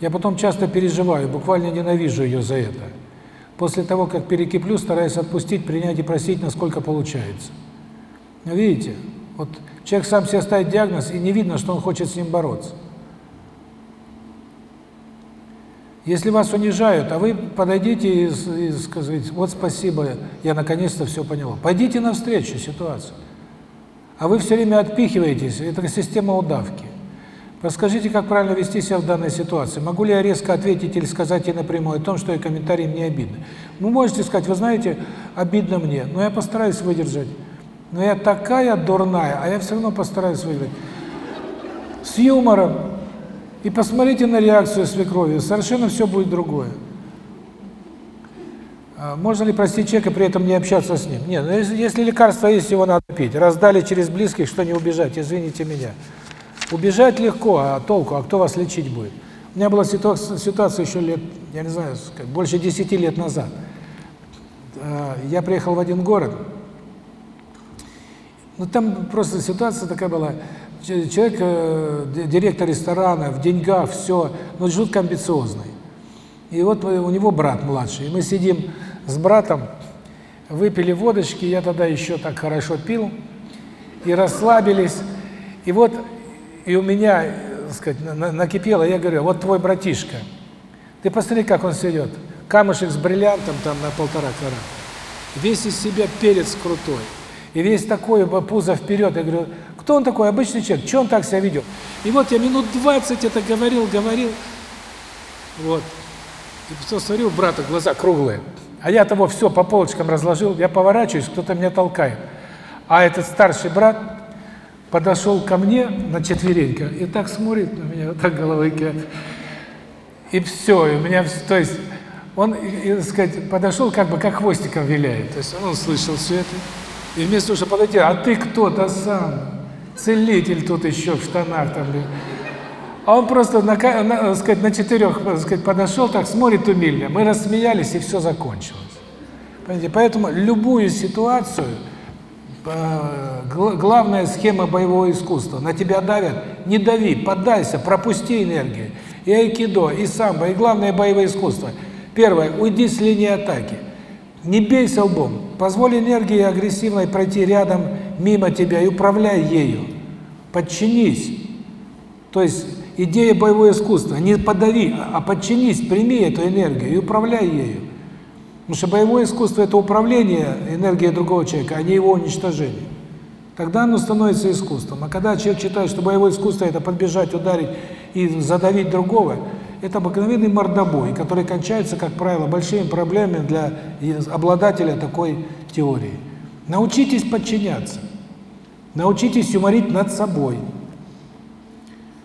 Я потом часто переживаю, буквально ненавижу ее за это. После того, как перекиплю, стараюсь отпустить, принять и просить, насколько получается. Но видите, вот человек сам себе ставит диагноз, и не видно, что он хочет с ним бороться. Если вас унижают, а вы подойдите и, и скажите, вот спасибо, я наконец-то все поняла. Пойдите навстречу ситуации. А вы все время отпихиваетесь, это система удавки. Расскажите, как правильно вести себя в данной ситуации. Могу ли я резко ответить или сказать ей напрямую о том, что и комментарии мне обидны? Вы можете сказать, вы знаете, обидно мне, но я постараюсь выдержать. Но я такая дурная, а я все равно постараюсь выиграть. С юмором, и посмотрите на реакцию свекрови, совершенно все будет другое. А можно ли простить человека, при этом не общаться с ним? Нет, ну, если лекарство есть, его надо пить. Раздали через близких, что не убежать, извините меня. Убежать легко, а толку, а кто вас лечить будет? У меня была ситуация, ситуация еще лет, я не знаю, больше 10 лет назад. А, я приехал в один город, ну там просто ситуация такая была, человек, э, директор ресторана, в деньгах, все, но жутко амбициозный. И вот у него брат младший, и мы сидим с братом, выпили водочки, я тогда еще так хорошо пил, и расслабились. И вот, и у меня, так сказать, накипело, я говорю, вот твой братишка, ты посмотри, как он сидит, камушек с бриллиантом там на полтора карата, весь из себя перец крутой, и весь такой пузо вперед, я говорю, Кто он такой? Обычный человек. Что он так себя ведет? И вот я минут 20 это говорил, говорил. Вот. И потом смотрю, у брата глаза круглые. А я того все по полочкам разложил. Я поворачиваюсь, кто-то меня толкает. А этот старший брат подошел ко мне на четвереньках и так смотрит на меня, вот так головой кивает. И все, и у меня, то есть, он, и, и, сказать, подошел как бы как хвостиком виляет. То есть он услышал все это. И вместо того, чтобы подойти, а ты кто-то сам, целитель тут еще в штанах там. А он просто на, на, сказать, на четырех сказать, подошел, так смотрит умильно. Мы рассмеялись, и все закончилось. Понимаете? Поэтому любую ситуацию, главная схема боевого искусства, на тебя давят, не дави, поддайся, пропусти энергию. И айкидо, и самбо, и главное боевое искусство. Первое, уйди с линии атаки. Не бейся лбом, позволь энергии агрессивной пройти рядом, мимо тебя и управляй ею. Подчинись. То есть идея боевого искусства. Не подави, а подчинись, прими эту энергию и управляй ею. Потому что боевое искусство – это управление энергией другого человека, а не его уничтожение. Тогда оно становится искусством. А когда человек считает, что боевое искусство – это подбежать, ударить и задавить другого, это обыкновенный мордобой, который кончается, как правило, большими проблемами для обладателя такой теории. Научитесь подчиняться. Научитесь юморить над собой.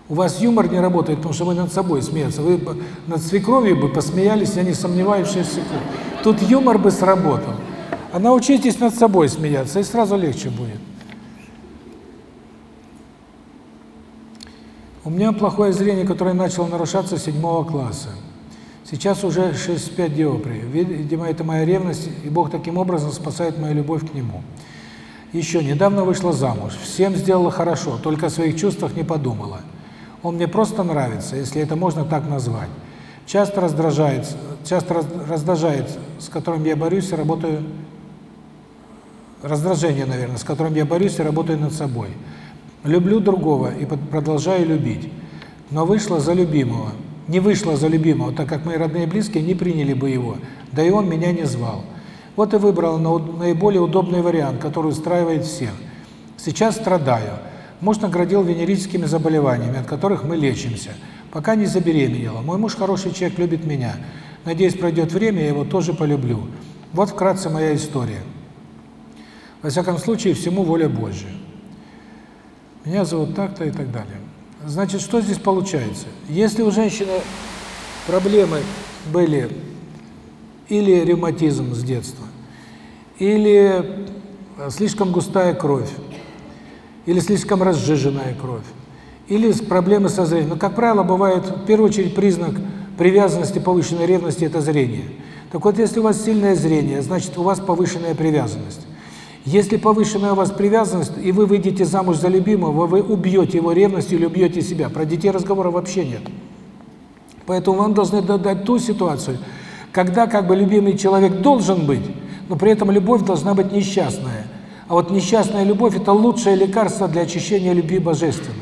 У вас юмор не работает, потому что вы над собой смеетесь. Вы над свекровью бы посмеялись, я не сомневаюсь, 6 секунд. Тут юмор бы сработал. А научитесь над собой смеяться, и сразу легче будет. У меня плохое зрение, которое начало нарушаться с седьмого класса. Сейчас уже 65 диоприй. Видимо, это моя ревность, и Бог таким образом спасает мою любовь к Нему. Еще недавно вышла замуж. Всем сделала хорошо, только о своих чувствах не подумала. Он мне просто нравится, если это можно так назвать. Часто раздражает, часто раздражает, с которым я борюсь и работаю, раздражение, наверное, с которым я борюсь и работаю над собой. Люблю другого и продолжаю любить, но вышла за любимого. Не вышла за любимого, так как мои родные и близкие не приняли бы его, да и он меня не звал. Вот и выбрал наиболее удобный вариант, который устраивает всех. Сейчас страдаю. Муж наградил венерическими заболеваниями, от которых мы лечимся. Пока не забеременела. Мой муж хороший человек, любит меня. Надеюсь, пройдет время, я его тоже полюблю. Вот вкратце моя история. Во всяком случае, всему воля Божья. Меня зовут так-то и так далее. Значит, что здесь получается? Если у женщины проблемы были или ревматизм с детства, или слишком густая кровь, или слишком разжиженная кровь, или проблемы со зрением. Но, как правило, бывает, в первую очередь, признак привязанности, повышенной ревности – это зрение. Так вот, если у вас сильное зрение, значит, у вас повышенная привязанность. Если повышенная у вас привязанность, и вы выйдете замуж за любимого, вы убьете его ревность или убьете себя. Про детей разговора вообще нет. Поэтому вам должны дать ту ситуацию, когда как бы любимый человек должен быть, но при этом любовь должна быть несчастная. А вот несчастная любовь – это лучшее лекарство для очищения любви божественной.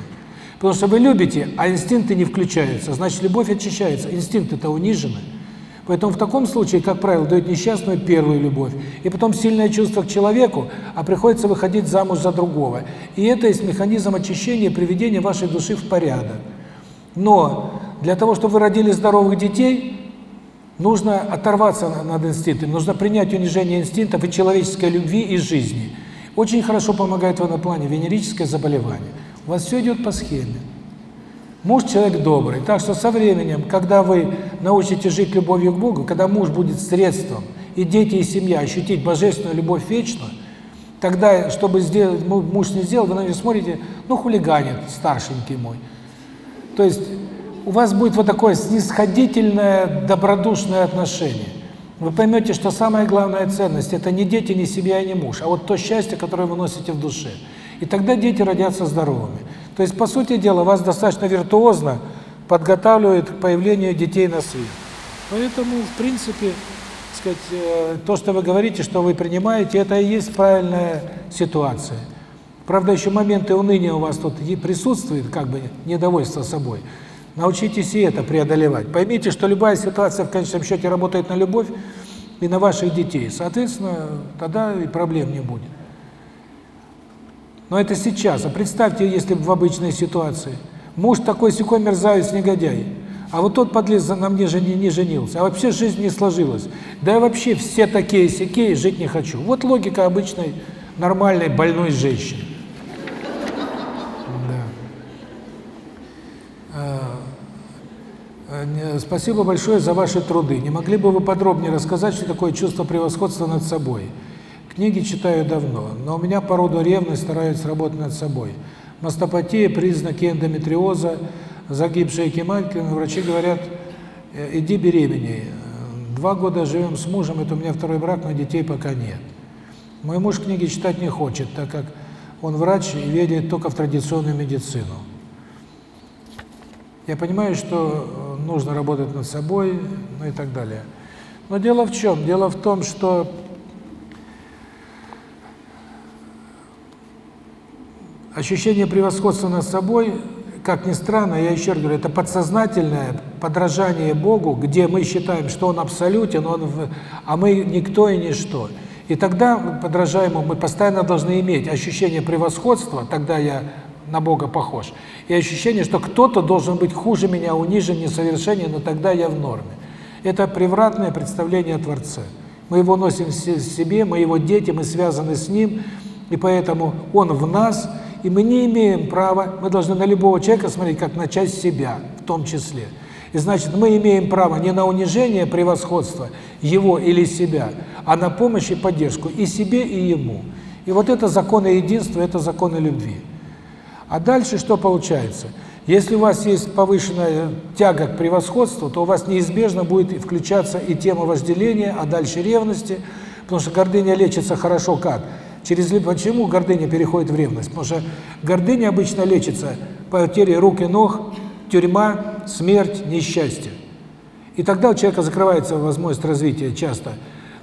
Потому что вы любите, а инстинкты не включаются. Значит, любовь очищается, инстинкты-то унижены. Поэтому в таком случае, как правило, дают несчастную первую любовь, и потом сильное чувство к человеку, а приходится выходить замуж за другого. И это есть механизм очищения, приведения вашей души в порядок. Но для того, чтобы вы родили здоровых детей, нужно оторваться над инстинктами, нужно принять унижение инстинктов и человеческой любви и жизни – очень хорошо помогает в этом плане венерическое заболевание. У вас все идет по схеме. Муж человек добрый, так что со временем, когда вы научитесь жить любовью к Богу, когда муж будет средством, и дети, и семья ощутить божественную любовь вечную, тогда, чтобы сделать, муж не сделал, вы на него смотрите, ну, хулиганит старшенький мой. То есть у вас будет вот такое снисходительное, добродушное отношение вы поймете, что самая главная ценность – это не дети, не семья и не муж, а вот то счастье, которое вы носите в душе. И тогда дети родятся здоровыми. То есть, по сути дела, вас достаточно виртуозно подготавливают к появлению детей на свет. Поэтому, в принципе, сказать, э, то, что вы говорите, что вы принимаете, это и есть правильная ситуация. Правда, еще моменты уныния у вас тут присутствует, как бы недовольство собой – Научитесь и это преодолевать. Поймите, что любая ситуация в конечном счете работает на любовь и на ваших детей. Соответственно, тогда и проблем не будет. Но это сейчас. А представьте, если бы в обычной ситуации. Муж такой секой мерзавец, негодяй. А вот тот подлез на мне же не, не женился. А вообще жизнь не сложилась. Да я вообще все такие сякие, жить не хочу. Вот логика обычной, нормальной, больной женщины. Спасибо большое за ваши труды. Не могли бы вы подробнее рассказать, что такое чувство превосходства над собой? Книги читаю давно, но у меня по роду ревность стараюсь работать над собой. Мастопатия, признаки эндометриоза, загиб шейки матки, врачи говорят, иди беременей. Два года живем с мужем, это у меня второй брак, но детей пока нет. Мой муж книги читать не хочет, так как он врач и верит только в традиционную медицину. Я понимаю, что нужно работать над собой, ну и так далее. Но дело в чем? Дело в том, что ощущение превосходства над собой, как ни странно, я еще раз говорю, это подсознательное подражание Богу, где мы считаем, что Он абсолютен, он в... а мы никто и ничто. И тогда, подражаем Ему, мы постоянно должны иметь ощущение превосходства, тогда я на Бога похож, и ощущение, что кто-то должен быть хуже меня, унижен, несовершенен, но тогда я в норме. Это превратное представление о Творце. Мы его носим в себе, мы его дети, мы связаны с Ним, и поэтому Он в нас – и мы не имеем права, мы должны на любого человека смотреть как на часть себя, в том числе. И значит, мы имеем право не на унижение превосходства его или себя, а на помощь и поддержку и себе, и ему. И вот это законы единства, это законы любви. А дальше что получается? Если у вас есть повышенная тяга к превосходству, то у вас неизбежно будет включаться и тема вожделения, а дальше ревности, потому что гордыня лечится хорошо как? Через почему гордыня переходит в ревность? Потому что гордыня обычно лечится потерей рук и ног, тюрьма, смерть, несчастье. И тогда у человека закрывается возможность развития часто,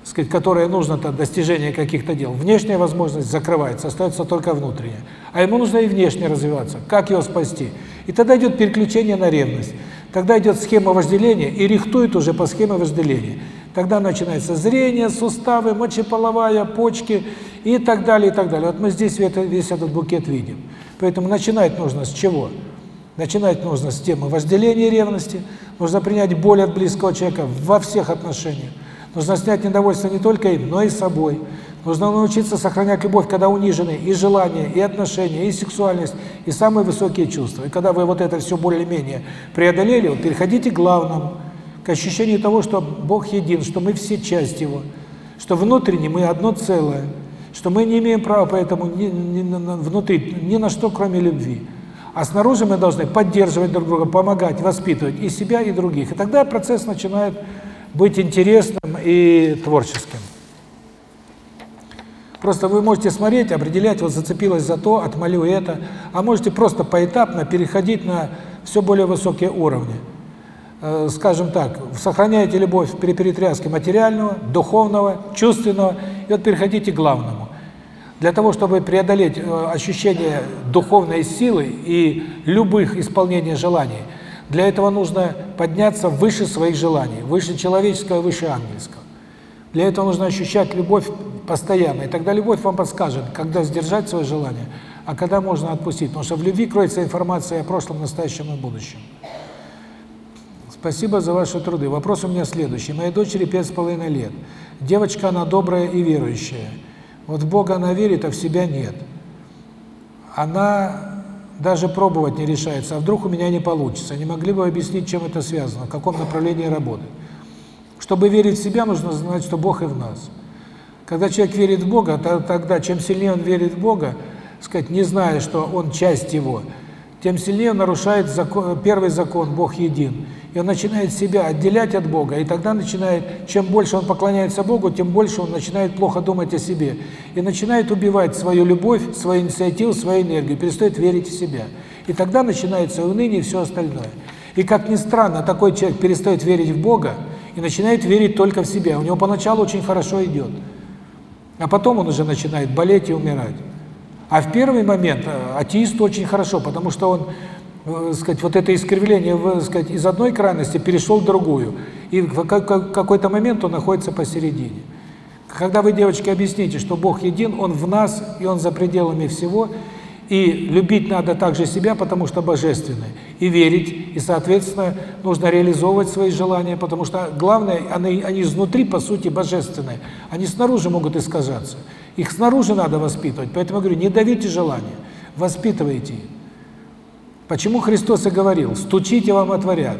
сказать, которая нужна для достижения каких-то дел. Внешняя возможность закрывается, остается только внутренняя. А ему нужно и внешне развиваться. Как его спасти? И тогда идет переключение на ревность. Тогда идет схема вожделения и рихтует уже по схеме вожделения. Тогда начинается зрение, суставы, мочеполовая, почки и так далее, и так далее. Вот мы здесь весь этот букет видим. Поэтому начинать нужно с чего? Начинать нужно с темы вожделения ревности. Нужно принять боль от близкого человека во всех отношениях. Нужно снять недовольство не только им, но и собой. Нужно научиться сохранять любовь, когда унижены и желания, и отношения, и сексуальность, и самые высокие чувства. И когда вы вот это все более-менее преодолели, вот переходите к главному – к ощущению того, что Бог един, что мы все часть Его, что внутренне мы одно целое, что мы не имеем права поэтому ни, ни, внутри ни на что, кроме любви. А снаружи мы должны поддерживать друг друга, помогать, воспитывать и себя, и других. И тогда процесс начинает быть интересным и творческим. Просто вы можете смотреть, определять, вот зацепилась за то, отмолю это, а можете просто поэтапно переходить на все более высокие уровни. Э, скажем так, сохраняете любовь при перетряске материального, духовного, чувственного, и вот переходите к главному. Для того, чтобы преодолеть э, ощущение духовной силы и любых исполнения желаний, для этого нужно подняться выше своих желаний, выше человеческого, выше ангельского. Для этого нужно ощущать любовь постоянно, и тогда любовь вам подскажет, когда сдержать свое желание, а когда можно отпустить, потому что в любви кроется информация о прошлом, настоящем и будущем. Спасибо за ваши труды. Вопрос у меня следующий. Моей дочери пять с половиной лет. Девочка, она добрая и верующая. Вот в Бога она верит, а в себя нет. Она даже пробовать не решается. А вдруг у меня не получится? Не могли бы объяснить, чем это связано, в каком направлении работает? Чтобы верить в себя, нужно знать, что Бог и в нас. Когда человек верит в Бога, то тогда, чем сильнее он верит в Бога, сказать, не зная, что он часть Его, тем сильнее он нарушает закон, первый закон «Бог един» и он начинает себя отделять от Бога, и тогда начинает, чем больше он поклоняется Богу, тем больше он начинает плохо думать о себе, и начинает убивать свою любовь, свою инициативу, свою энергию, перестает верить в себя. И тогда начинается уныние и все остальное. И как ни странно, такой человек перестает верить в Бога и начинает верить только в себя. У него поначалу очень хорошо идет, а потом он уже начинает болеть и умирать. А в первый момент э, атеисту очень хорошо, потому что он сказать, вот это искривление, сказать, из одной крайности перешел в другую. И в какой-то момент он находится посередине. Когда вы, девочки, объясните, что Бог един, Он в нас, и Он за пределами всего, И любить надо также себя, потому что божественное. И верить, и, соответственно, нужно реализовывать свои желания, потому что главное, они, они изнутри, по сути, божественные. Они снаружи могут искажаться. Их снаружи надо воспитывать. Поэтому я говорю, не давите желания, воспитывайте их. Почему Христос и говорил, стучите, вам отворят.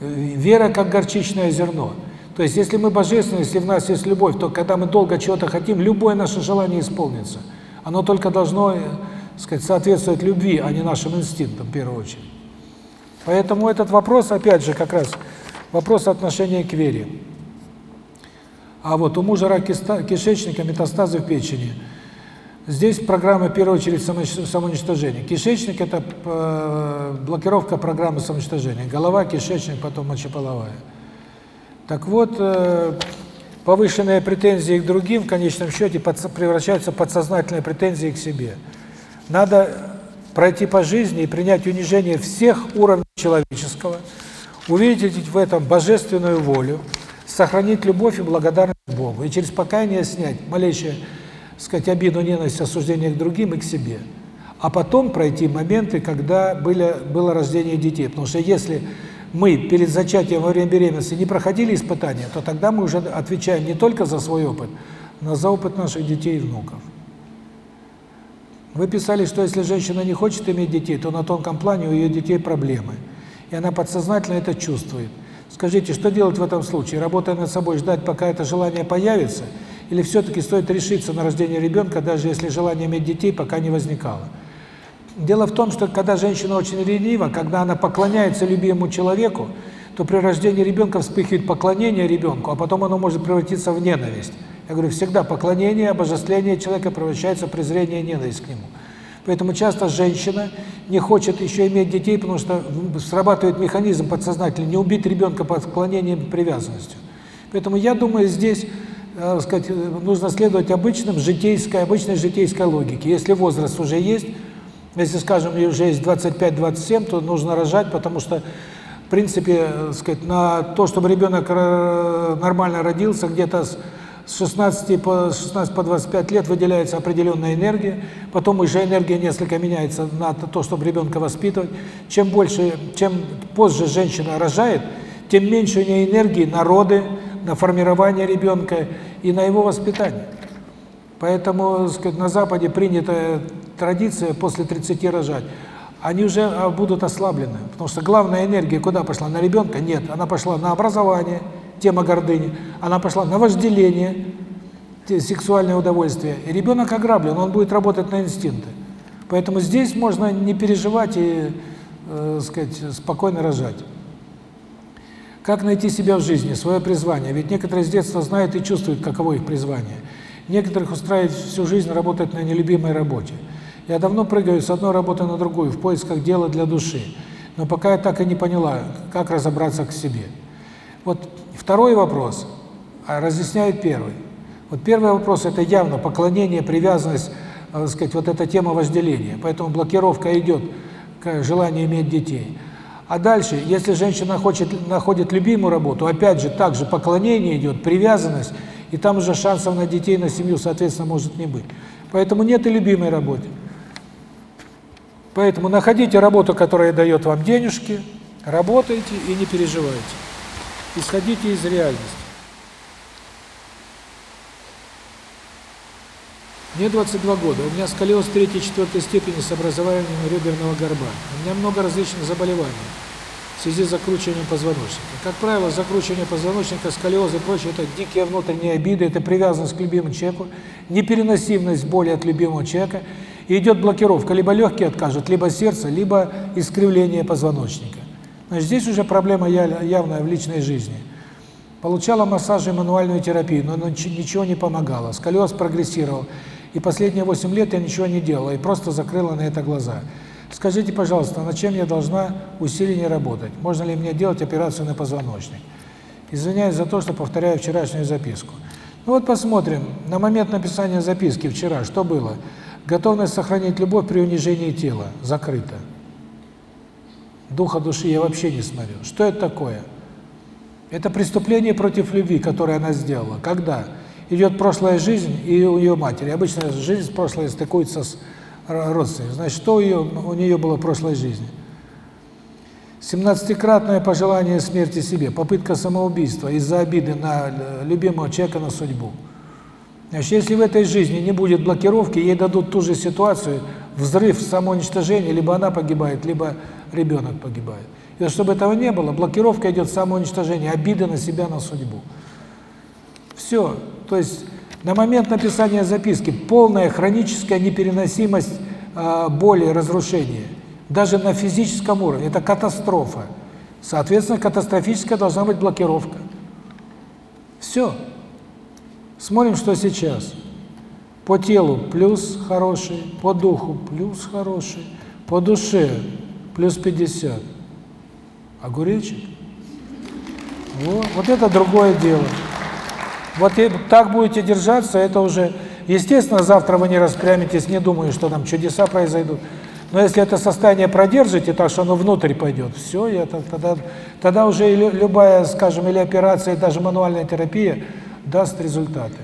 Вера, как горчичное зерно. То есть, если мы божественны, если в нас есть любовь, то когда мы долго чего-то хотим, любое наше желание исполнится. Оно только должно, сказать, соответствовать любви, а не нашим инстинктам, в первую очередь. Поэтому этот вопрос, опять же, как раз вопрос отношения к вере. А вот у мужа рак кишечника, метастазы в печени. Здесь программа, в первую очередь, самоуничтожения. Кишечник – это э, блокировка программы самоуничтожения. Голова, кишечник, потом мочеполовая. Так вот, э, повышенные претензии к другим в конечном счете превращаются в подсознательные претензии к себе. Надо пройти по жизни и принять унижение всех уровней человеческого, увидеть в этом божественную волю, сохранить любовь и благодарность Богу, и через покаяние снять малейшее, сказать, обиду, ненависть, осуждение к другим и к себе. А потом пройти моменты, когда были, было рождение детей. Потому что если мы перед зачатием во время беременности не проходили испытания, то тогда мы уже отвечаем не только за свой опыт, но за опыт наших детей и внуков. Вы писали, что если женщина не хочет иметь детей, то на тонком плане у ее детей проблемы. И она подсознательно это чувствует. Скажите, что делать в этом случае? Работая над собой, ждать, пока это желание появится? Или все-таки стоит решиться на рождение ребенка, даже если желание иметь детей пока не возникало? Дело в том, что когда женщина очень ленива, когда она поклоняется любимому человеку, то при рождении ребенка вспыхивает поклонение ребенку, а потом оно может превратиться в ненависть. Я говорю, всегда поклонение, обожествление человека превращается в презрение и ненависть к нему. Поэтому часто женщина не хочет еще иметь детей, потому что срабатывает механизм подсознательный, не убить ребенка поклонением и привязанностью. Поэтому я думаю, здесь сказать, нужно следовать обычным житейской, обычной житейской логике. Если возраст уже есть, если, скажем, уже есть 25-27, то нужно рожать, потому что, в принципе, э, сказать, на то, чтобы ребенок э, нормально родился, где-то с 16 по 16 по 25 лет выделяется определенная энергия, потом уже энергия несколько меняется на то, чтобы ребенка воспитывать. Чем больше, чем позже женщина рожает, тем меньше у нее энергии на роды, на формирование ребенка и на его воспитание. Поэтому, сказать, на Западе принята традиция после 30 рожать. Они уже а, будут ослаблены, потому что главная энергия куда пошла? На ребенка? Нет, она пошла на образование, тема гордыни, она пошла на вожделение, сексуальное удовольствие. И ребенок ограблен, он будет работать на инстинкты. Поэтому здесь можно не переживать и, э, сказать, спокойно рожать. Как найти себя в жизни, свое призвание? Ведь некоторые с детства знают и чувствуют, каково их призвание. Некоторых устраивает всю жизнь работать на нелюбимой работе. Я давно прыгаю с одной работы на другую в поисках дела для души. Но пока я так и не поняла, как разобраться к себе. Вот второй вопрос а разъясняет первый. Вот первый вопрос – это явно поклонение, привязанность, э, так сказать, вот эта тема вожделения. Поэтому блокировка идет к желанию иметь детей. А дальше, если женщина хочет находит любимую работу, опять же, также поклонение идет, привязанность, и там уже шансов на детей, на семью, соответственно, может не быть. Поэтому нет и любимой работы. Поэтому находите работу, которая дает вам денежки, работайте и не переживайте исходите из реальности. Мне 22 года, у меня сколиоз 3-4 степени с образованием реберного горба. У меня много различных заболеваний в связи с закручиванием позвоночника. Как правило, закручивание позвоночника, сколиоз и прочее – это дикие внутренние обиды, это привязанность к любимому человеку, непереносимость боли от любимого человека, и идет блокировка, либо легкие откажут, либо сердце, либо искривление позвоночника. Значит, здесь уже проблема явная в личной жизни. Получала массаж и мануальную терапию, но ничего не помогало. Сколиоз прогрессировал. И последние 8 лет я ничего не делала, и просто закрыла на это глаза. Скажите, пожалуйста, над чем я должна усиленнее работать? Можно ли мне делать операцию на позвоночник? Извиняюсь за то, что повторяю вчерашнюю записку. Ну вот посмотрим, на момент написания записки вчера, что было? Готовность сохранить любовь при унижении тела, закрыто духа души я вообще не смотрю. Что это такое? Это преступление против любви, которое она сделала. Когда идет прошлая жизнь и у ее матери. Обычно жизнь прошлая стыкуется с родственник. Значит, что у, ее, у нее было в прошлой жизни? 17-кратное пожелание смерти себе, попытка самоубийства из-за обиды на любимого человека, на судьбу. Значит, если в этой жизни не будет блокировки, ей дадут ту же ситуацию, взрыв, самоуничтожение, либо она погибает, либо ребенок погибает. И чтобы этого не было, блокировка идет самоуничтожение, обида на себя, на судьбу. Все. То есть на момент написания записки полная хроническая непереносимость э, боли, разрушения. Даже на физическом уровне. Это катастрофа. Соответственно, катастрофическая должна быть блокировка. Все. Смотрим, что сейчас. По телу плюс хороший, по духу плюс хороший, по душе плюс 50. Огуречек. Вот, вот это другое дело. Вот и так будете держаться, это уже... Естественно, завтра вы не распрямитесь, не думаю, что там чудеса произойдут. Но если это состояние продержите, так что оно внутрь пойдет, все, я тогда, тогда уже любая, скажем, или операция, даже мануальная терапия даст результаты.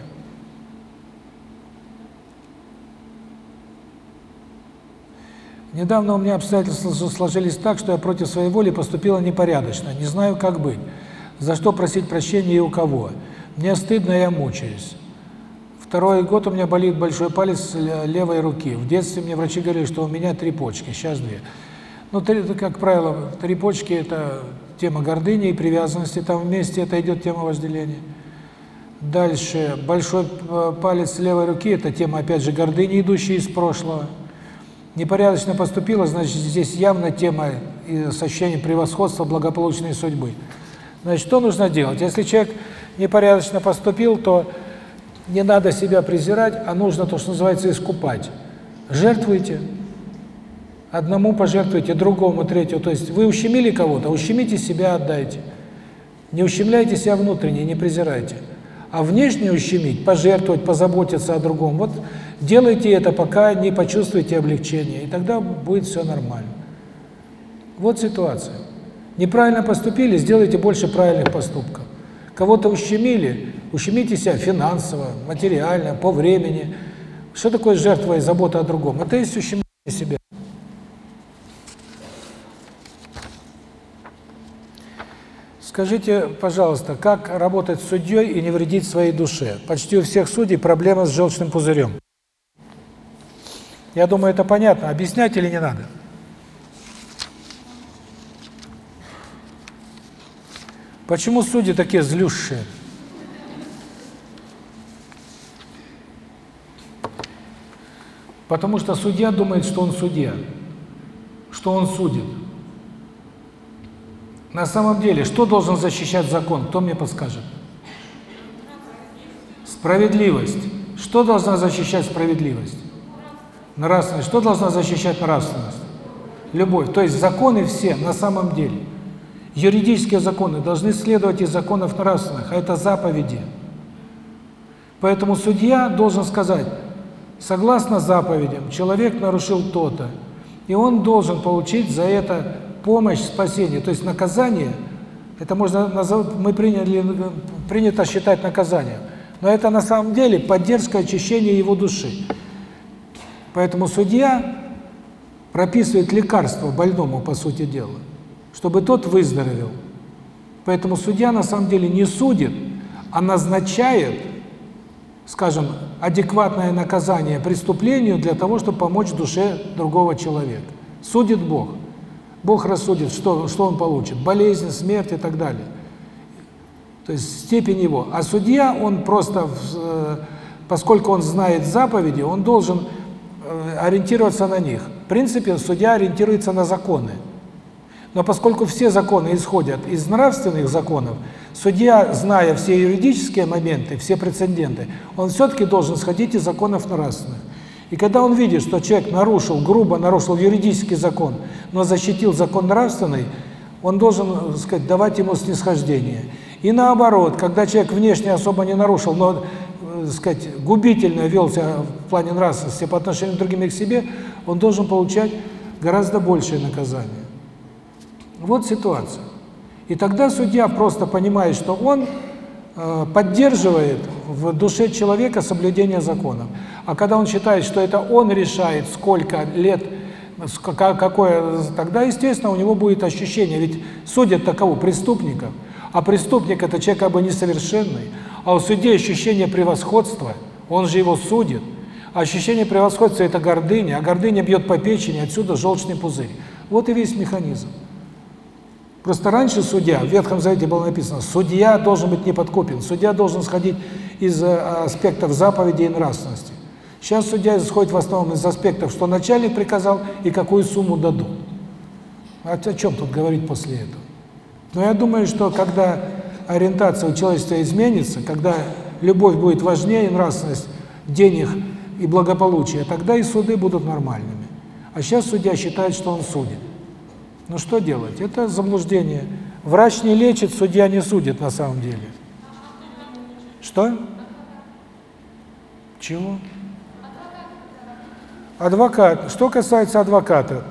Недавно у меня обстоятельства сложились так, что я против своей воли поступила непорядочно, не знаю, как быть, за что просить прощения и у кого. Мне стыдно, я мучаюсь. Второй год у меня болит большой палец левой руки. В детстве мне врачи говорили, что у меня три почки, сейчас две. Ну, три, как правило, три почки – это тема гордыни и привязанности, там вместе это идет тема вожделения. Дальше, большой палец левой руки – это тема, опять же, гордыни, идущая из прошлого. Непорядочно поступила, значит, здесь явно тема с ощущением превосходства, благополучной судьбы. Значит, что нужно делать? Если человек непорядочно поступил, то не надо себя презирать, а нужно то, что называется, искупать. Жертвуйте. Одному пожертвуйте, другому, третьему. То есть вы ущемили кого-то, ущемите себя, отдайте. Не ущемляйте себя внутренне, не презирайте. А внешне ущемить, пожертвовать, позаботиться о другом. Вот делайте это, пока не почувствуете облегчение, и тогда будет все нормально. Вот ситуация. Неправильно поступили, сделайте больше правильных поступков. Кого-то ущемили, ущемите себя финансово, материально, по времени. Что такое жертва и забота о другом? Это есть ущемление себя. Скажите, пожалуйста, как работать с судьей и не вредить своей душе? Почти у всех судей проблема с желчным пузырем. Я думаю, это понятно. Объяснять или не надо? Почему судьи такие злющие? Потому что судья думает, что он судья, что он судит. На самом деле, что должен защищать закон? Кто мне подскажет? Справедливость. Что должна защищать справедливость? Нравственность. Что должна защищать нравственность? Любовь. То есть законы все на самом деле – Юридические законы должны следовать из законов нравственных, а это заповеди. Поэтому судья должен сказать, согласно заповедям, человек нарушил то-то, и он должен получить за это помощь, спасение. То есть наказание, это можно назвать, мы приняли, принято считать наказанием, но это на самом деле поддержка очищения его души. Поэтому судья прописывает лекарство больному, по сути дела чтобы тот выздоровел. Поэтому судья на самом деле не судит, а назначает, скажем, адекватное наказание преступлению для того, чтобы помочь душе другого человека. Судит Бог. Бог рассудит, что, что он получит, болезнь, смерть и так далее. То есть степень его. А судья, он просто, э, поскольку он знает заповеди, он должен э, ориентироваться на них. В принципе, судья ориентируется на законы. Но поскольку все законы исходят из нравственных законов, судья, зная все юридические моменты, все прецеденты, он все-таки должен сходить из законов нравственных. И когда он видит, что человек нарушил, грубо нарушил юридический закон, но защитил закон нравственный, он должен, сказать, давать ему снисхождение. И наоборот, когда человек внешне особо не нарушил, но, сказать, губительно вел себя в плане нравственности по отношению к другим и к себе, он должен получать гораздо большее наказание. Вот ситуация. И тогда судья просто понимает, что он э, поддерживает в душе человека соблюдение законов. А когда он считает, что это он решает, сколько лет, какое, тогда, естественно, у него будет ощущение, ведь судят таково преступников, а преступник – это человек как бы несовершенный, а у судей ощущение превосходства, он же его судит. А ощущение превосходства – это гордыня, а гордыня бьет по печени, отсюда желчный пузырь. Вот и весь механизм. Просто раньше судья, в Ветхом Завете было написано, судья должен быть неподкупен, судья должен сходить из э, аспектов заповеди и нравственности. Сейчас судья исходит в основном из аспектов, что начальник приказал и какую сумму дадут. А о чем тут говорить после этого? Но я думаю, что когда ориентация у человечества изменится, когда любовь будет важнее нравственность денег и благополучия, тогда и суды будут нормальными. А сейчас судья считает, что он судит. Ну что делать? Это заблуждение. Врач не лечит, судья не судит на самом деле. Что? Чего? Адвокат. Что касается адвоката.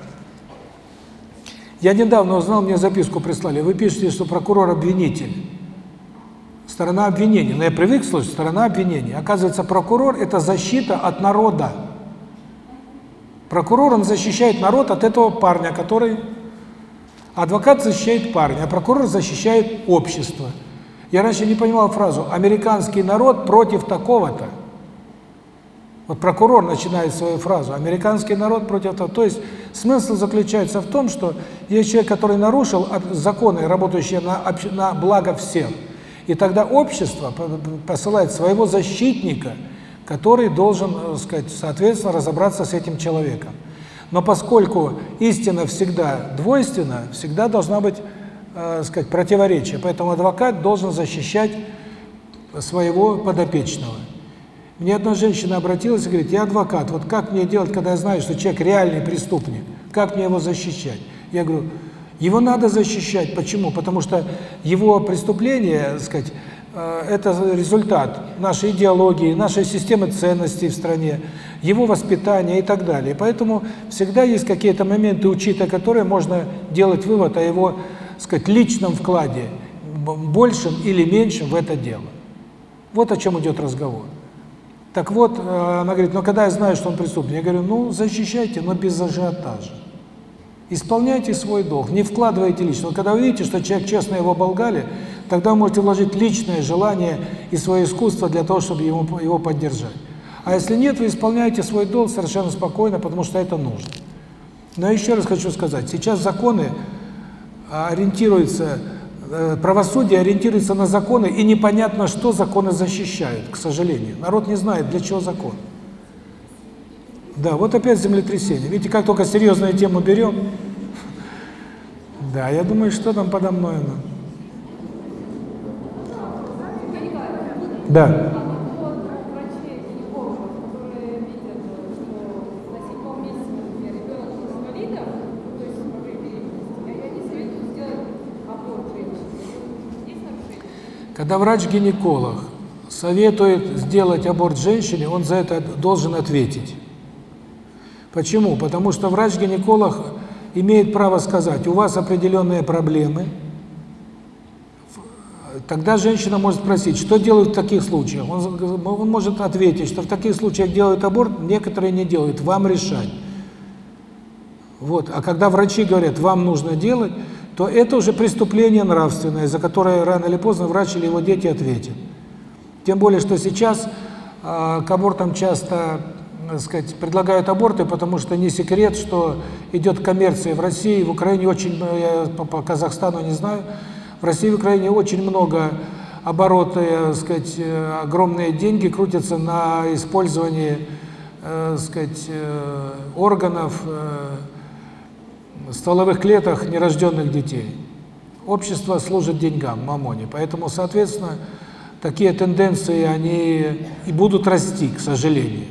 Я недавно узнал, мне записку прислали. Вы пишете, что прокурор обвинитель. Сторона обвинения. Но я привык слышать сторона обвинения. Оказывается, прокурор – это защита от народа. Прокурор, он защищает народ от этого парня, который... Адвокат защищает парня, а прокурор защищает общество. Я раньше не понимал фразу «американский народ против такого-то». Вот прокурор начинает свою фразу «американский народ против того». То есть смысл заключается в том, что есть человек, который нарушил законы, работающие на, на благо всех. И тогда общество посылает своего защитника, который должен, э, сказать, соответственно, разобраться с этим человеком. Но поскольку истина всегда двойственна, всегда должна быть, э, сказать, противоречие. Поэтому адвокат должен защищать своего подопечного. Мне одна женщина обратилась и говорит, я адвокат, вот как мне делать, когда я знаю, что человек реальный преступник, как мне его защищать? Я говорю, его надо защищать. Почему? Потому что его преступление, так сказать, э, это результат нашей идеологии, нашей системы ценностей в стране, его воспитания и так далее. Поэтому всегда есть какие-то моменты, учитывая которые можно делать вывод о его, сказать, личном вкладе, большем или меньшем в это дело. Вот о чем идет разговор. Так вот, э, она говорит, ну когда я знаю, что он преступник, я говорю, ну защищайте, но без ажиотажа. Исполняйте свой долг, не вкладывайте лично. Когда вы видите, что человек честно его оболгали, тогда вы можете вложить личное желание и свое искусство для того, чтобы его, его поддержать. А если нет, вы исполняете свой долг совершенно спокойно, потому что это нужно. Но еще раз хочу сказать, сейчас законы ориентируются Э, правосудие ориентируется на законы, и непонятно, что законы защищают, к сожалению. Народ не знает, для чего закон. Да, вот опять землетрясение. Видите, как только серьезную тему берем, да, я думаю, что там подо мной оно. Да. Когда врач-гинеколог советует сделать аборт женщине, он за это должен ответить. Почему? Потому что врач-гинеколог имеет право сказать, у вас определенные проблемы. Тогда женщина может спросить, что делают в таких случаях. Он, он может ответить, что в таких случаях делают аборт, некоторые не делают, вам решать. Вот. А когда врачи говорят, вам нужно делать, то это уже преступление нравственное, за которое рано или поздно врач или его дети ответят. Тем более, что сейчас э, к абортам часто, так сказать, предлагают аборты, потому что не секрет, что идет коммерция в России, в Украине очень, я по, по Казахстану не знаю, в России и Украине очень много обороты, так сказать, э, огромные деньги крутятся на использовании, э, так сказать, э, органов, э, стволовых клеток нерожденных детей. Общество служит деньгам, мамоне. Поэтому, соответственно, такие тенденции, они и будут расти, к сожалению.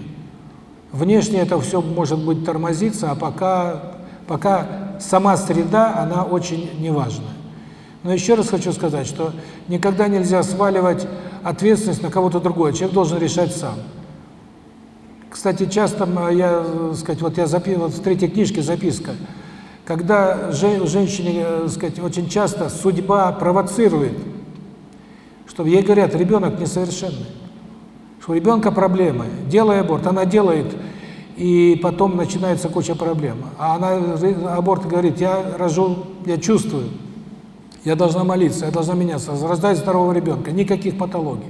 Внешне это все может быть тормозиться, а пока, пока сама среда, она очень неважна. Но еще раз хочу сказать, что никогда нельзя сваливать ответственность на кого-то другого. Человек должен решать сам. Кстати, часто я, сказать, вот я записывал в третьей книжке записка – когда женщине, так э, сказать, очень часто судьба провоцирует, чтобы ей говорят, ребенок несовершенный, Что у ребенка проблемы. Делай аборт. Она делает, и потом начинается куча проблем. А она, аборт говорит, я рожу, я чувствую, я должна молиться, я должна меняться, рождать здорового ребенка, никаких патологий.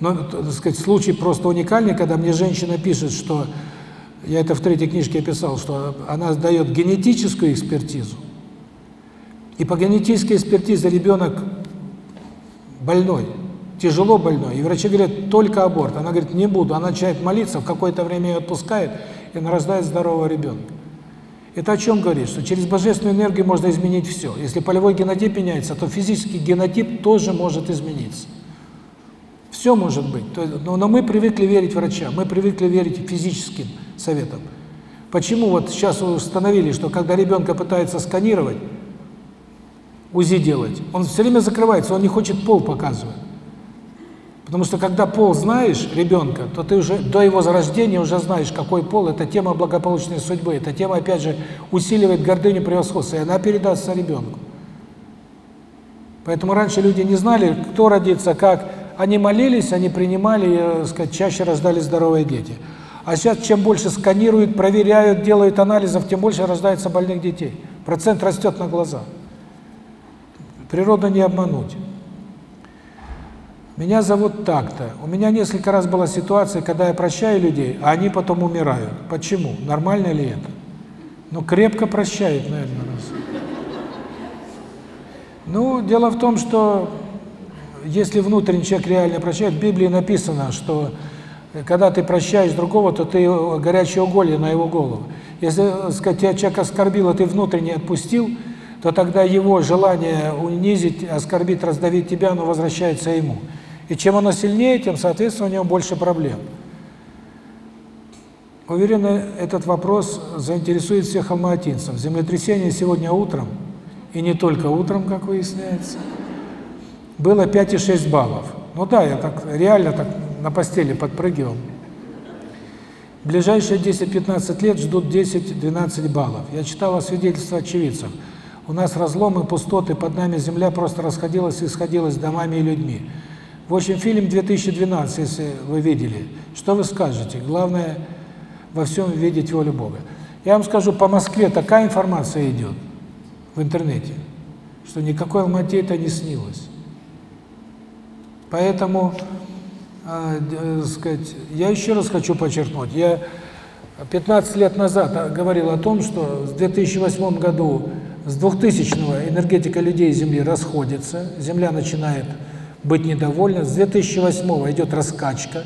Но, так сказать, случай просто уникальный, когда мне женщина пишет, что, я это в третьей книжке описал, что она дает генетическую экспертизу, и по генетической экспертизе ребенок больной, тяжело больной, и врачи говорят, только аборт. Она говорит, не буду. Она начинает молиться, в какое-то время ее отпускает, и она рождает здорового ребенка. Это о чем говорит? Что через божественную энергию можно изменить все. Если полевой генотип меняется, то физический генотип тоже может измениться. Все может быть. Но, но мы привыкли верить врачам, мы привыкли верить физическим советам. Почему вот сейчас установили, что когда ребенка пытаются сканировать, УЗИ делать, он все время закрывается, он не хочет пол показывать. Потому что когда пол знаешь ребенка, то ты уже до его зарождения уже знаешь, какой пол. Это тема благополучной судьбы. Эта тема, опять же, усиливает гордыню превосходства, и она передастся ребенку. Поэтому раньше люди не знали, кто родится, как. Они молились, они принимали, э, сказать, чаще рождались здоровые дети. А сейчас чем больше сканируют, проверяют, делают анализов, тем больше рождается больных детей. Процент растет на глазах. Природу не обмануть. Меня зовут так-то. У меня несколько раз была ситуация, когда я прощаю людей, а они потом умирают. Почему? Нормально ли это? Ну, крепко прощает, наверное, нас. Ну, дело в том, что если внутренний человек реально прощает, в Библии написано, что когда ты прощаешь другого, то ты горячее уголье на его голову. Если, так сказать, тебя человек оскорбил, а ты внутренне отпустил, то тогда его желание унизить, оскорбить, раздавить тебя, оно возвращается ему. И чем оно сильнее, тем, соответственно, у него больше проблем. Уверена, этот вопрос заинтересует всех алматинцев. Землетрясение сегодня утром, и не только утром, как выясняется, было 5,6 баллов. Ну да, я так реально так на постели подпрыгивал. Ближайшие 10-15 лет ждут 10-12 баллов. Я читала свидетельства очевидцев. У нас разломы, пустоты, под нами земля просто расходилась и сходилась домами и людьми. В общем, фильм 2012, если вы видели, что вы скажете? Главное во всем видеть волю Бога. Я вам скажу, по Москве такая информация идет в интернете, что никакой Алмате это не снилось. Поэтому, э, э, сказать, я еще раз хочу подчеркнуть, я 15 лет назад говорил о том, что в 2008 году с 2000-го энергетика людей Земли расходится, Земля начинает быть недовольна. С 2008 идет раскачка.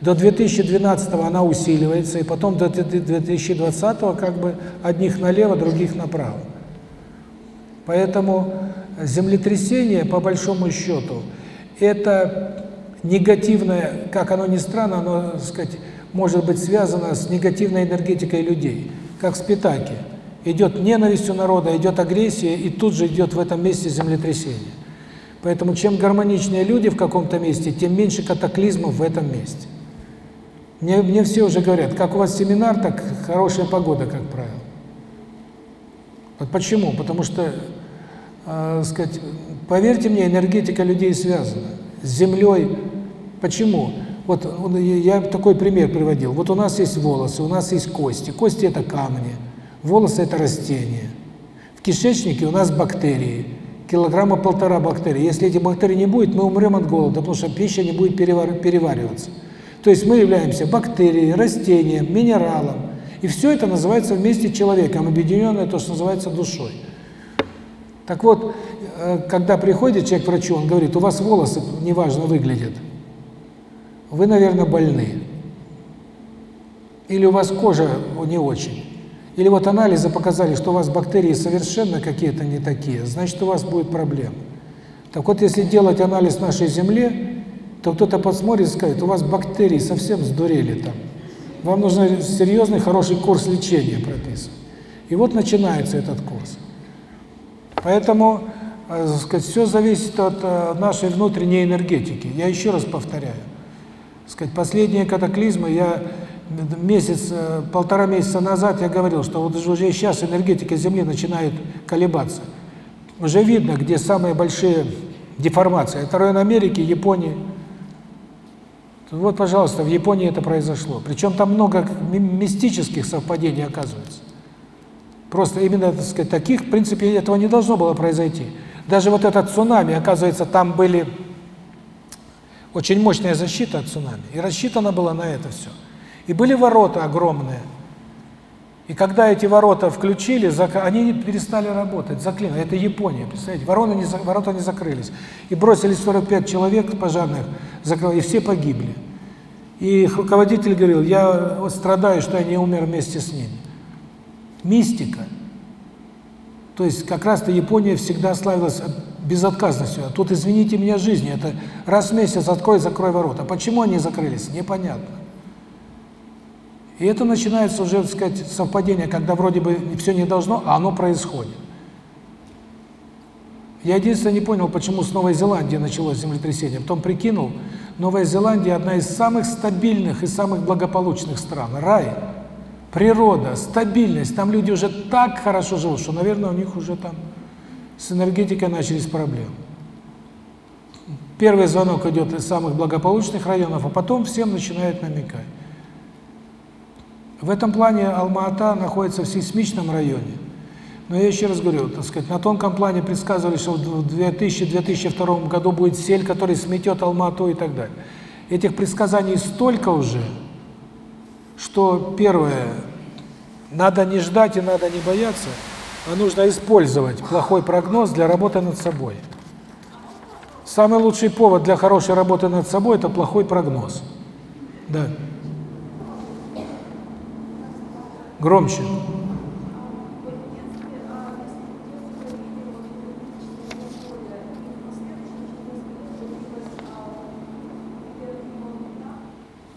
До 2012 она усиливается, и потом до 2020 как бы одних налево, других направо. Поэтому землетрясение, по большому счету, это негативное, как оно ни странно, оно, так сказать, может быть связано с негативной энергетикой людей, как в Спитаке. Идет ненависть у народа, идет агрессия, и тут же идет в этом месте землетрясение. Поэтому чем гармоничнее люди в каком-то месте, тем меньше катаклизмов в этом месте. Мне, мне все уже говорят, как у вас семинар, так хорошая погода, как правило. Вот почему? Потому что, э, сказать, поверьте мне, энергетика людей связана с землей. Почему? Вот я такой пример приводил. Вот у нас есть волосы, у нас есть кости. Кости – это камни, волосы – это растения. В кишечнике у нас бактерии – килограмма полтора бактерий. Если эти бактерии не будет, мы умрем от голода, потому что пища не будет перевар перевариваться. То есть мы являемся бактерией, растением, минералом. И все это называется вместе человеком, объединенное то, что называется душой. Так вот, э, когда приходит человек к врачу, он говорит, у вас волосы неважно выглядят, вы, наверное, больны. Или у вас кожа не очень. Или вот анализы показали, что у вас бактерии совершенно какие-то не такие, значит, у вас будет проблема. Так вот, если делать анализ нашей Земле, то кто-то посмотрит и скажет, у вас бактерии совсем сдурели там. Вам нужен серьезный, хороший курс лечения прописан. И вот начинается этот курс. Поэтому, э, сказать, все зависит от э, нашей внутренней энергетики. Я еще раз повторяю. Сказать, последние катаклизмы я месяц, э, полтора месяца назад я говорил, что вот уже сейчас энергетика Земли начинает колебаться. Уже видно, где самые большие деформации. Это район Америки, Японии. Вот, пожалуйста, в Японии это произошло. Причем там много мистических совпадений оказывается. Просто именно, так сказать, таких, в принципе, этого не должно было произойти. Даже вот этот цунами, оказывается, там были очень мощная защита от цунами. И рассчитано было на это все. И были ворота огромные. И когда эти ворота включили, они перестали работать, заклинили. Это Япония, представляете? Ворота не, ворота не закрылись. И бросили 45 человек пожарных, и все погибли. И руководитель говорил, я страдаю, что я не умер вместе с ними. Мистика. То есть как раз-то Япония всегда славилась безотказностью. А тут, извините меня, жизни. Это раз в месяц открой, закрой ворота. Почему они закрылись? Непонятно. И это начинается уже, так сказать, совпадение, когда вроде бы все не должно, а оно происходит. Я единственное не понял, почему с Новой Зеландии началось землетрясение. Потом прикинул, Новая Зеландия одна из самых стабильных и самых благополучных стран. Рай, природа, стабильность. Там люди уже так хорошо живут, что, наверное, у них уже там с энергетикой начались проблемы. Первый звонок идет из самых благополучных районов, а потом всем начинают намекать. В этом плане Алма-Ата находится в сейсмичном районе. Но я еще раз говорю, так сказать, на тонком плане предсказывали, что в 2000-2002 году будет сель, который сметет Алма-Ату и так далее. Этих предсказаний столько уже, что первое, надо не ждать и надо не бояться, а нужно использовать плохой прогноз для работы над собой. Самый лучший повод для хорошей работы над собой – это плохой прогноз. Да. Громче.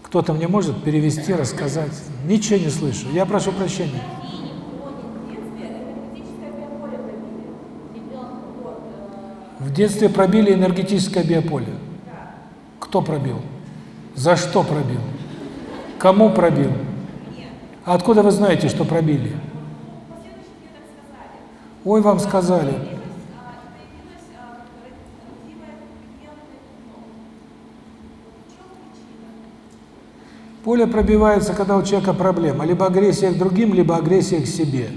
Кто-то мне может перевести, рассказать? Ничего не слышу. Я прошу прощения. В детстве пробили энергетическое биополе. Кто пробил? За что пробил? Кому пробил? А откуда вы знаете, что пробили? Ой, вам сказали. Поле пробивается, когда у человека проблема. Либо агрессия к другим, либо агрессия к себе.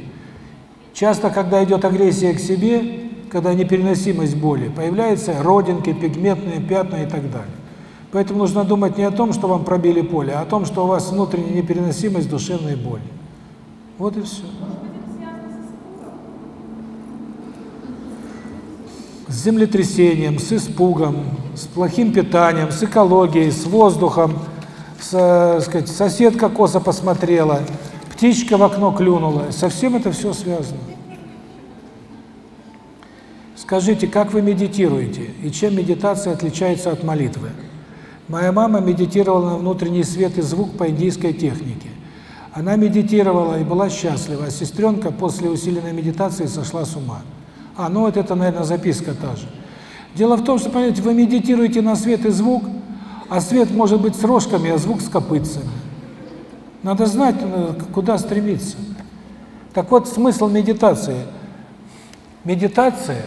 Часто, когда идет агрессия к себе, когда непереносимость боли, появляются родинки, пигментные пятна и так далее. Поэтому нужно думать не о том, что вам пробили поле, а о том, что у вас внутренняя непереносимость душевной боли. Вот и все. С землетрясением, с испугом, с плохим питанием, с экологией, с воздухом, с, э, сказать, соседка косо посмотрела, птичка в окно клюнула. Со всем это все связано. Скажите, как вы медитируете и чем медитация отличается от молитвы? Моя мама медитировала на внутренний свет и звук по индийской технике. Она медитировала и была счастлива, а сестренка после усиленной медитации сошла с ума. А, ну вот это, наверное, записка та же. Дело в том, что, понимаете, вы медитируете на свет и звук, а свет может быть с рожками, а звук с копытцами. Надо знать, э, куда стремиться. Так вот, смысл медитации. Медитация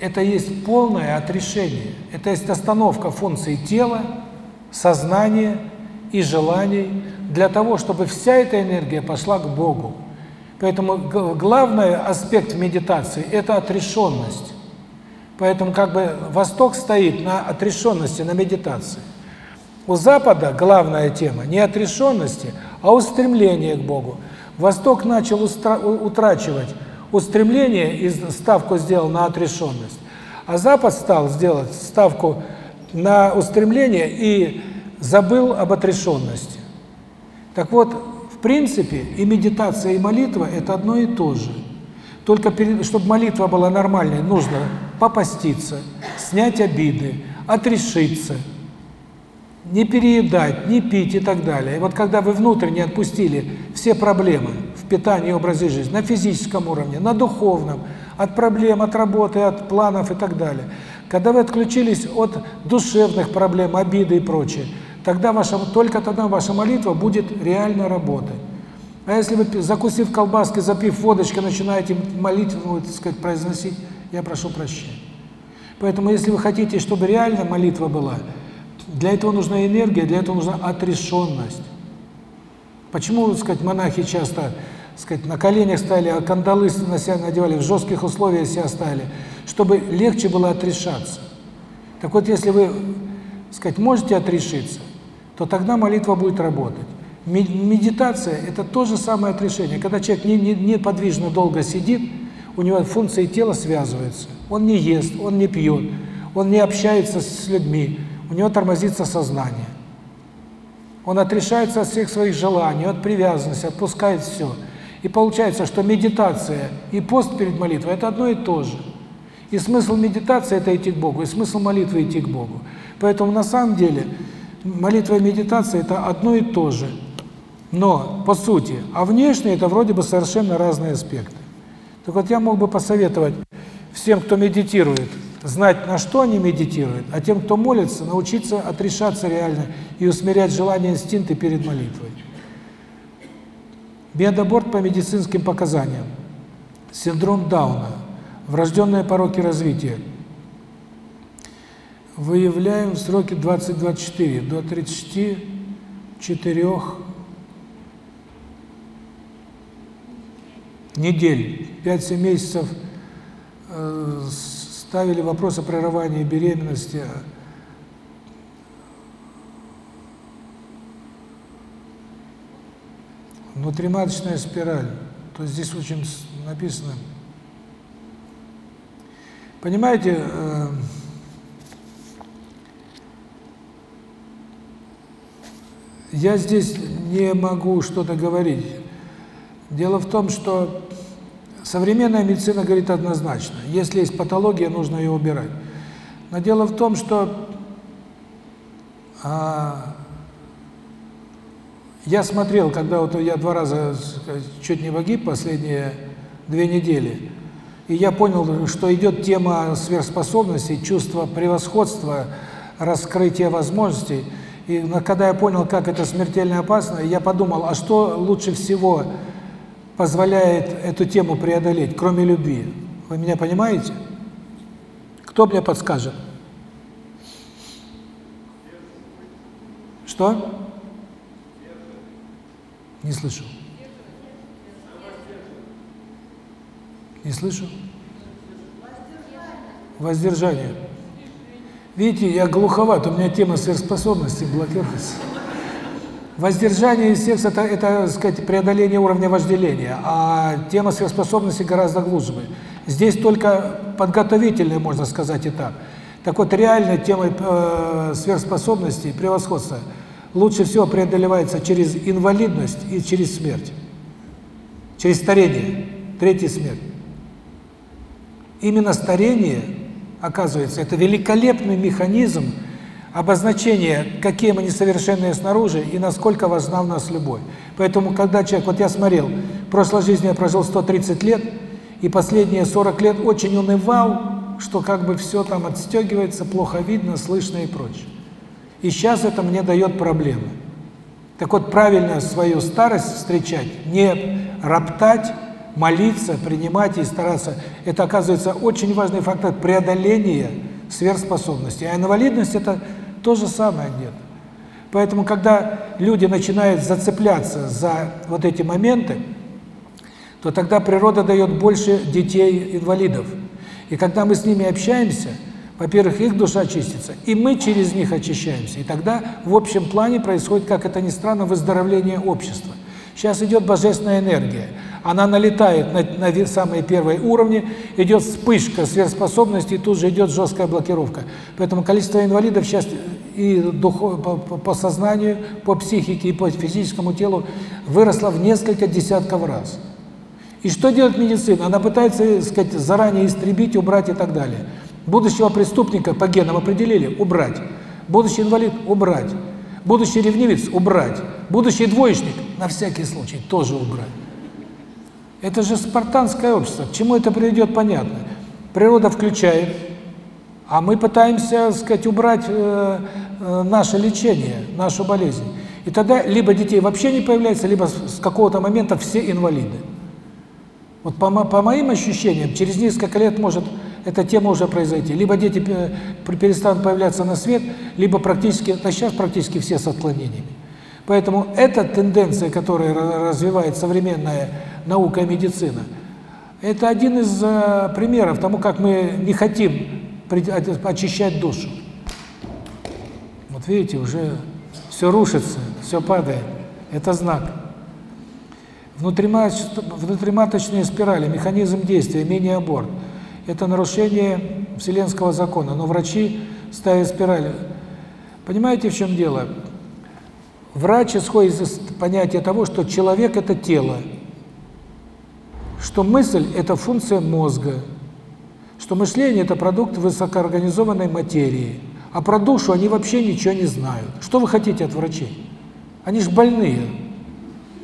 это есть полное отрешение. Это есть остановка функций тела, сознания и желаний для того, чтобы вся эта энергия пошла к Богу. Поэтому главный аспект медитации – это отрешенность. Поэтому как бы Восток стоит на отрешенности, на медитации. У Запада главная тема не отрешенности, а устремление к Богу. Восток начал утрачивать устремление и ставку сделал на отрешенность. А Запад стал сделать ставку на устремление и забыл об отрешенности. Так вот, в принципе, и медитация, и молитва – это одно и то же. Только перед, чтобы молитва была нормальной, нужно попаститься, снять обиды, отрешиться, не переедать, не пить и так далее. И вот когда вы внутренне отпустили все проблемы в питании и образе жизни, на физическом уровне, на духовном, от проблем, от работы, от планов и так далее, когда вы отключились от душевных проблем, обиды и прочее, тогда ваша, только тогда ваша молитва будет реально работать. А если вы, закусив колбаской, запив водочкой, начинаете молитву, так сказать, произносить, я прошу прощения. Поэтому, если вы хотите, чтобы реально молитва была, Для этого нужна энергия, для этого нужна отрешенность. Почему, так сказать, монахи часто, так сказать, на коленях стали, а кандалы на себя надевали, в жестких условиях себя стали, чтобы легче было отрешаться. Так вот, если вы, так сказать, можете отрешиться, то тогда молитва будет работать. Медитация – это то же самое отрешение. Когда человек не, не, неподвижно долго сидит, у него функции тела связываются. Он не ест, он не пьет, он не общается с людьми, у него тормозится сознание. Он отрешается от всех своих желаний, от привязанности, отпускает все. И получается, что медитация и пост перед молитвой – это одно и то же. И смысл медитации – это идти к Богу, и смысл молитвы – идти к Богу. Поэтому на самом деле молитва и медитация – это одно и то же. Но, по сути, а внешне это вроде бы совершенно разные аспекты. Так вот, я мог бы посоветовать всем, кто медитирует, знать, на что они медитируют, а тем, кто молится, научиться отрешаться реально и усмирять желания, инстинкты перед молитвой. Медаборт по медицинским показаниям. Синдром Дауна. Врожденные пороки развития. Выявляем в сроке 20-24 до 34 недель, 5-7 месяцев э, ставили вопрос о прерывании беременности. Внутриматочная спираль. То есть здесь очень написано. Понимаете, э, я здесь не могу что-то говорить. Дело в том, что современная медицина говорит однозначно, если есть патология, нужно ее убирать. Но дело в том, что а, я смотрел, когда вот я два раза чуть не погиб последние две недели, и я понял, что идет тема сверхспособностей, чувства превосходства, раскрытия возможностей. И когда я понял, как это смертельно опасно, я подумал, а что лучше всего позволяет эту тему преодолеть, кроме любви. Вы меня понимаете? Кто мне подскажет? Что? Не слышу. Не слышу. Воздержание. Видите, я глуховат, у меня тема сверхспособности блокируется. Воздержание из секса это, так сказать, преодоление уровня вожделения, а тема сверхспособности гораздо глубже. Здесь только подготовительная, можно сказать и так. Вот, реально тема э, сверхспособностей, превосходства лучше всего преодолевается через инвалидность и через смерть. Через старение, третья смерть. Именно старение, оказывается, это великолепный механизм, обозначение, какие мы несовершенные снаружи и насколько важна нас любовь. Поэтому, когда человек, вот я смотрел, в прошлой жизни я прожил 130 лет, и последние 40 лет очень унывал, что как бы все там отстегивается, плохо видно, слышно и прочее. И сейчас это мне дает проблемы. Так вот, правильно свою старость встречать, не роптать, молиться, принимать и стараться. Это, оказывается, очень важный фактор преодоления сверхспособности. А инвалидность – это то же самое где-то. Поэтому, когда люди начинают зацепляться за вот эти моменты, то тогда природа дает больше детей-инвалидов. И когда мы с ними общаемся, во-первых, их душа чистится, и мы через них очищаемся. И тогда в общем плане происходит, как это ни странно, выздоровление общества. Сейчас идет божественная энергия. Она налетает на, на самые первые уровни, идет вспышка сверхспособностей, и тут же идет жесткая блокировка. Поэтому количество инвалидов сейчас и духов, по, по сознанию, по психике и по физическому телу выросло в несколько десятков раз. И что делает медицина? Она пытается, сказать, заранее истребить, убрать и так далее. Будущего преступника по генам определили – убрать. Будущий инвалид – убрать. Будущий ревнивец – убрать. Будущий двоечник – на всякий случай тоже убрать. Это же спартанское общество. К чему это приведет, понятно. Природа включает, а мы пытаемся, сказать, убрать э, э, наше лечение, нашу болезнь. И тогда либо детей вообще не появляется, либо с какого-то момента все инвалиды. Вот по, по моим ощущениям, через несколько лет может эта тема уже произойти. Либо дети перестанут появляться на свет, либо практически, это сейчас практически все с отклонениями. Поэтому эта тенденция, которая развивает современная наука и медицина, это один из э, примеров тому, как мы не хотим очищать душу. Вот видите, уже все рушится, все падает. Это знак. Внутриматочные спирали, механизм действия, мини-аборт – это нарушение вселенского закона. Но врачи ставят спирали. Понимаете, в чем дело? Врач исходит из понятия того, что человек – это тело, что мысль – это функция мозга, что мышление – это продукт высокоорганизованной материи, а про душу они вообще ничего не знают. Что вы хотите от врачей? Они же больные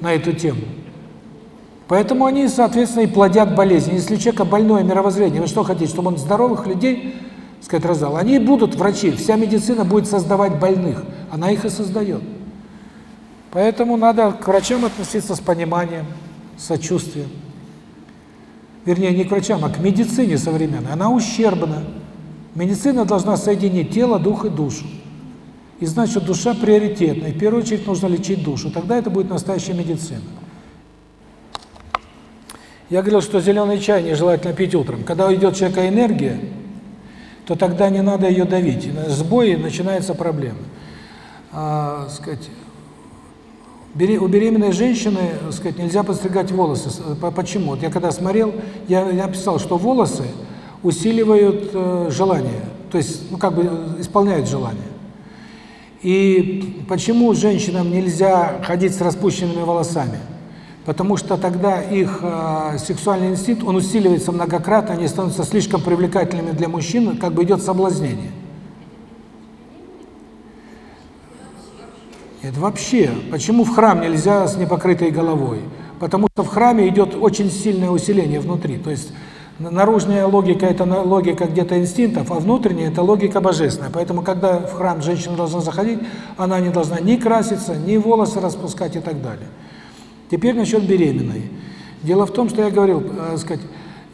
на эту тему. Поэтому они, соответственно, и плодят болезни. Если у человека больное мировоззрение, вы что хотите, чтобы он здоровых людей, сказать, раздал? Они будут врачи, вся медицина будет создавать больных, она их и создает. Поэтому надо к врачам относиться с пониманием, сочувствием. Вернее, не к врачам, а к медицине современной. Она ущербна. Медицина должна соединить тело, дух и душу. И значит, душа приоритетна. И в первую очередь нужно лечить душу. Тогда это будет настоящая медицина. Я говорил, что зеленый чай нежелательно пить утром. Когда идет человека энергия, то тогда не надо ее давить. Сбои начинается проблема. А, сказать, у беременной женщины, так сказать, нельзя подстригать волосы. Почему? Вот я когда смотрел, я, я писал, что волосы усиливают э, желание, то есть, ну, как бы э, исполняют желание. И почему женщинам нельзя ходить с распущенными волосами? Потому что тогда их э, сексуальный инстинкт, он усиливается многократно, они становятся слишком привлекательными для мужчин, как бы идет соблазнение. Это вообще. Почему в храм нельзя с непокрытой головой? Потому что в храме идет очень сильное усиление внутри. То есть наружная логика – это логика где-то инстинктов, а внутренняя – это логика божественная. Поэтому, когда в храм женщина должна заходить, она не должна ни краситься, ни волосы распускать и так далее. Теперь насчет беременной. Дело в том, что я говорил, э, сказать,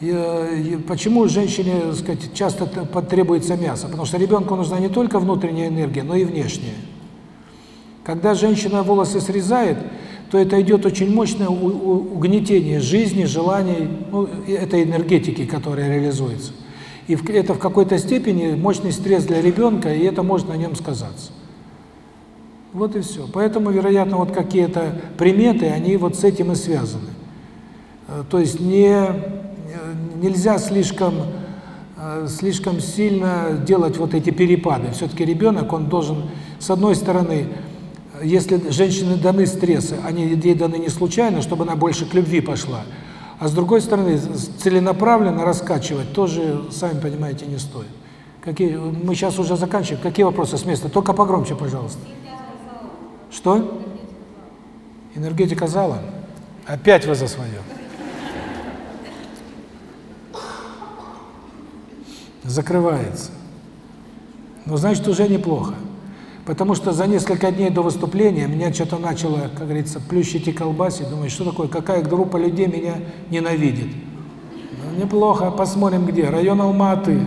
э, почему женщине сказать, часто потребуется мясо. Потому что ребенку нужна не только внутренняя энергия, но и внешняя. Когда женщина волосы срезает, то это идет очень мощное угнетение жизни, желаний, ну, этой энергетики, которая реализуется. И это в какой-то степени мощный стресс для ребенка, и это может на нем сказаться. Вот и все. Поэтому, вероятно, вот какие-то приметы, они вот с этим и связаны. Э, то есть не нельзя слишком э, слишком сильно делать вот эти перепады. Все-таки ребенок, он должен, с одной стороны, если женщине даны стрессы, они ей даны не случайно, чтобы она больше к любви пошла. А с другой стороны, целенаправленно раскачивать тоже, сами понимаете, не стоит. Какие мы сейчас уже заканчиваем. Какие вопросы с места? Только погромче, пожалуйста. Что? Энергетика зала? Опять вы за свое. Закрывается. Но значит, уже неплохо. Потому что за несколько дней до выступления меня что-то начало, как говорится, плющить и колбасить. Думаю, что такое, какая группа людей меня ненавидит. Ну, неплохо, посмотрим где. Район Алматы.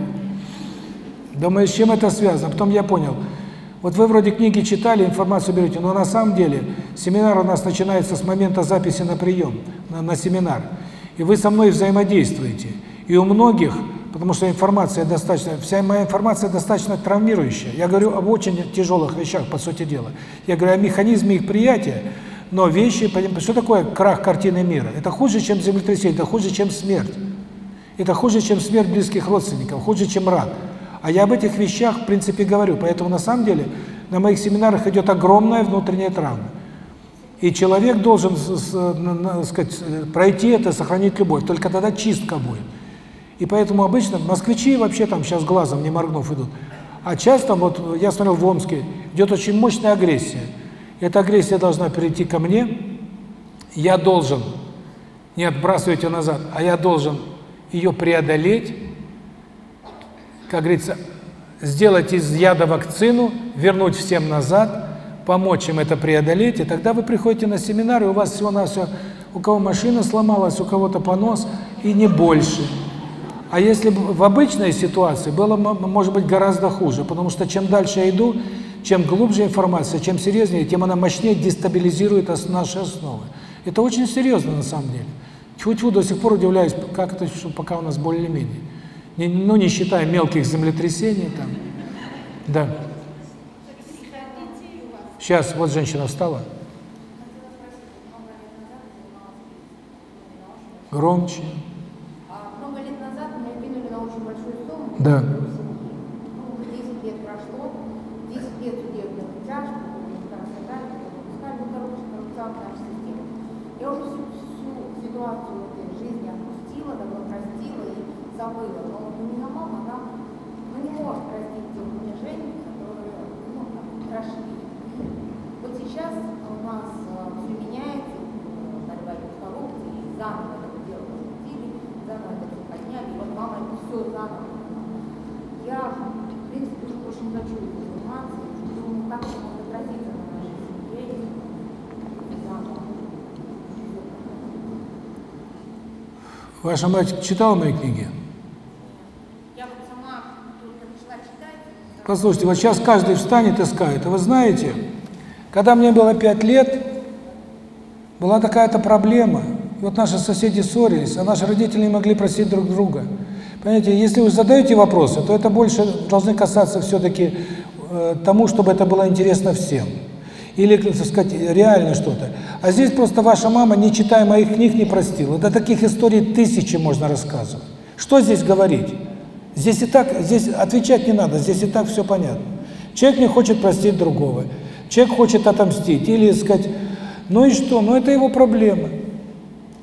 Думаю, с чем это связано? Потом я понял. Вот вы вроде книги читали, информацию берете, но на самом деле семинар у нас начинается с момента записи на прием, на, на семинар. И вы со мной взаимодействуете. И у многих потому что информация достаточно, вся моя информация достаточно травмирующая. Я говорю об очень тяжелых вещах, по сути дела. Я говорю о механизме их приятия, но вещи, что такое крах картины мира? Это хуже, чем землетрясение, это хуже, чем смерть. Это хуже, чем смерть близких родственников, хуже, чем рак. А я об этих вещах, в принципе, говорю. Поэтому, на самом деле, на моих семинарах идет огромная внутренняя травма. И человек должен, сказать, пройти это, сохранить любовь. Только тогда чистка будет. И поэтому обычно москвичи вообще там сейчас глазом не моргнув идут. А часто, вот я смотрел в Омске, идет очень мощная агрессия. Эта агрессия должна перейти ко мне, я должен не отбрасывать ее назад, а я должен ее преодолеть, как говорится, сделать из яда вакцину, вернуть всем назад, помочь им это преодолеть, и тогда вы приходите на семинар, и у вас всего-навсего, у кого машина сломалась, у кого-то понос, и не больше. А если в обычной ситуации было, может быть, гораздо хуже, потому что чем дальше я иду, чем глубже информация, чем серьезнее, тем она мощнее дестабилизирует наши основы. Это очень серьезно на самом деле. Тьфу-тьфу, до сих пор удивляюсь, как это, что пока у нас более-менее. Не, ну, не считая мелких землетрясений там. Да. Сейчас, вот женщина встала. Громче. А много лет назад меня кинули на очень большую сумму. Да. 10 лет прошло, 10 лет судебных тяжб, пускали, короче, коррупционная система. Я уже всю, всю ситуацию в этой жизни отпустила, давно простила и забыла. Но вот у меня мама, она не может простить те унижения, которые там, прошли. Вот сейчас у нас все меняется, борьба с коррупцией, заново это дело запустили, заново это все подняли, и вот мама это все заново. Я, в принципе, уже больше не хочу этим заниматься, думаю, как это может отразиться на нашей семье, и заново. Ваша мать читала мои книги? Я вот сама только начала читать. Послушайте, вот сейчас каждый встанет и скажет, а вы знаете, когда мне было пять лет, была такая-то проблема. И вот наши соседи ссорились, а наши родители не могли простить друг друга. Понимаете, если вы задаете вопросы, то это больше должны касаться все-таки э, тому, чтобы это было интересно всем. Или, так сказать, реально что-то. А здесь просто ваша мама, не читая моих книг, не простила. До таких историй тысячи можно рассказывать. Что здесь говорить? Здесь и так, здесь отвечать не надо, здесь и так все понятно. Человек не хочет простить другого. Человек хочет отомстить. Или сказать, ну и что, ну это его проблема.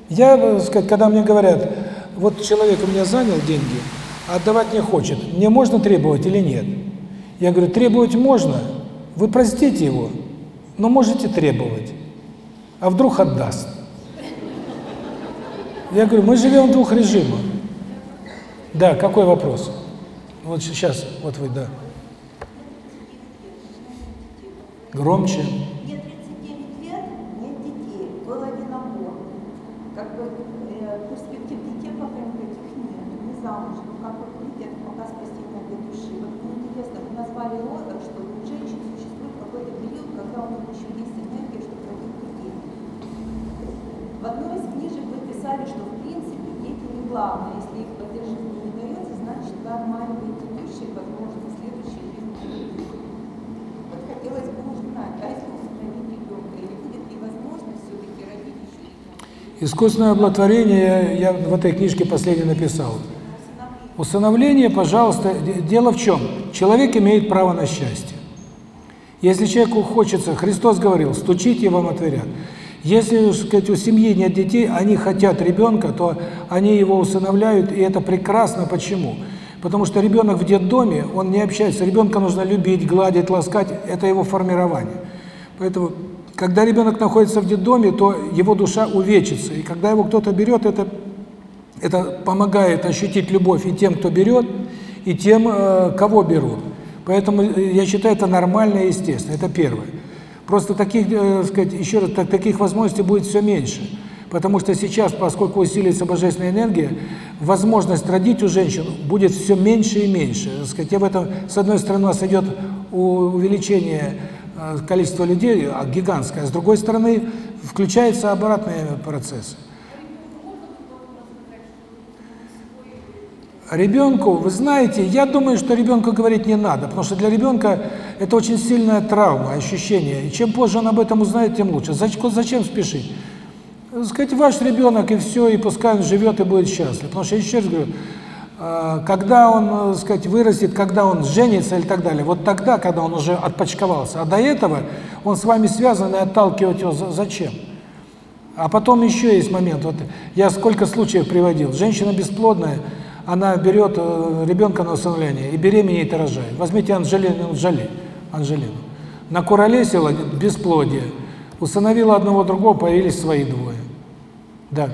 Я, так сказать, когда мне говорят, вот человек у меня занял деньги, а отдавать не хочет, мне можно требовать или нет? Я говорю, требовать можно, вы простите его, но можете требовать. А вдруг отдаст? Я говорю, мы живем в двух режимах. Да, какой вопрос? Вот сейчас, вот вы, да. Громче. Мне 39 лет, нет детей, был одинокор. Как бы э, перспектив детей пока никаких нет, не замуж. Ну, как вы видите, это пока спасение для души. Вот мне интересно, вы назвали родом, что у женщин существует какой-то период, когда у них еще есть энергия, чтобы родить детей. В одной из книжек вы писали, что в принципе дети не главное. Если их поддержать не удается, значит вы обманываете будущее, возможно, в следующей жизни. Вот хотелось бы узнать, а если усыновить ребенка, или будет ли возможность все-таки родить еще ребенка? Искусственное оплодотворение я в этой книжке последний написал. Усыновление, пожалуйста, дело в чем? Человек имеет право на счастье. Если человеку хочется, Христос говорил, стучите, вам отворят. Если, сказать, у семьи нет детей, они хотят ребенка, то они его усыновляют, и это прекрасно. Почему? Потому что ребенок в детдоме, он не общается. Ребенка нужно любить, гладить, ласкать. Это его формирование. Поэтому, когда ребенок находится в детдоме, то его душа увечится. И когда его кто-то берет, это, это помогает ощутить любовь и тем, кто берет, и тем, э, кого берут. Поэтому э, я считаю, это нормально и естественно. Это первое. Просто таких, э, сказать, еще раз, так- таких возможностей будет все меньше. Потому что сейчас, поскольку усиливается божественная энергия, возможность родить у женщин будет все меньше и меньше. Так сказать, и в этом, с одной стороны, у нас идет увеличение э, количества людей, а гигантское, а с другой стороны, включаются обратные процессы. Ребенку, вы знаете, я думаю, что ребенку говорить не надо, потому что для ребенка это очень сильная травма, ощущение. И чем позже он об этом узнает, тем лучше. Зачем, зачем спешить? Сказать, ваш ребенок, и все, и пускай он живет и будет счастлив. Потому что, еще раз говорю, когда он, э, сказать, вырастет, когда он женится или так далее, вот тогда, когда он уже отпочковался. А до этого он с вами связан, и отталкивать его за- зачем? А потом еще есть момент, вот я сколько случаев приводил. Женщина бесплодная, она берет э, ребенка на усыновление и беременеет и рожает. Возьмите Анжелину Джоли, Анжелину. Накуролесила бесплодие, усыновила одного другого, появились свои двое. Да.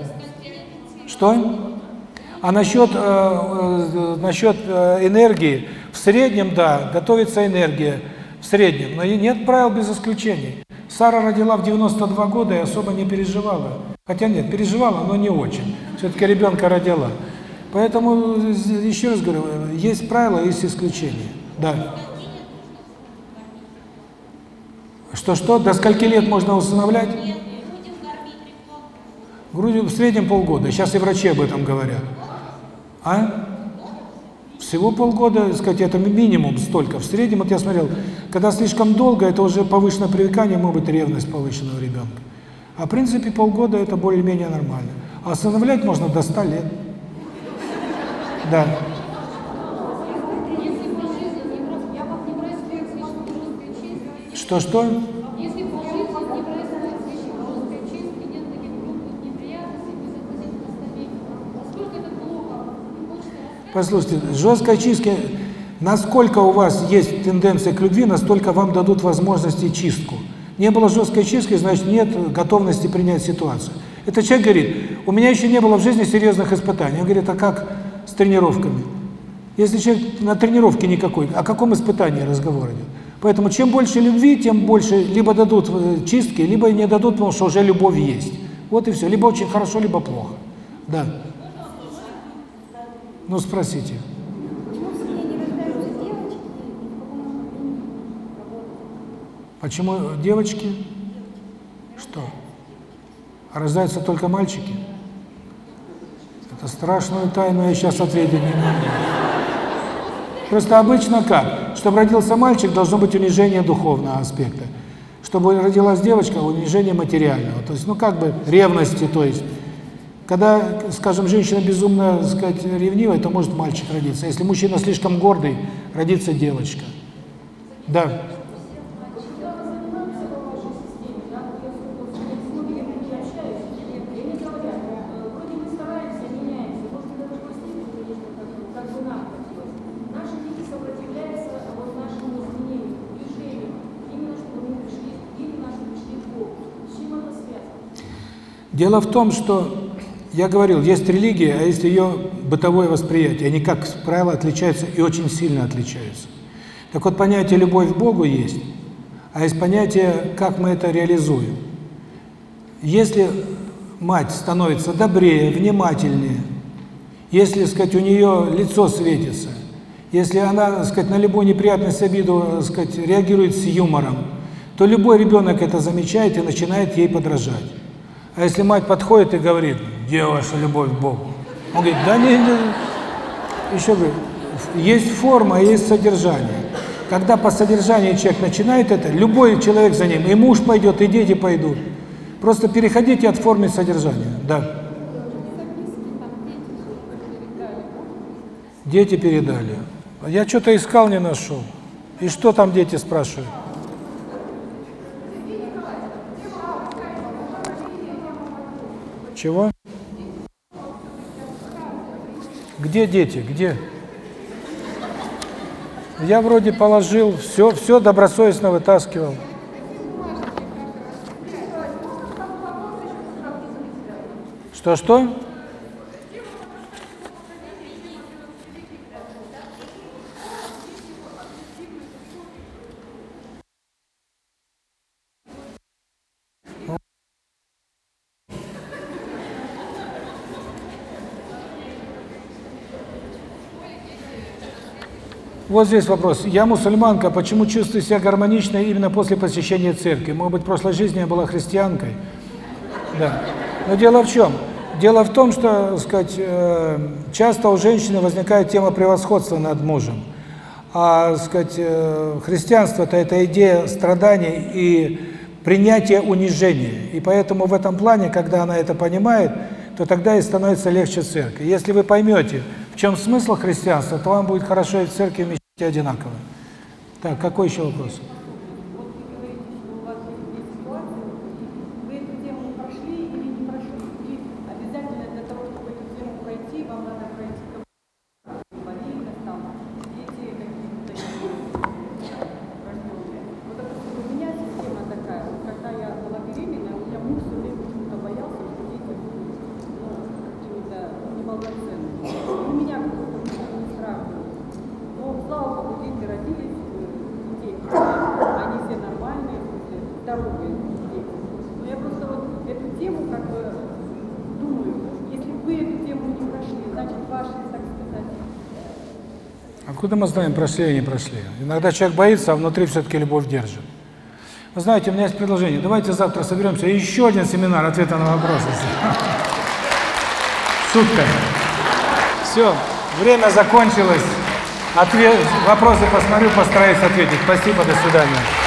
Что? А насчет, э, э, насчет э, энергии, в среднем, да, готовится энергия, в среднем, но нет правил без исключений. Сара родила в 92 года и особо не переживала. Хотя нет, переживала, но не очень. Все-таки ребенка родила. Поэтому, еще раз говорю, есть правила, есть исключения. Да. Что-что? До скольки лет можно усыновлять? Грудью в среднем полгода. Сейчас и врачи об этом говорят. А? Всего полгода, сказать, это минимум столько. В среднем, вот я смотрел, когда слишком долго, это уже повышенное привыкание, может быть ревность повышенного ребенка. А в принципе полгода это более-менее нормально. А усыновлять можно до 100 лет. Да. Если по жизни не брать, я как не брать слишком жесткой чистки, Что-что? если по жизни не брать слишком жесткой чистки, нет таких крупных неприятностей, то есть относительно стабильно. Насколько это плохо? Не хочется рассказывать. Послушайте, жесткой чистки, насколько у вас есть тенденция к любви, настолько вам дадут возможности чистку. Не было жесткой чистки, значит нет готовности принять ситуацию. Этот человек говорит, у меня еще не было в жизни серьезных испытаний. Он говорит, а как с тренировками? Если человек на тренировке никакой, о каком испытании разговор идет? Поэтому чем больше любви, тем больше либо дадут э, чистки, либо не дадут, потому что уже любовь есть. Вот и все. Либо очень хорошо, либо плохо. Да. Ну, спросите. Почему девочки? Что? А рождаются только мальчики? Это страшную тайну я сейчас ответить не могу. Просто обычно как? Чтобы родился мальчик, должно быть унижение духовного аспекта. Чтобы родилась девочка, унижение материального. То есть, ну как бы ревности, то есть. Когда, скажем, женщина безумно, так сказать, ревнивая, то может мальчик родиться. Если мужчина слишком гордый, родится девочка. Да. Дело в том, что я говорил, есть религия, а есть ее бытовое восприятие. Они, как правило, отличаются и очень сильно отличаются. Так вот, понятие «любовь к Богу» есть, а есть понятие, как мы это реализуем. Если мать становится добрее, внимательнее, если, сказать, у нее лицо светится, если она, сказать, на любую неприятность, обиду, сказать, реагирует с юмором, то любой ребенок это замечает и начинает ей подражать. А если мать подходит и говорит, где ваша любовь к Богу? Он говорит, да не, не. еще говорит, есть форма, а есть содержание. Когда по содержанию человек начинает это, любой человек за ним, и муж пойдет, и дети пойдут. Просто переходите от формы к содержанию. Да. Дети передали. Я что-то искал, не нашел. И что там дети спрашивают? Чего? Где дети? Где? Я вроде положил, все, все добросовестно вытаскивал. Что-что? Вот здесь вопрос. Я мусульманка, почему чувствую себя гармонично именно после посещения церкви? Может быть, в прошлой жизни я была христианкой? Да. Но дело в чем? Дело в том, что, сказать, э, часто у женщины возникает тема превосходства над мужем. А, сказать, э, христианство-то это идея страданий и принятия унижения. И поэтому в этом плане, когда она это понимает, то тогда и становится легче церкви. Если вы поймете, в чем смысл христианства, то вам будет хорошо и в церкви, и в мечети одинаково. Так, какой еще вопрос? Вот вы говорите, что у вас есть ситуация, вы эту тему прошли или не прошли? И обязательно для того, чтобы эту тему пройти, вам надо пройти какую-то инвалидность, там, дети какие-то рожденные. Вот, допустим, у меня система такая, вот когда я была беременна, у меня муж все время почему-то боялся, что дети будут ну, какими-то неполноценными. И у меня какой-то мужчина не сравнивал. Но, слава богу, дети родились, э, детей, они все нормальные, в смысле, здоровые дети. Но я просто вот эту тему как бы думаю, если бы вы эту тему не прошли, значит, ваши Откуда мы знаем, прошли или не прошли? Иногда человек боится, а внутри все-таки любовь держит. Вы знаете, у меня есть предложение. Давайте завтра соберемся и еще один семинар ответа на вопросы. Шутка. Все, время закончилось. Ответ, вопросы посмотрю, постараюсь ответить. Спасибо, до свидания.